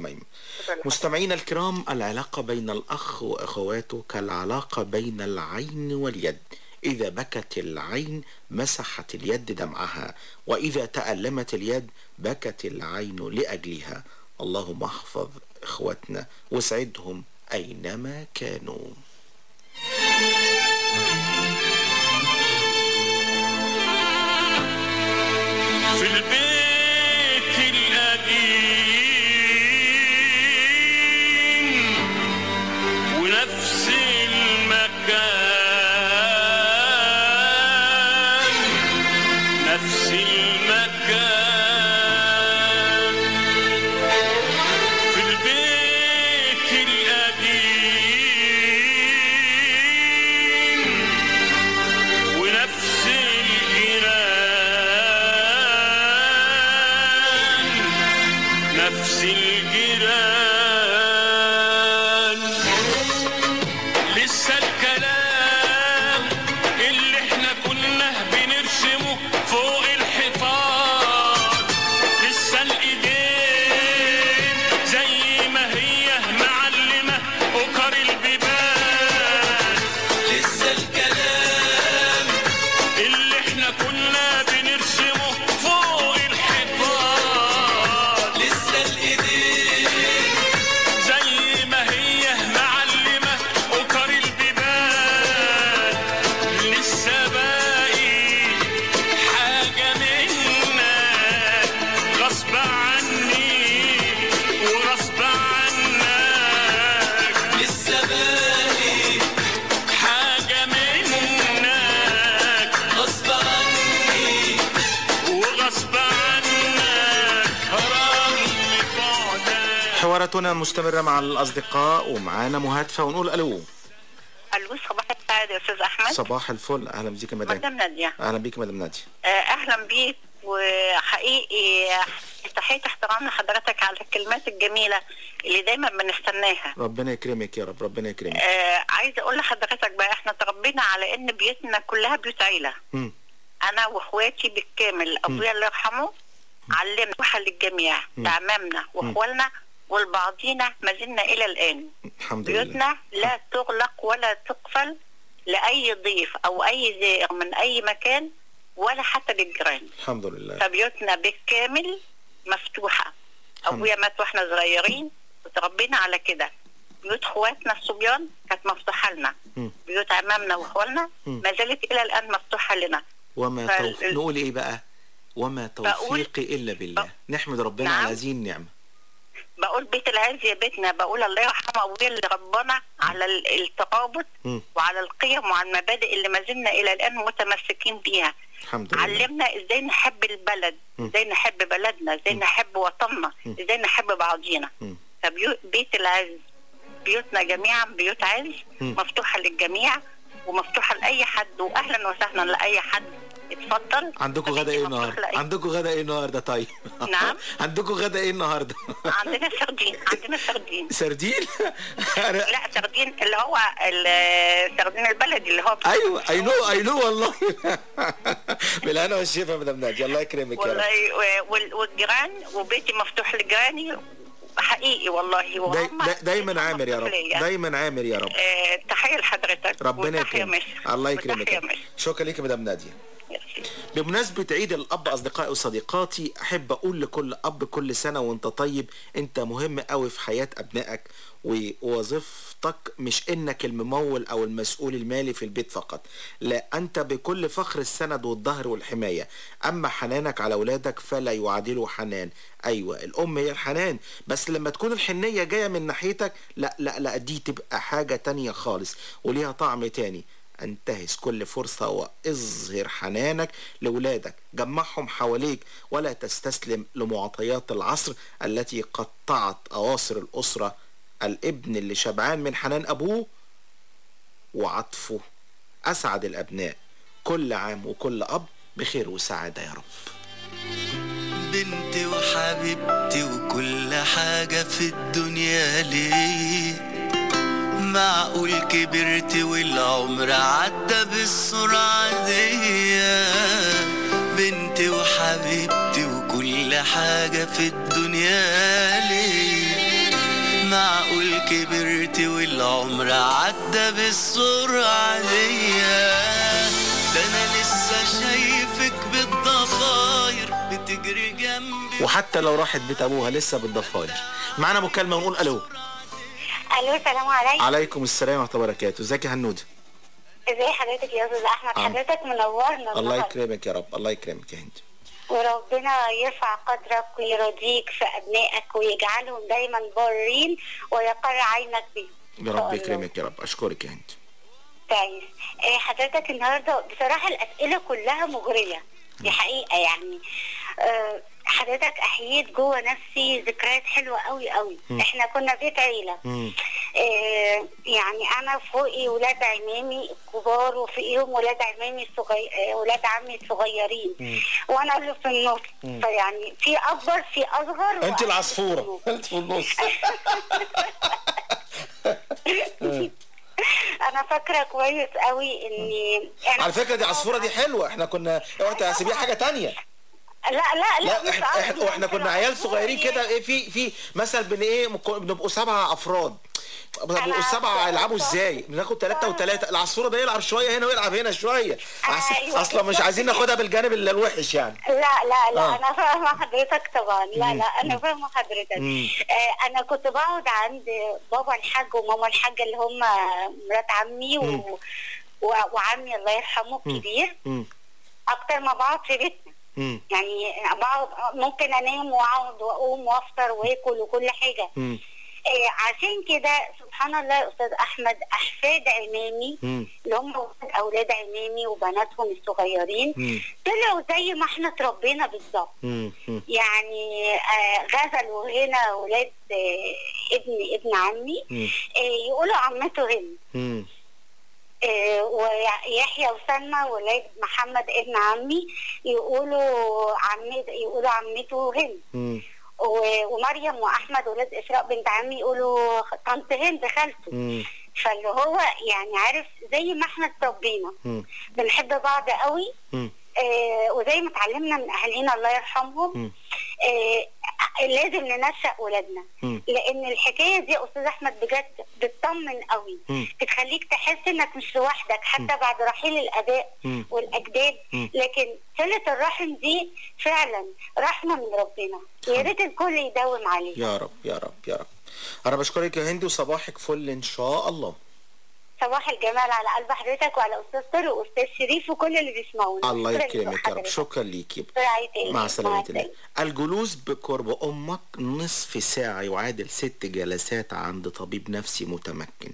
لحضرتك. مستمعينا الكرام العلاقة بين الأخ وأخواته كالعلاقة بين العين واليد. إذا بكت العين مسحت اليد دمعها. وإذا تألمت اليد بكت العين لأجلها. اللهم احفظ إخوتنا واسعدهم أينما كانوا. في محاورتنا مستمرة مع الأصدقاء ومعانا مهاتفة ونقول ألو ألو صباح السعادة يا أستاذ أحمد. صباح الفل. أهلا بيك يا مدام. مدام نادية. أهلا بيك يا مدام نادية. آه، أهلا بيك. وحقيقي تحية احترام لحضرتك على الكلمات الجميلة اللي دايما بنستناها. ربنا يكرمك يا رب ربنا يكرمك. آه عايزة أقول لحضرتك بقى إحنا تربينا على إن بيوتنا كلها بيوت عيلة. مم. أنا وإخواتي بالكامل أبويا الله يرحمه علمنا للجميع مم. لعمامنا واخوالنا ولبعضينا ما زلنا إلى الآن. الحمد لله. بيوتنا لا تغلق ولا تقفل لأي ضيف أو أي زائر من أي مكان ولا حتى للجيران الحمد لله. فبيوتنا بالكامل مفتوحة. أبويا مات وإحنا صغيرين. وتربينا على كده. بيوت اخواتنا الصبيان كانت مفتوحة لنا. مم. بيوت عمامنا واخوالنا. ما زالت إلى الآن مفتوحة لنا. وما فال- توفيق نقول إيه بقى؟ وما توفيقي إلا بالله. نحمد ربنا نعم. على هذه النعمة. بقول بيت العز يا بيتنا بقول الله يرحمه أبويا اللي ربنا على ال- الترابط. وعلى القيم وعلى المبادئ اللي ما زلنا إلى الآن متمسكين بيها الحمد لله علمنا إزاي نحب البلد. إزاي نحب بلدنا إزاي نحب وطننا. إزاي نحب بعضينا مم. فبيت العز بيوتنا جميعا بيوت عز. مفتوحة للجميع ومفتوحة لأي حد واهلا وسهلا لأي حد اتفضل. عندكم غدا النهاردة؟ لأي- عندكم غدا إيه النهاردة؟ طيب. نعم. *laughs* عندكم غدا إيه النهاردة؟ عندنا سردين. عندنا سردين. سردين؟ لا *laughs* سردين اللي هو السردين البلدي اللي هو أيوه اي نعم اي نعم والله. *laughs* بالهنا والشفا يا مدام نادية الله يكرمك يا رب. والله والجيران وبيتي مفتوح لجيراني. حقيقي والله. داي وهم دا دايما عامر يا رب. دايما عامر يا رب. آه، تحية لحضرتك. ربنا يكرمك. الله يكرمك. شكرا لك يا مدام نادية بمناسبة عيد الأب أصدقائي وصديقاتي أحب أقول لكل أب كل سنة وأنت طيب أنت مهم قوي في حياة أبنائك ووظيفتك مش إنك الممول أو المسؤول المالي في البيت فقط لا أنت بكل فخر السند والظهر والحماية. أما حنانك على أولادك فلا يعادله حنان. أيوة الأم هي الحنان بس لما تكون الحنية جاية من ناحيتك لا لا لا دي تبقى حاجة تانية خالص وليها طعم تاني. انتهز كل فرصة واظهر حنانك لولادك جمعهم حواليك ولا تستسلم لمعطيات العصر التي قطعت أواصر الأسرة. الابن اللي شبعان من حنان أبوه وعطفه. أسعد الأبناء. كل عام وكل أب بخير وسعادة يا رب. بنتي وحبيبتي وكل حاجة في الدنيا ليه معقول كبرت والعمر عدى بالسرعة دي. بنتي وحبيبتي وكل حاجة في الدنيا ليه معقول كبرت والعمر عدى بالسرعة دي. ده أنا لسه شايفك بالضفاير بتجري جنبي. وحتى لو راحت بيت أبوها لسه بالضفاير. معانا مكالمة ونقول ألو. ألو السلام عليكم. عليكم السلام ورحمة الله وبركاته. ازيك يا هنودة ازي حضرتك يا أستاذ أحمد. حضرتك منورنا الله. يكرمك يا رب الله يكرمك يا هند. وربنا يرفع قدرك ويرضيك في أبنائك ويجعلهم دايما بارين ويقر عينك بيهم. يا رب يكرمك يا رب. أشكرك يا هند. كويس آه، حضرتك النهارده بصراحة الأسئلة كلها مغرية. دي حقيقة يعني. آه، حضرتك أحييت جوه نفسي ذكريات حلوة قوي قوي مم. إحنا كنا بيت عيلة. آه، يعني أنا فوقي ولاد عمامي الكبار وفوقيهم ولاد عمامي الصغير آه، ولاد عمي الصغيرين وأنا اللي في النص. فيعني في أكبر في أصغر. أنت وأنا العصفورة. أنت في النص. *laughs* أنا فاكرة كويس قوي إني على فكرة دي عصفورة دي حلوة. إحنا كنا اوعي تحسبيها حاجة تانية. لا لا لا, لا إحنا إحنا وإحنا كنا عيال صغيرين كده إيه في في مثلا بن إيه بنبقوا سبعة أفراد بنبقوا السبعة يلعبوا إزاي؟ بناخد ثلاثة وثلاثة العصفورة ده يلعب شوية هنا ويلعب هنا شوية أص- أيوة، أصلا مش عايزين ناخدها بالجانب ال- الوحش يعني لا لا لا آه. أنا فاهمة حضرتك طبعا لا. لا أنا فاهمة حضرتك. آه أنا كنت بقعد عند بابا الحاج وماما الحاجة اللي هم مرات عمي. و... و... وعمي الله يرحمه. الكبير. أكتر ما بقعد في بيتنا مم. يعني بقعد ممكن انام واقعد واقوم وافطر واكل وكل حاجة مم. آه عشان كده سبحان الله يا أستاذ أحمد أحفاد عمامي مم. اللي هم ولاد أولاد عمامي وبناتهم الصغيرين مم. طلعوا زي ما إحنا اتربينا بالظبط. يعني آه غزلوا هنا ولاد آه ابن ابن عمي. آه يقولوا عمته. آه، ويحيى وسلمى ولاد محمد ابن عمي يقولوا عمي يقولوا عمته هند ومريم وأحمد ولاد إسراء بنت عمي يقولوا طنط هند خالته. فاللي هو يعني عارف زي ما إحنا اتربينا. بنحب بعض قوي مم. آه وزي ما اتعلمنا من أهالينا الله يرحمهم. آه لازم ننشأ ولادنا. لأن الحكاية دي يا أستاذ أحمد بجد بتطمن قوي مم. بتخليك تحس إنك مش لوحدك حتى بعد رحيل الأباء مم. والأجداد. لكن صله الرحم دي فعلا رحمة من ربنا يا ريت الكل يداوم عليها يا رب يا رب يا رب أنا بشكرك يا هندي وصباحك فل إن شاء الله صباح الجمال على قلب حضرتك وعلى أستاذ طارق وأستاذ شريف وكل اللي بيسمعونا. الله يكرمك يا رب. شكرا ليكي. مع سلامة الله. الجلوس بقرب أمك نصف ساعة يعادل ست جلسات عند طبيب نفسي متمكن.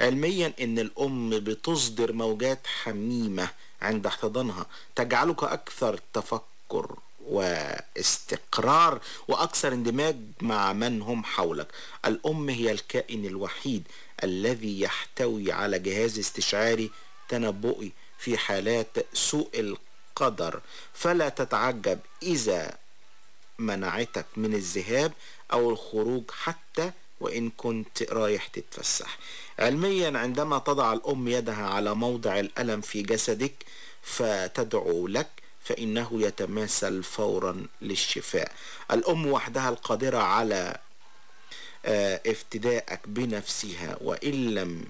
علميا إن الأم بتصدر موجات حميمة عند احتضانها. تجعلك أكثر تفكر. واستقرار وأكثر اندماج مع من هم حولك. الأم هي الكائن الوحيد الذي يحتوي على جهاز استشعاري تنبؤي في حالات سوء القدر. فلا تتعجب إذا منعتك من الذهاب أو الخروج حتى وإن كنت رايح تتفسح. علميا عندما تضع الأم يدها على موضع الألم في جسدك فتدعو لك فإنه يتماثل فورا للشفاء. الأم وحدها القادرة على آه، افتدائك بنفسها وإن لم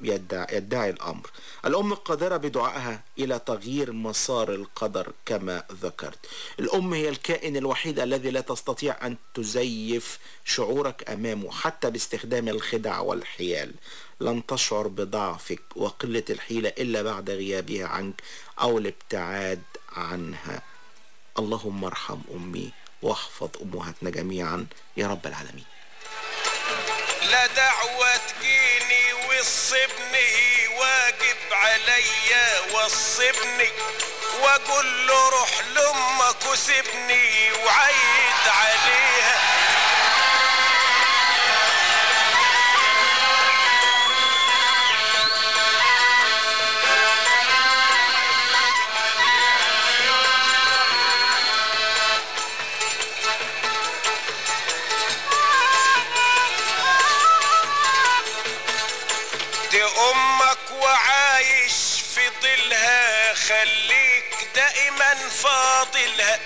يدعي, يدعي الأمر. الأم القادرة بدعائها إلى تغيير مسار القدر كما ذكرت. الأم هي الكائن الوحيد الذي لا تستطيع أن تزيف شعورك أمامه حتى باستخدام الخدع والحيال. لن تشعر بضعفك وقلة الحيلة إلا بعد غيابها عنك أو الابتعاد عنها. اللهم ارحم أمي واحفظ أمهاتنا جميعا. يا رب العالمين. لا دعوة تجيني وصبني واجب عليا وصبني واقول له روح لأمك وسيبني وعيد عليها. خليك دائما فاضلها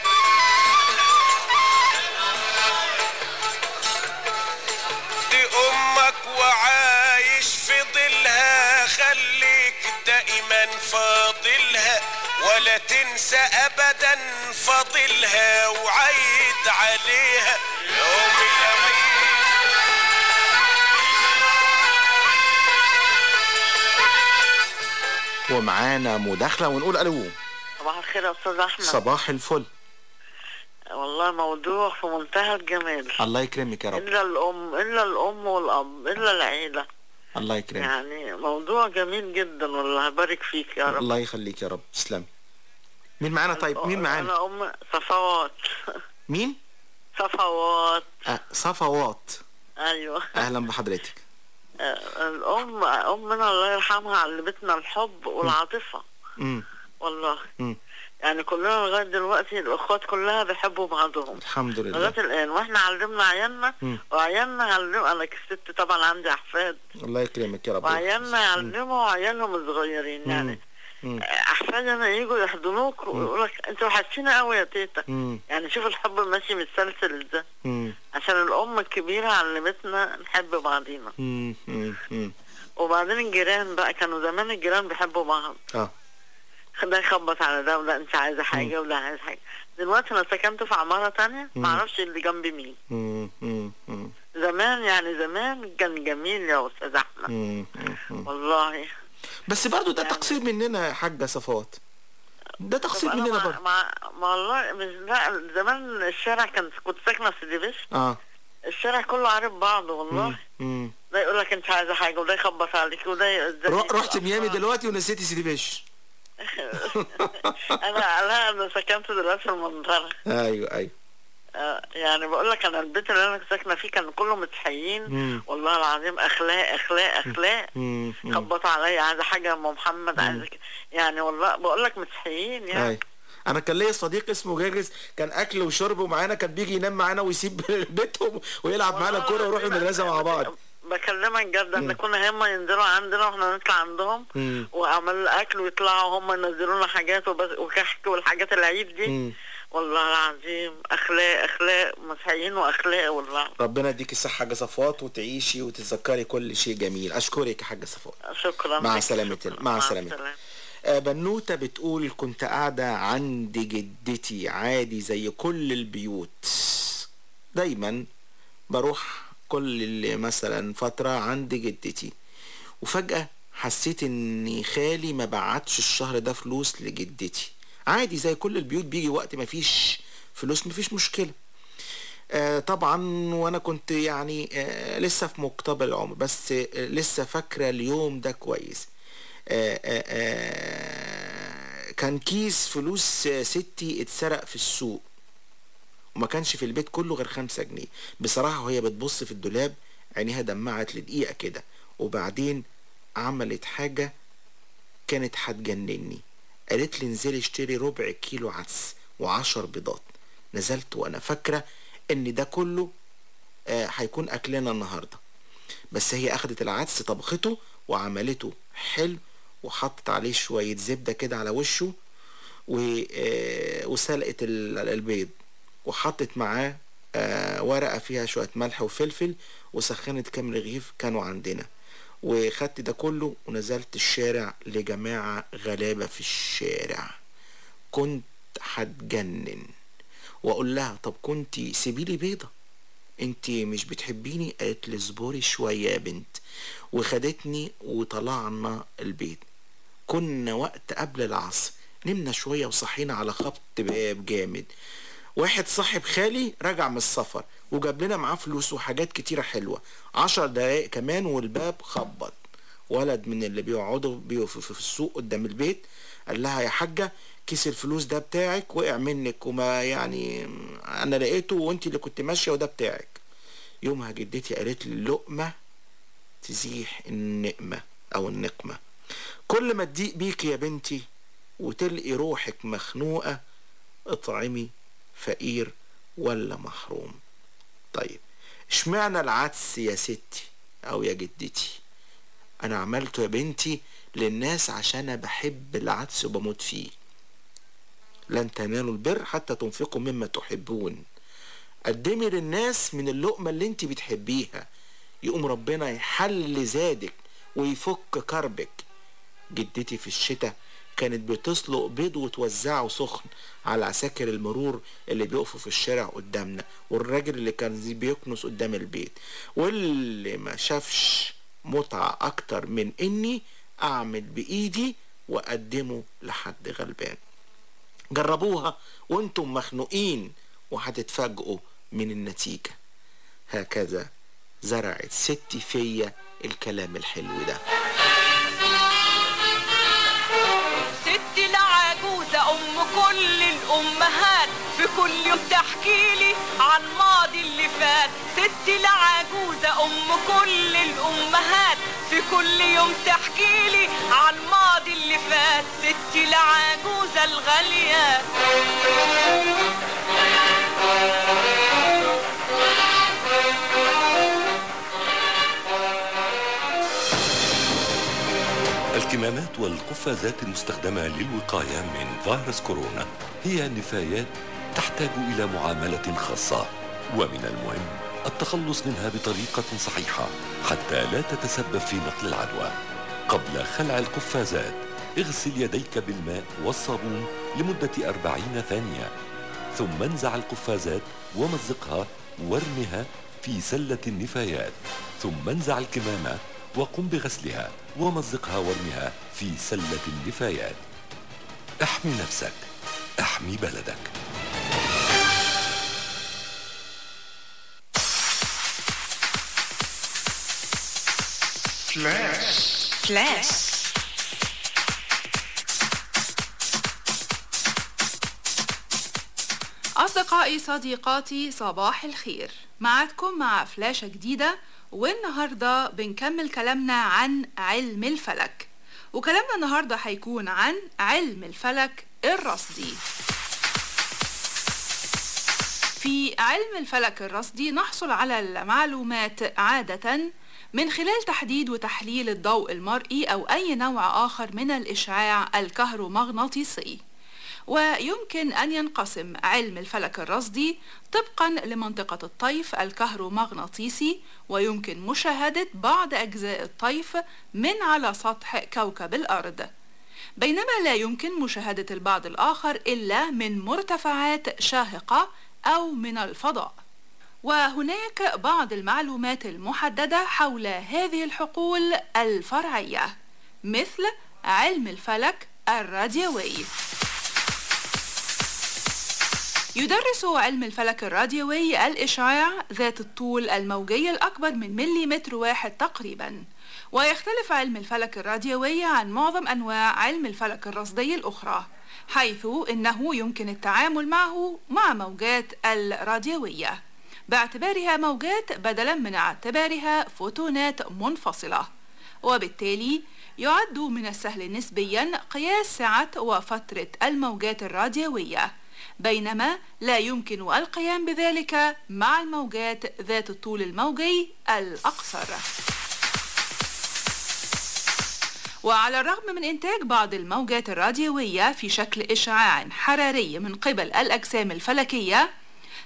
دي أمك وعايش في ظلها خليك دائما فاضلها ولا تنسى ابدا فاضلها وعيد عليها. ومعانا مداخلة ونقول ألو. صباح الخير يا أستاذ أحمد. صباح الفل. والله موضوع في منتهى الجمال. الله يكرمك يا رب. إلا الأم إلا الأم والأب إلا العيلة. الله يكرمك. يعني موضوع جميل جدا والله يبارك فيك يا رب. الله يخليك يا رب. تسلم. مين معانا طيب؟ مين معانا؟ أنا أم صفوات. مين؟ صفوات. آه صفوات. أيوه. أهلا بحضرتك. الام امنا الله يرحمها علمتنا الحب والعاطفة. مم. والله. مم. يعني كلنا لغاية دلوقتي الأخوات كلها بيحبوا بعضهم. الحمد لله. لغاية الآن. وإحنا علمنا عيالنا. وعيالنا علم أنا كست طبعا عندي أحفاد. الله يكرمك يا رب. وعيالنا يعلموا عيالهم الصغيرين يعني. مم. احفادنا يجوا يحضنوك ويقول لك أنت وحشتينا قوي يا تيتا. يعني شوف الحب ماشي متسلسل إزاي. عشان الأم الكبيرة علمتنا نحب بعضينا. وبعدين الجيران بقى كانوا زمان الجيران بيحبوا بعض. آه. ده يخبط على ده وده أنت عايزه حاجة وده عايز حاجة. دلوقتي أنا سكنت في عمارة تانية مم. معرفش اللي جنبي مين. زمان يعني زمان كان جميل يا أستاذ أحمد. والله. بس برضو ده تقصير مننا يا حاجة صفوات. ده تقصير مننا مع, برضو. مع, مع والله مش لا زمان الشارع كان كنت ساكنة في بشر آه. الشارع كله عارف بعضه والله. مم. ده يقول لك انت عايزه حاجة وده يخبط عليك وده رحت ميامي دلوقتي ونسيتي سيدي بشر *laughs* أنا لا أنا سكنت دلوقتي في المنظره أيوه أيوه. يعني بقول لك أنا البيت اللي أنا ساكنة فيه كان كله متحيين مم. والله العظيم أخلاق أخلاق أخلاق. خبطوا عليا عايزة حاجة يا أم محمد عايزة يعني والله بقول لك متحيين يعني أيوه أنا كان ليا صديق اسمه جاجس كان أكل وشرب ومعانا كان بيجي ينام معانا ويسيب *laughs* بيتهم ويلعب معانا كورة ويروح المدرسة مع بعض بكلمك جد. ان كنا هم ينزلوا عندنا وإحنا نطلع عندهم. وعملوا أكل ويطلعوا هم ينزلوا لنا حاجات وبس وكحك والحاجات العيد دي مم. والله العظيم. أخلاق أخلاق مسيحيين وأخلاق والله. ربنا يديك الصحة حاجة صفوات وتعيشي وتتذكري كل شيء جميل. أشكرك يا حاجة صفوات. شكرا. مع شكراً. مع السلامة. آه، بنوتة بتقول كنت قاعدة عند جدتي عادي زي كل البيوت. دايما بروح كل مثلا فترة عند جدتي. وفجأة حسيت ان خالي ما بعتش الشهر ده فلوس لجدتي. عادي زي كل البيوت بيجي وقت ما فيش فلوس ما فيش مشكلة. آه طبعا وأنا كنت يعني آه لسه في مقتبل العمر بس آه لسه فاكرة اليوم ده كويس. كان كيس فلوس ستي اتسرق في السوق. وما كانش في البيت كله غير خمسة جنيه. بصراحة وهي بتبص في الدولاب عينيها دمعت لدقيقة كده. وبعدين عملت حاجة كانت هتجنني. قالت لي انزلي اشتري ربع كيلو عدس وعشر بيضات. نزلت وأنا فاكرة ان ده كله آه، هيكون أكلنا النهاردة. بس هي أخدت العدس طبخته وعملته حلو وحطت عليه شوية زبدة كده على وشه و- آه، وسلقت ال- البيض. وحطت معاه آه، ورقة فيها شوية ملح وفلفل وسخنت كام رغيف كانوا عندنا. وخدت ده كله ونزلت الشارع لجماعة غلابة في الشارع. كنت هتجنن وأقول لها طب كنتي سيبيلي بيضة؟ انت مش بتحبيني؟ قالت لي اصبري شوية يا بنت. وخدتني وطلعنا البيت. كنا وقت قبل العصر نمنا شوية وصحينا على خبط باب جامد. واحد صاحب خالي رجع من السفر وجاب لنا معاه فلوس وحاجات كتيرة حلوة. عشر دقايق كمان والباب خبط. ولد من اللي بيقعدوا في السوق قدام البيت قال لها يا حاجة كيس الفلوس ده بتاعك وقع منك وما يعني أنا لقيته وأنت اللي كنت ماشية وده بتاعك. يومها جدتي قالت لي اللقمة تزيح النقمة أو النقمة. كل ما تضيق بيك يا بنتي وتلقي روحك مخنوقة اطعمي فقير ولا محروم. طيب اشمعنى العدس يا ستي أو يا جدتي؟ أنا عملته يا بنتي للناس عشان أنا بحب العدس وبموت فيه. لن تنالوا البر حتى تنفقوا مما تحبون. قدمي للناس من اللقمة اللي انت بتحبيها. يقوم ربنا يحل زادك ويفك كربك. جدتي في الشتاء كانت بتسلق بيض وتوزعه سخن على عساكر المرور اللي بيقفوا في الشارع قدامنا والراجل اللي كان بيكنس قدام البيت. واللي ما شافش متعة أكتر من إني أعمل بإيدي وأقدمه لحد غلبان. جربوها وأنتم مخنوقين وهتتفاجئوا من النتيجة. هكذا زرعت ستي فيا الكلام الحلو ده. كل الأمهات في كل يوم تحكي لي عن ماضي اللي فات. ستي العجوزة أم كل الأمهات في كل يوم تحكي لي عن ماضي اللي فات. ستي العجوزة الغالية. الكمامات والقفازات المستخدمة للوقاية من فيروس كورونا هي نفايات تحتاج إلى معاملة خاصة. ومن المهم التخلص منها بطريقة صحيحة حتى لا تتسبب في نقل العدوى. قبل خلع القفازات اغسل يديك بالماء والصابون لمدة أربعين ثانية ثم انزع القفازات ومزقها وارمها في سلة النفايات ثم انزع الكمامة وقم بغسلها ومزقها وارمها في سلة النفايات. أحمي نفسك أحمي بلدك. فلاش فلاش أصدقائي صديقاتي صباح الخير. معكم مع فلاشة جديدة والنهاردة بنكمل كلامنا عن علم الفلك. وكلامنا النهاردة هيكون عن علم الفلك الرصدي. في علم الفلك الرصدي نحصل على المعلومات عادة من خلال تحديد وتحليل الضوء المرئي أو أي نوع آخر من الإشعاع الكهرومغناطيسي. ويمكن أن ينقسم علم الفلك الرصدي طبقا لمنطقة الطيف الكهرومغناطيسي ويمكن مشاهدة بعض أجزاء الطيف من على سطح كوكب الأرض. بينما لا يمكن مشاهدة البعض الآخر إلا من مرتفعات شاهقة أو من الفضاء. وهناك بعض المعلومات المحددة حول هذه الحقول الفرعية مثل علم الفلك الراديوي. يدرس علم الفلك الراديوي الإشعاع ذات الطول الموجي الأكبر من مليمتر واحد تقريبا. ويختلف علم الفلك الراديوي عن معظم أنواع علم الفلك الرصدي الأخرى حيث إنه يمكن التعامل معه مع موجات الراديوية. باعتبارها موجات بدلا من اعتبارها فوتونات منفصلة. وبالتالي يعد من السهل نسبيا قياس سعة وفترة الموجات الراديوية. بينما لا يمكن القيام بذلك مع الموجات ذات الطول الموجي الأقصر. وعلى الرغم من إنتاج بعض الموجات الراديوية في شكل إشعاع حراري من قبل الأجسام الفلكية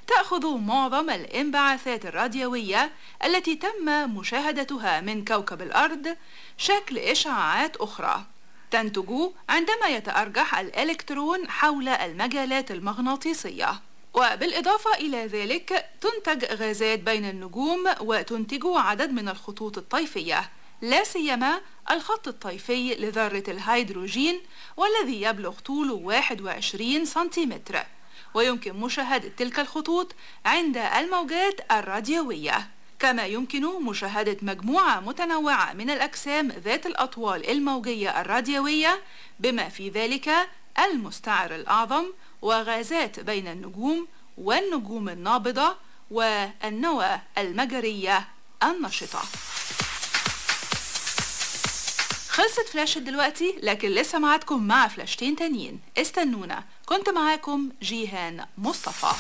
تأخذ معظم الانبعاثات الراديوية التي تم مشاهدتها من كوكب الأرض شكل إشعاعات أخرى. تنتج عندما يتأرجح الإلكترون حول المجالات المغناطيسية. وبالإضافة إلى ذلك تنتج غازات بين النجوم وتنتج عدد من الخطوط الطيفية لا سيما الخط الطيفي لذرة الهيدروجين والذي يبلغ طوله 21 سنتيمتر. ويمكن مشاهدة تلك الخطوط عند الموجات الراديوية. كما يمكن مشاهدة مجموعة متنوعة من الأجسام ذات الأطوال الموجية الراديوية بما في ذلك المستعر الأعظم وغازات بين النجوم والنجوم النابضة والنوى المجرية النشطة. خلصت فلاشة دلوقتي لكن لسه معاكم مع فلاشتين تانيين. استنونا. كنت معاكم جيهان مصطفى.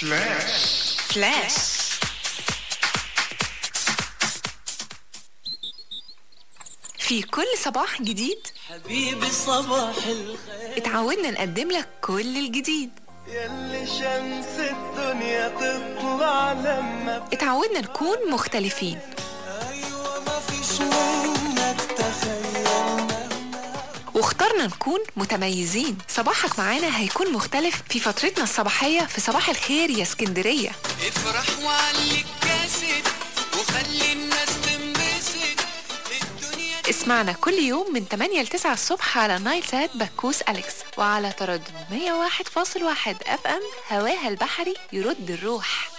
فلاش فلاش في كل صباح جديد. حبيبي صباح الخير. اتعودنا نقدم لك كل الجديد. يلي شمس الدنيا تطلع لما اتعودنا نكون مختلفين. مفيش واخترنا نكون متميزين. صباحك معانا هيكون مختلف في فترتنا الصباحية في صباح الخير يا اسكندرية. افرح وعليك كاسد وخلي الناس تنبسط. اسمعنا كل يوم من 8 ل 9 الصبح على نايل سات بكود أليكس وعلى تردد 101.1 FM هواها البحري يرد الروح.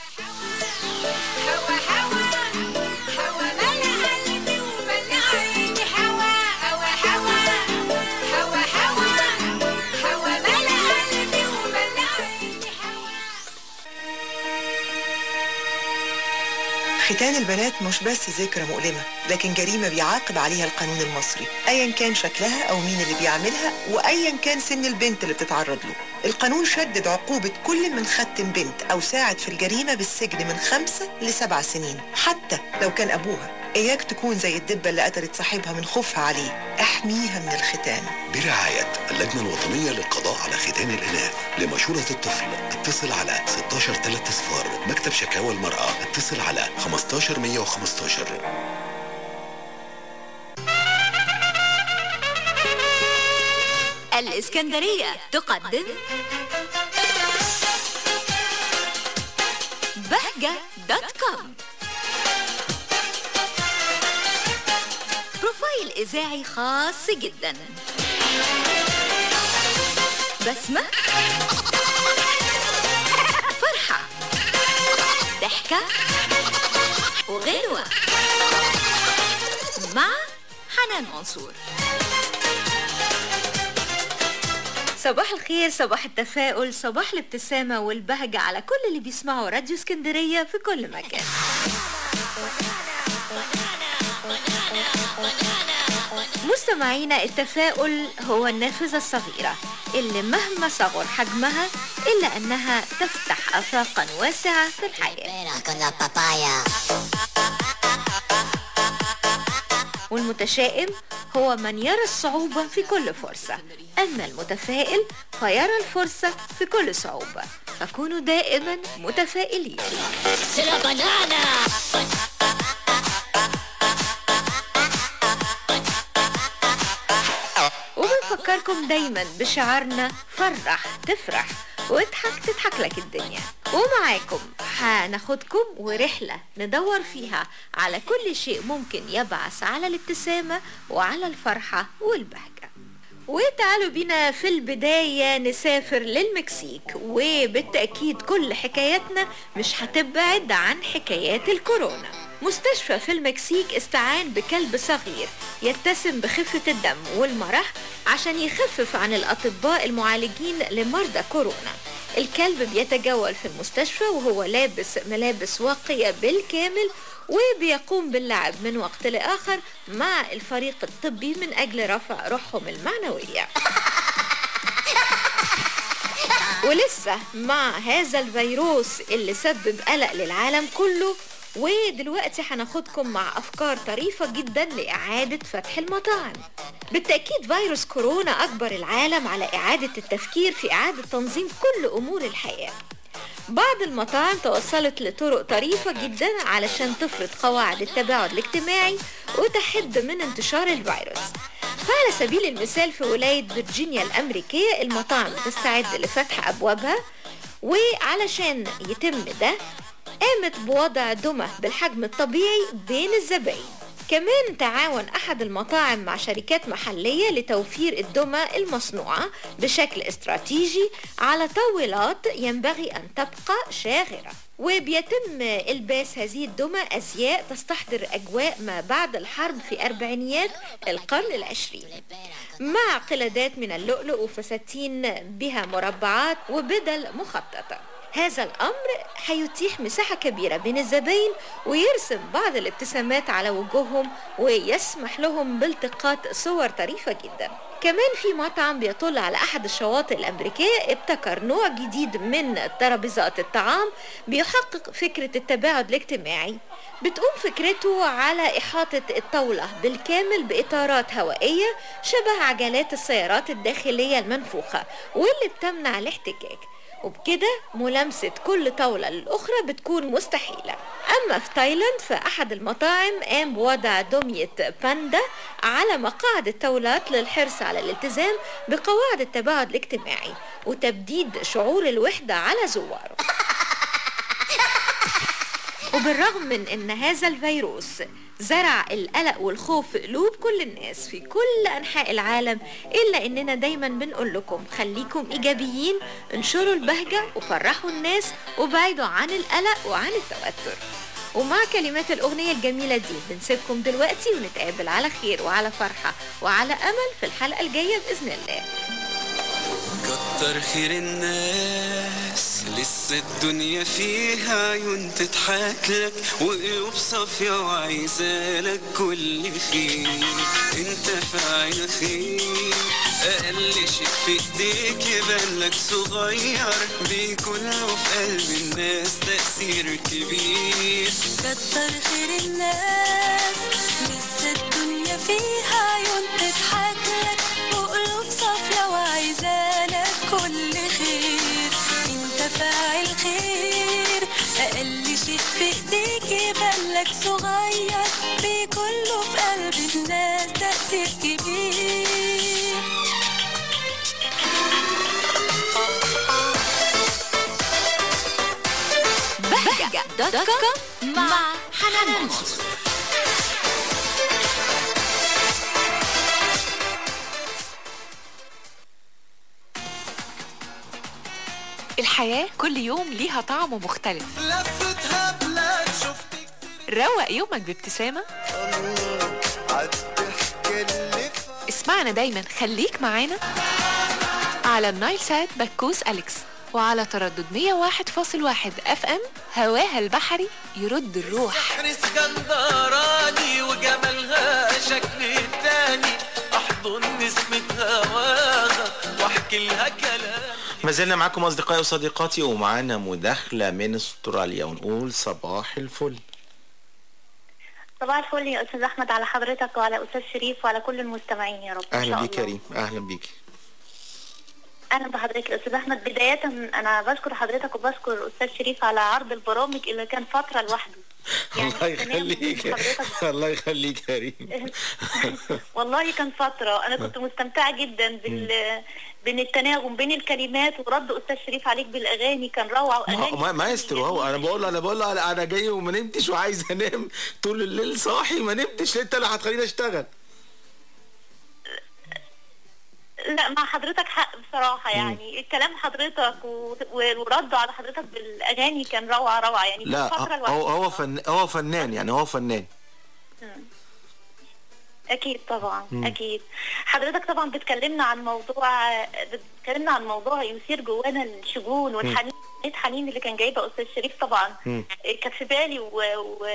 ختان البنات مش بس ذكرى مؤلمة. لكن جريمة بيعاقب عليها القانون المصري أيا كان شكلها أو مين اللي بيعملها وأيا كان سن البنت اللي بتتعرض له. القانون شدد عقوبة كل من ختم بنت أو ساعد في الجريمة بالسجن من خمسة لسبع سنين حتى لو كان أبوها. إياك تكون زي الدبة اللي قتلت صاحبها من خوفها عليه. أحميها من الختان. برعاية اللجنة الوطنية للقضاء على ختان الإناث لمشورة الطفل. اتصل على 16 3 صفار مكتب شكاوى المرأة. اتصل على 15 115 الإسكندرية. تقدم بهجة dot com profile إذاعي خاص جدا. بسمة. فرحة. ضحكة. وغنوة. مع حنان منصور. صباح الخير صباح التفاؤل صباح الابتسامة والبهجة على كل اللي بيسمعوا راديو اسكندرية في كل مكان. مستمعينا التفاؤل هو النافذة الصغيرة اللي مهما صغر حجمها إلا أنها تفتح آفاقا واسعة في الحياة. والمتشائم هو من يرى الصعوبة في كل فرصة. أما المتفائل فيرى الفرصة في كل صعوبة. فكونوا دائما متفائلين. وبنفكركم دايما بشعارنا فرح تفرح. واضحك تضحك لك الدنيا. ومعاكم. هناخدكم ورحلة ندور فيها على كل شيء ممكن يبعث على الابتسامة وعلى الفرحة والبهجة. وتعالوا بينا في البداية نسافر للمكسيك. وبالتأكيد كل حكاياتنا مش هتبعد عن حكايات الكورونا. مستشفى في المكسيك استعان بكلب صغير يتسم بخفة الدم والمرح عشان يخفف عن الأطباء المعالجين لمرضى كورونا. الكلب بيتجول في المستشفى وهو لابس ملابس واقية بالكامل وبيقوم باللعب من وقت لآخر مع الفريق الطبي من أجل رفع روحهم المعنوية. ولسه مع هذا الفيروس اللي سبب قلق للعالم كله ودلوقتي هناخدكم مع أفكار طريفة جدا لإعادة فتح المطاعم. بالتأكيد فيروس كورونا أجبر العالم على إعادة التفكير في إعادة تنظيم كل أمور الحياة. بعض المطاعم توصلت لطرق طريفة جدا علشان تفرض قواعد التباعد الاجتماعي وتحد من انتشار الفيروس. فعلى سبيل المثال في ولاية فيرجينيا الأمريكية المطاعم تستعد لفتح أبوابها وعلشان يتم ده قامت بوضع دمى بالحجم الطبيعي بين الزباين. كمان تعاون أحد المطاعم مع شركات محلية لتوفير الدمى المصنوعة بشكل استراتيجي على طاولات ينبغي أن تبقى شاغرة. وبيتم إلباس هذه الدمى أزياء تستحضر أجواء ما بعد الحرب في أربعينيات القرن العشرين. مع قلادات من اللؤلؤ وفساتين بها مربعات وبدل مخططة. هذا الأمر هيتيح مساحة كبيرة بين الزباين ويرسم بعض الابتسامات على وجوههم ويسمح لهم بالتقاط صور طريفة جدا. كمان في مطعم بيطل على أحد الشواطئ الأمريكية ابتكر نوع جديد من ترابيزات الطعام بيحقق فكرة التباعد الاجتماعي. بتقوم فكرته على إحاطة الطاولة بالكامل بإطارات هوائية شبه عجلات السيارات الداخلية المنفوخة واللي بتمنع الاحتكاك. وبكده ملامسة كل طاولة للأخرى بتكون مستحيلة. أما في تايلاند فأحد المطاعم قام بوضع دمية باندا على مقاعد الطاولات للحرص على الالتزام بقواعد التباعد الاجتماعي وتبديد شعور الوحدة على زواره. وبالرغم من إن هذا الفيروس زرع القلق والخوف في قلوب كل الناس في كل أنحاء العالم إلا إننا دايما بنقول لكم خليكم إيجابيين انشروا البهجة وفرحوا الناس وبعدوا عن القلق وعن التوتر. ومع كلمات الأغنية الجميلة دي بنسيبكم دلوقتي ونتقابل على خير وعلى فرحة وعلى أمل في الحلقة الجاية بإذن الله. كتر خير الناس. لسه الدنيا فيها عيون تضحك لك وقلوب صافية وعايزالك كل خير. انت فاعل خير أقل شيء في إيديك يبان لك صغير. بكله في قلب الناس تأثير كبير. كتر خير الناس لسه الدنيا فيها عيون تضحك لك وقلوب صافية وعايزالك كل خير. انت فاعل خير. أقل شيء في إيديك يبان لك صغير. بكله في قلب الناس تأثير كبير. بهجة دوت كوم مع حنان منصور الحياة كل يوم ليها طعم مختلف. لفتها بلاد شفت روق يومك بابتسامة. اسمعنا دايما خليك معانا على النايل سات بكوس أليكس وعلى تردد 101.1 FM هواها البحري يرد الروح. اسكندراني وجمالها شكل تاني أحضن نسمة هواها وأحكي لها كلام ما زلنا معاكم أصدقائي وصديقاتي ومعانا مداخلة من استراليا ونقول صباح الفل. صباح الفل يا أستاذ أحمد على حضرتك وعلى أستاذ شريف وعلى كل المستمعين يا رب أهلا بيك يا الله. ريم أهلا بيك. أهلا بحضرتك يا أستاذ أحمد. بداية أنا بشكر حضرتك وبشكر أستاذ شريف على عرض البرامج اللي كان فترة لوحده. *laughs* الله يخليك. الله يخليك يا ريم. *laughs* *laughs* والله كان فترة أنا كنت مستمتعة جدا بال بين التناغم بين الكلمات ورد أستاذ شريف عليك بالأغاني كان روعة وأغاني ما مايسترو هو أنا بقول له أنا بقول أنا جاي وما نمتش وعايز أنام طول الليل صاحي ما نمتش. أنت اللي هتخليني أشتغل. لا مع حضرتك حق بصراحة يعني. الكلام حضرتك و- ورده على حضرتك بالأغاني كان روعة روعة. يعني لا هو هو فن هو فنان يعني هو فنان. أكيد طبعا مم. أكيد. حضرتك طبعا بتكلمنا عن موضوع بتكلمنا عن موضوع يثير جوانا الشجون والحنين حنين اللي كان جايبه أستاذ شريف طبعا. كانت في بالي و... و...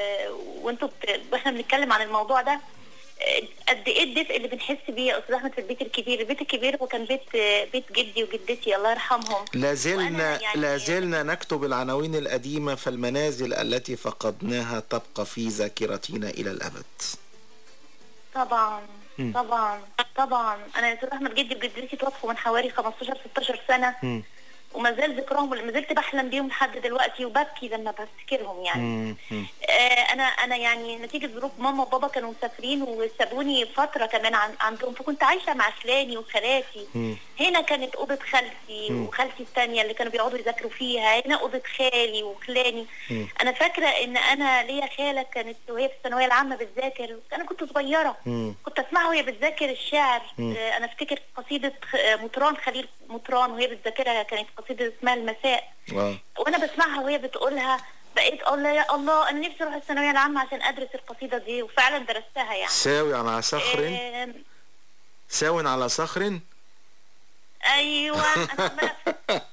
وانتوا بت... وإحنا بنتكلم عن الموضوع ده. قد إيه الدفء اللي بنحس بيه يا أستاذ أحمد في البيت الكبير؟ البيت الكبير هو كان بيت بيت جدي وجدتي الله يرحمهم. لا زلنا يعني- لا زلنا نكتب العناوين القديمة فالمنازل التي فقدناها تبقى في ذاكرتنا إلى الأبد. طبعا. طبعا طبعا. أنا يا أستاذ أحمد جدي وجدتي توفوا من حوالي 15 16 سنة. مم. وما زال ذكرهم ما زلت بحلم بيهم لحد دلوقتي وببكي لما بفتكرهم يعني. آه أنا أنا يعني نتيجة ظروف ماما وبابا كانوا مسافرين وسابوني فترة كمان عن عندهم فكنت عايشة مع خلاني وخالاتي. هنا كانت أوضة خالتي. وخالتي الثانية اللي كانوا بيقعدوا يذاكروا فيها هنا أوضة خالي وخلاني مم. أنا فاكرة إن أنا ليا خالة كانت وهي في الثانوية العامة بتذاكر أنا كنت صغيرة مم. كنت أسمعها وهي بتذاكر الشعر. آه، أنا أفتكر قصيدة آه، مطران خليل مطران وهي بتذاكرها كانت قصيدة اسمها المساء. آه. وأنا بسمعها وهي بتقولها بقيت أقول يا الله أنا نفسي أروح الثانوية العامة عشان أدرس القصيدة دي وفعلا درستها يعني. ساوي على صخر؟ آم، ساو على صخر؟ أيوه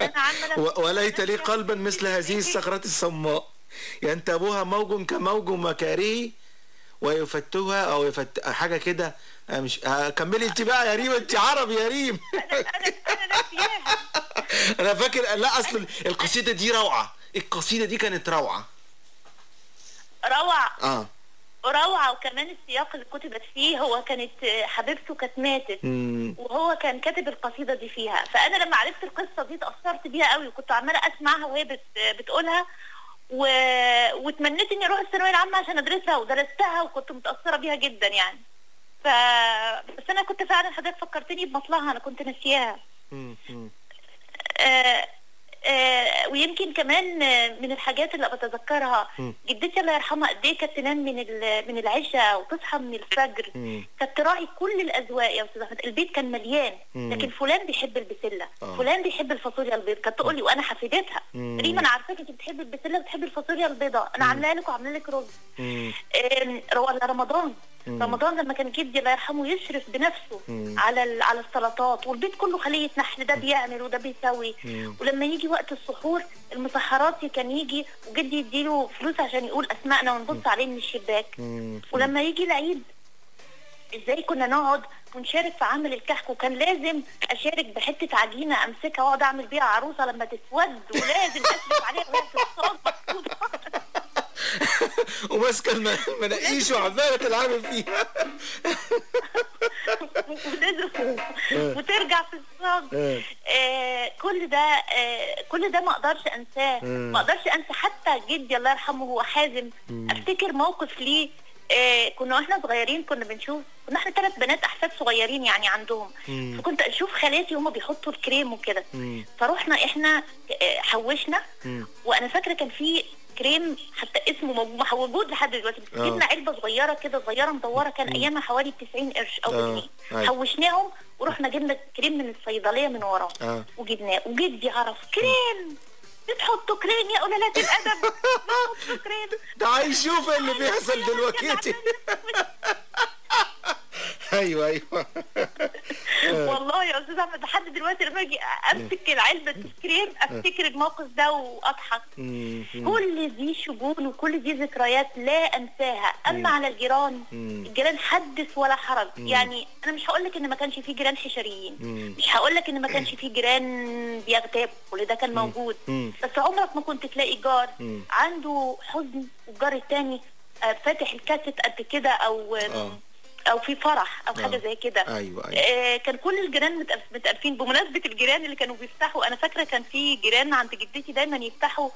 أنا عمالة *laughs* وليت لي قلبا مثل هذه *laughs* الصخرة الصماء. ينتابها موج كموج مكاره ويفتها أو يفت حاجة كده. مش آه، كملي انت بقى يا ريم انت عربي يا ريم. *laughs* أنا فاكر لا أصل القصيدة دي روعة. القصيدة دي كانت روعة. روعة. آه. روعة وكمان السياق اللي كتبت فيه هو كانت آه، حبيبته كانت ماتت. وهو كان كاتب القصيدة دي فيها. فأنا لما عرفت القصة دي اتأثرت بيها قوي وكنت عمالة أسمعها وهي بت... بتقولها. و... وتمنيت إني أروح الثانوية العامة عشان أدرسها ودرستها وكنت متأثرة بيها جدا يعني. ف بس أنا كنت فعلا حضرتك فكرتني بمطلعها أنا كنت ناسياها. آه آه ويمكن كمان آه، من الحاجات اللي بتذكرها. جدتي الله يرحمها قد إيه كانت تنام من ال- من العشاء وتصحى من الفجر. كانت تراعي كل الأذواق يا أستاذ أحمد البيت كان مليان. لكن فلان بيحب البسلة آه. فلان بيحب الفاصوليا البيضاء كانت تقول لي وأنا حفيدتها. ريما أنا عارفاك أنت بتحبي البسلة وبتحبي الفاصوليا البيضاء أنا مم. عاملاها لك وعامله لك رز ولا رمضان مم. رمضان لما كان جدي الله يرحمه يشرف بنفسه مم. على ال- على السلطات والبيت كله خلية نحل ده بيعمل وده بيسوي. ولما يجي وقت السحور المسحراتي كان يجي وجدي يديله فلوس عشان يقول اسمائنا ونبص عليه من الشباك. ولما يجي العيد إزاي كنا نقعد ونشارك في عمل الكحك وكان لازم أشارك بحتة عجينة أمسكها وأقعد أعمل بيها عروسة لما تسود ولازم أشرف عليها *laughs* وهي في *laughs* *laughs* وماسكة الم- المناقيش وعمالة تلعبي فيها ولازم *laughs* وترجع في الصاج آه. آه كل ده آه كل ده ما أقدرش انساه مم. ما أقدرش انسى حتى جدي الله يرحمه هو حازم. افتكر موقف ليه آه كنا وإحنا صغيرين كنا بنشوف كنا إحنا ثلاث بنات احفاد صغيرين يعني عندهم مم. فكنت أشوف خالاتي هما بيحطوا الكريم وكده. فروحنا إحنا آه، حوشنا مم. وأنا فاكرة كان في كريم حتى اسمه موجود لحد دلوقتي. آه. جبنا علبة صغيرة كده صغيرة مدورة كان. أيامها حوالي 90 قرش أو آه. جنيه أيوة. حوشناهم ورحنا جبنا كريم من الصيدلية من وراه آه. وجبناه. وجدي عرف كريم! بتحطوا كريم يا قلالات الأدب! *laughs* بتحطوا كريم! ده عايز يشوف إيه اللي بيحصل دلوقتي. *laughs* أيوه أيوه. *laughs* والله يا أستاذ أحمد لحد دلوقتي لما أجي أمسك العلبة الكريم أفتكر الموقف ده وأضحك. كل دي شجون وكل دي ذكريات لا أنساها. أما على الجيران الجيران حدث ولا حرج. يعني أنا مش هقول لك إن ما كانش في جيران حشريين. مش هقول لك إن ما كانش في جيران بيغتابوا كل ده كان موجود. بس عمرك ما كنت تلاقي جار. عنده حزن والجار التاني آه، فاتح الكاسيت قد كده أو أو في فرح أو حاجة آه. زي كده. أيوه أيوه. آه، كان كل الجيران متألفين بمناسبة الجيران اللي كانوا بيفتحوا. أنا فاكرة كان في جيران عند جدتي دايما يفتحوا.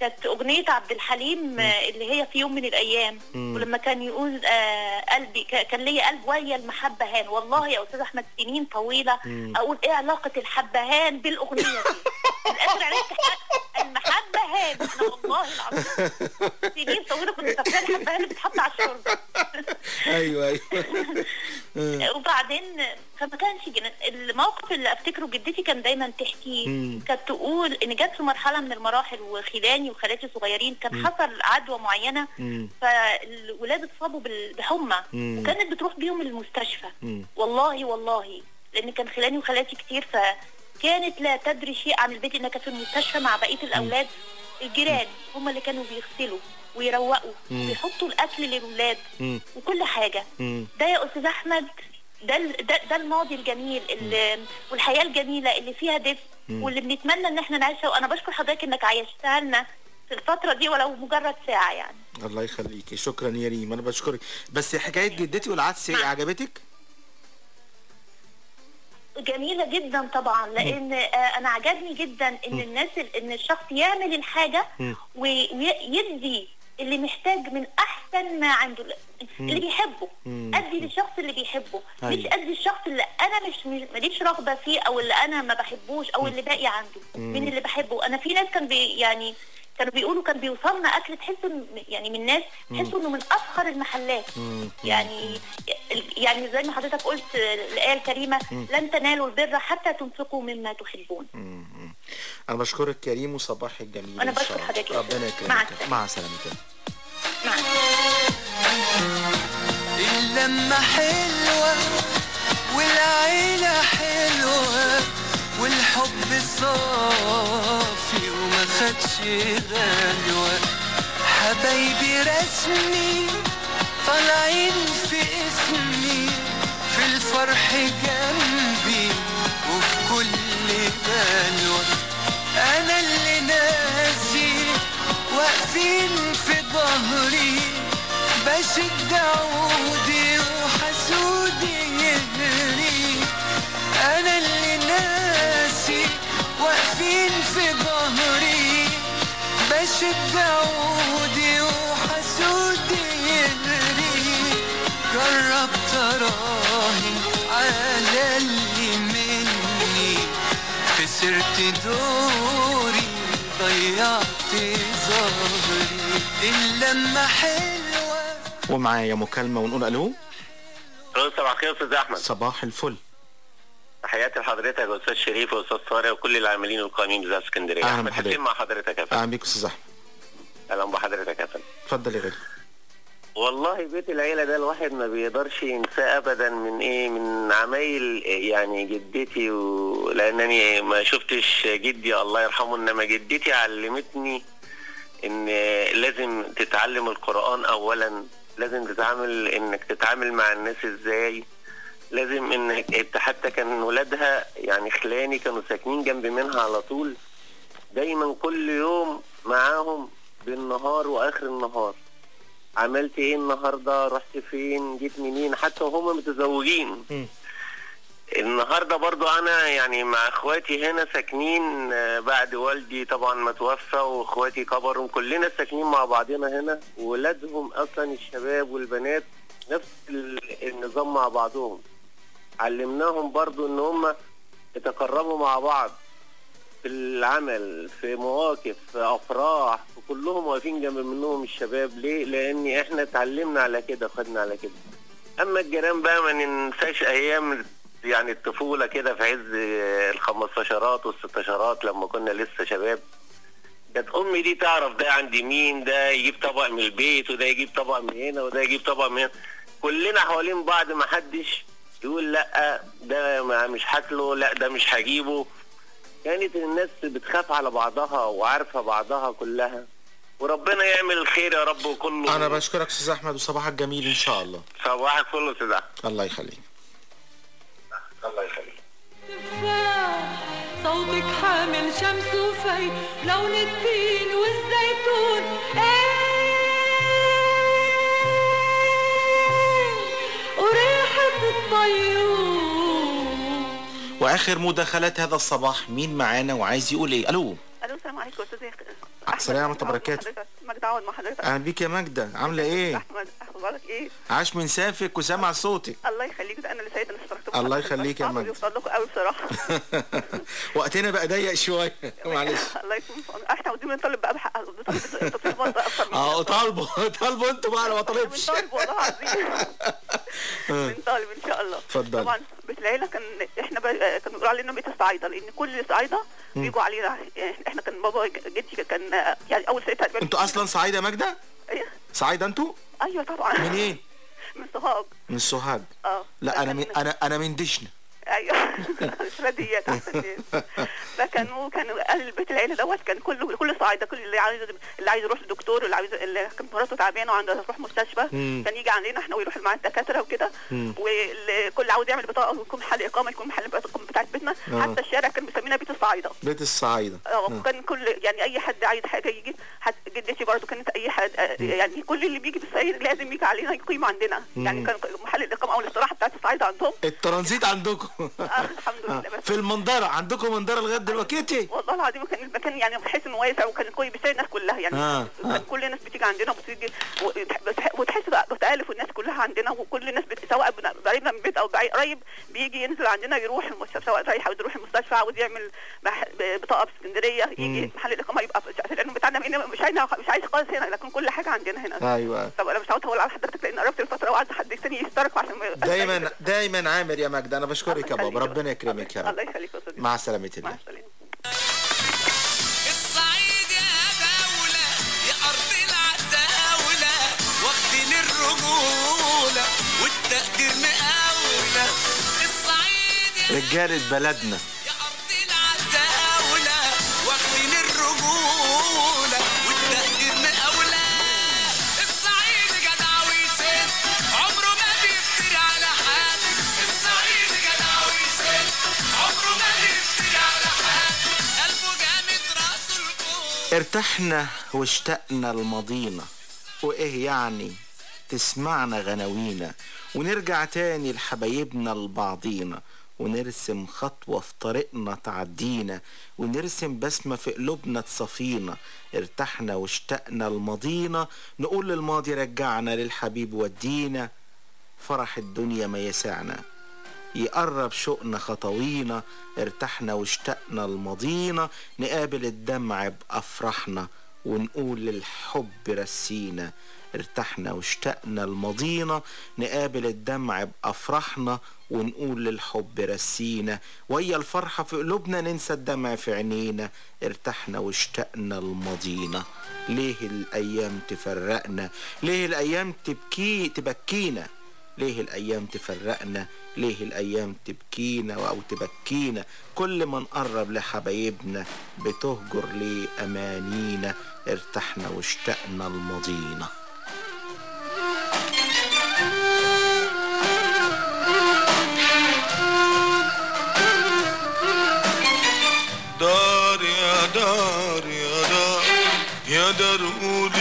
كانت أغنية عبد الحليم آه، اللي هي في يوم من الأيام. مم. ولما كان يقول آه قلبي كان ليا قلب ويا المحبة هان. والله يا أستاذ أحمد سنين طويلة مم. أقول إيه علاقة الحبهان بالأغنية دي؟ *laughs* الآخر عرفت حق- المحبة هان أنا والله العظيم سنين طويلة كنت فاكرة الحبهان اللي بتتحط على الشوربة أيوه أيوه. *laughs* وبعدين فما كانش. الموقف اللي أفتكره جدتي كان دايما تحكي. كانت تقول إن جت في مرحلة من المراحل وخلاني وخالاتي صغيرين كان. حصل عدوى معينة. فالولاد اتصابوا بحمى. وكانت بتروح بيهم المستشفى. والله والله لأن كان خلاني وخالاتي كتير فكانت لا تدري شيء عن البيت إنها كانت في المستشفى مع بقية الأولاد الجيران هم اللي كانوا بيغسلوا ويروقوا. ويحطوا الأكل للولاد مم. وكل حاجة. مم. ده يا أستاذ أحمد ده ده, ده الماضي الجميل اللي والحياة الجميلة اللي فيها دفء. واللي بنتمنى إن إحنا نعيشها. وأنا بشكر حضرتك إنك عايشتها لنا في الفترة دي ولو مجرد ساعة يعني. الله يخليكي. شكرا يا ريم. أنا بشكرك. بس حكاية جدتي والعدس عجبتك؟ جميلة جدا طبعا لأن آه، أنا عجبني جدا إن الناس ال- إن الشخص يعمل الحاجة. ويدي اللي محتاج من أحسن ما عنده. اللي بيحبه. أدي للشخص اللي بيحبه مش أيوة. أدي الشخص اللي أنا مش مش- ماليش رغبة فيه أو اللي أنا ما بحبوش أو اللي باقي عنده. من اللي بحبه أنا في ناس كان بي يعني كانوا بيقولوا كان بيوصلنا أكل تحس يعني من ناس مم. تحسوا إنه من أفخر المحلات. يعني يعني زي ما حضرتك قلت الآية الكريمة مم. لن تنالوا البر حتى تنفقوا مما تحبون. أنا بشكرك يا ريم وصباحك جميل شاء بشكر. حضرتك. ربنا أستاذ. مع يكرمك مع السلامة. اللمة حلوة والعيلة حلوة. والحب صافي وما خدش غلوة حبايبي رسمي طالعين في اسمي في الفرح جنبي وفي كل بلوة أنا اللي ناسي واقفين في ظهري بشد عودي وحسودي يهري. أنا اللي واقفين في ظهري. بشد عودي وحسودي يهري جربت اراهن على اللي مني. خسرت دوري ضيعت ظهري. اللمة حلوة ومعايا مكالمة ونقول ألو؟ ألو، صباح الخير يا أستاذ أحمد. صباح الفل. تحياتي لحضرتك يا أستاذ شريف وأستاذ طارق وكل العاملين القائمين بذات اسكندرية. أحمد بحضرتك. مع حضرتك يا فندم. أهلا بيك أستاذ أحمد. أهلا بحضرتك يا فندم. اتفضل يا غالي. والله بيت العيلة ده الواحد ما بيقدرش ينساه ابدا من إيه؟ من عمايل يعني جدتي و... لأنني ما شفتش جدي الله يرحمه إنما جدتي علمتني إن لازم تتعلم القرآن اولا لازم تتعامل إنك تتعامل مع الناس إزاي. لازم إنت حتى كان ولادها يعني خلاني كانوا ساكنين جنب منها على طول. دايما كل يوم معاهم بالنهار وآخر النهار. عملت إيه النهارده؟ رحت فين؟ جيت منين؟ حتى وهم متزوجين. النهارده برضو أنا يعني مع إخواتي هنا ساكنين آه، بعد والدي طبعا ما توفى وإخواتي كبروا كلنا ساكنين مع بعضنا هنا. وولادهم أصلا الشباب والبنات نفس ال- النظام مع بعضهم. علمناهم برضو إن هم يتقربوا مع بعض في العمل في مواقف في أفراح في كلهم واقفين جنب منهم الشباب. ليه؟ لأن إحنا اتعلمنا على كده خدنا على كده. أما الجيران بقى ما ننساش أيام يعني الطفولة كده في عز الخمستاشرات والستاشرات لما كنا لسه شباب. كانت أمي دي تعرف ده عند مين ده يجيب طبق من البيت وده يجيب طبق من هنا وده يجيب طبق من هنا. كلنا حوالين بعض ما حدش يقول لا ده ما- مش هاكله لا ده مش هجيبه. كانت الناس بتخاف على بعضها وعارفة بعضها كلها. وربنا يعمل الخير يا رب وكله. أنا بشكرك أستاذ أحمد وصباحك جميل إن شاء الله. صباحك كله سدع الله يخليك. الله يخليك. صوتك حامل شمس وفي لون التين والزيتون. إيه؟ وريحة الطيور. وآخر مداخلات هذا الصباح مين معانا وعايز يقول إيه؟ ألو. ألو السلام عليكم أستاذ السلام ورحمة الله وبركاته. مجد عوض مع حضرتك. أهلا بيك يا ماجده عاملة إيه؟ أحمد أخبارك إيه؟ عاش من سافك وسامع صوتك. الله يخليك ده أنا اللي سعيده اللي اشتركت *laughs* الله يخليك يا مجد. يوصل لكم قوي بصراحة. *laughs* وقتنا بقى ضيق شوية. *laughs* معلش. الله يكون. إحنا عاوزين نطالب بقى بحق بقى آه طالبوا طالبوا أنتوا بقى أنا ما طالبش. بنطالب والله العظيم. بنطالب إن شاء الله. اتفضل. طبعا بيت العيله كان إحنا بقى كانوا بيقولوا علينا بيت الصعايدة لأن كل الصعايده. بيجوا علينا. إحنا كان بابا جدي كان يعني أول سنه تقريبا أنتوا أصلا صعيده يا ماجدة؟ إيه؟ صعيده أنتوا؟ أيوه طبعا. منين؟ من سوهاج. من سوهاج. آه. لا أنا من أنا أنا من دشنا أيوه رديات احسن ناس فكانوا كانوا أهل البيت العيلة دوت كان كله كل صعيده كل اللي عايز اللي عايز يروح لدكتور اللي عايز اللي كانت مراته تعبانة وعنده تروح مستشفى. كان يجي عندنا إحنا ويروح مع الدكاترة وكده. والكل عاوز يعمل بطاقة ويكون محل إقامة يكون محل بتاعت بيتنا آه. حتى الشارع كان بيسمينا بيت الصعايدة بيت الصعايدة آه آه. وكان كل يعني أي حد عايز حاجة يجي حد جدتي برضو كانت أي حد آه، يعني كل اللي بيجي بالسير لازم يجي علينا يقيم عندنا يعني. كان محل الإقامة أو الاستراحة بتاعت الصعايدة عندهم الترانزيت عندكم *laughs* الحمد لله بس في المنظرة عندكم منظرة لغاية دلوقتي والله العظيم كان المكان يعني بحس إنه واسع وكان كويس بيساعد الناس كلها يعني آه، آه. كل الناس بتيجي عندنا وبتيجي وتحس بتألف الناس كلها عندنا وكل الناس سواء قريبنا من بيت أو قريب بيجي ينزل عندنا يروح المستشفى سواء رايح عاوز يروح المستشفى عاوز يعمل بطاقة في اسكندرية يجي. محل الإقامة يبقى لأنه بتاعنا هنا مش عايز مش عايز خالص هنا لكن كل حاجة عندنا هنا أيوه طب أنا مش عاوز أطول على حضرتك لأن قربت الفترة وعايز حد تاني يشترك عشان ما- دايما *laughs* دايما عامر يا ماجدة أنا بشكرك يا بابا. ربنا يكرمك يا الله رب يخليك يا أستاذ مع سلامه الله الصعيد يا دولة يا أرض العتاولة واخدين الرجولة والتقدير مقاولة. الصعيد يا رجاله بلدنا. ارتحنا واشتقنا لماضينا وإيه يعني؟ تسمعنا غناوينا. ونرجع تاني لحبايبنا لبعضينا ونرسم خطوة في طريقنا تعدينا. ونرسم بسمة في قلوبنا تصفينا. ارتحنا واشتقنا لماضينا نقول للماضي رجعنا للحبيب ودينا. فرح الدنيا ما يسعنا. يقرب شوقنا خطوينا ارتحنا واشتقنا لماضينا نقابل الدمع بأفراحنا ونقول للحب رسينا. ارتحنا واشتقنا لماضينا نقابل الدمع بأفراحنا ونقول للحب رسينا. ويا الفرحة في قلوبنا ننسى الدمع في عينينا. ارتحنا واشتقنا لماضينا ليه الأيام تفرقنا؟ ليه الأيام تبكي تبكينا؟ ليه الأيام تفرقنا؟ ليه الأيام تبكينا أو تبكينا؟ كل ما نقرب لحبايبنا بتهجر ليه أمانينا ارتحنا واشتقنا لماضينا دار يا دار يا دار يا دار قولي.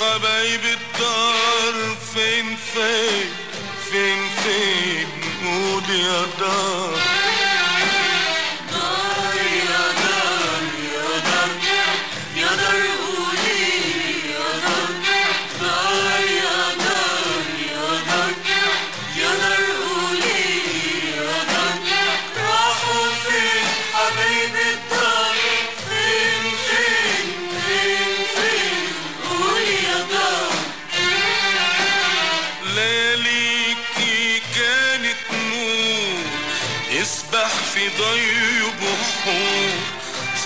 حبايب الدار فين فين فين فين قول يا دار.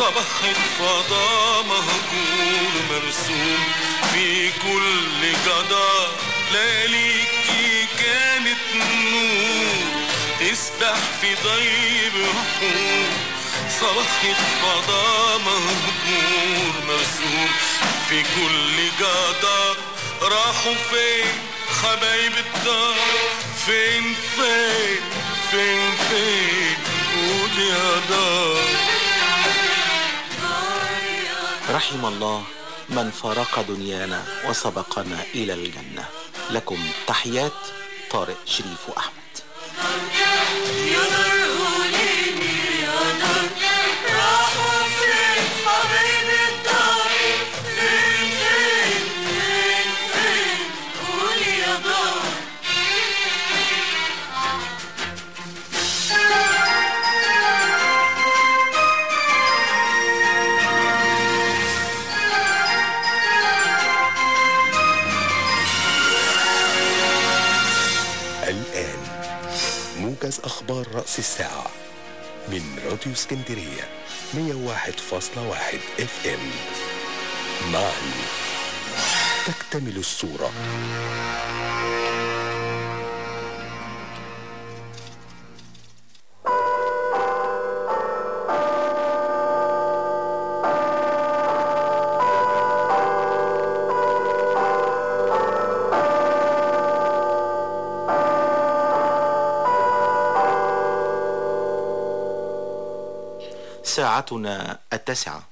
صباحة فضاء مهجور مرسوم في كل جدار. لياليكي كانت نور. تسبح في ضيب رحوم صباحة فضاء مهجور مرسوم في كل جدار. راحوا فين حبايب الدار؟ فين فين فين فين؟ قول يا دار. رحم الله من فارق دنيانا وسبقنا إلى الجنة. لكم تحيات طارق شريف وأحمد. أخبار رأس الساعة من راديو اسكندرية 101.1 إف إم. معا. تكتمل الصورة. ساعتنا التاسعة.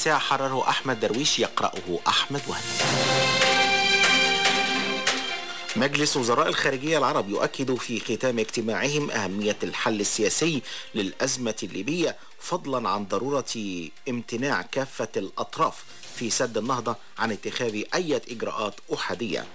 التاسعة حرره أحمد درويش يقرأه أحمد وهبي مجلس وزراء الخارجية العرب يؤكد في ختام اجتماعهم أهمية الحل السياسي للأزمة الليبية فضلا عن ضرورة امتناع كافة الأطراف في سد النهضة عن اتخاذ أي إجراءات أحادية.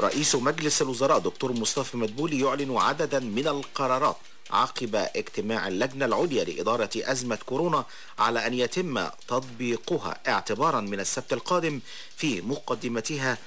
رئيس مجلس الوزراء دكتور مصطفى مدبولي يعلن عددا من القرارات عقب اجتماع اللجنة العليا لإدارة أزمة كورونا على أن يتم تطبيقها اعتبارا من السبت القادم في مقدمتها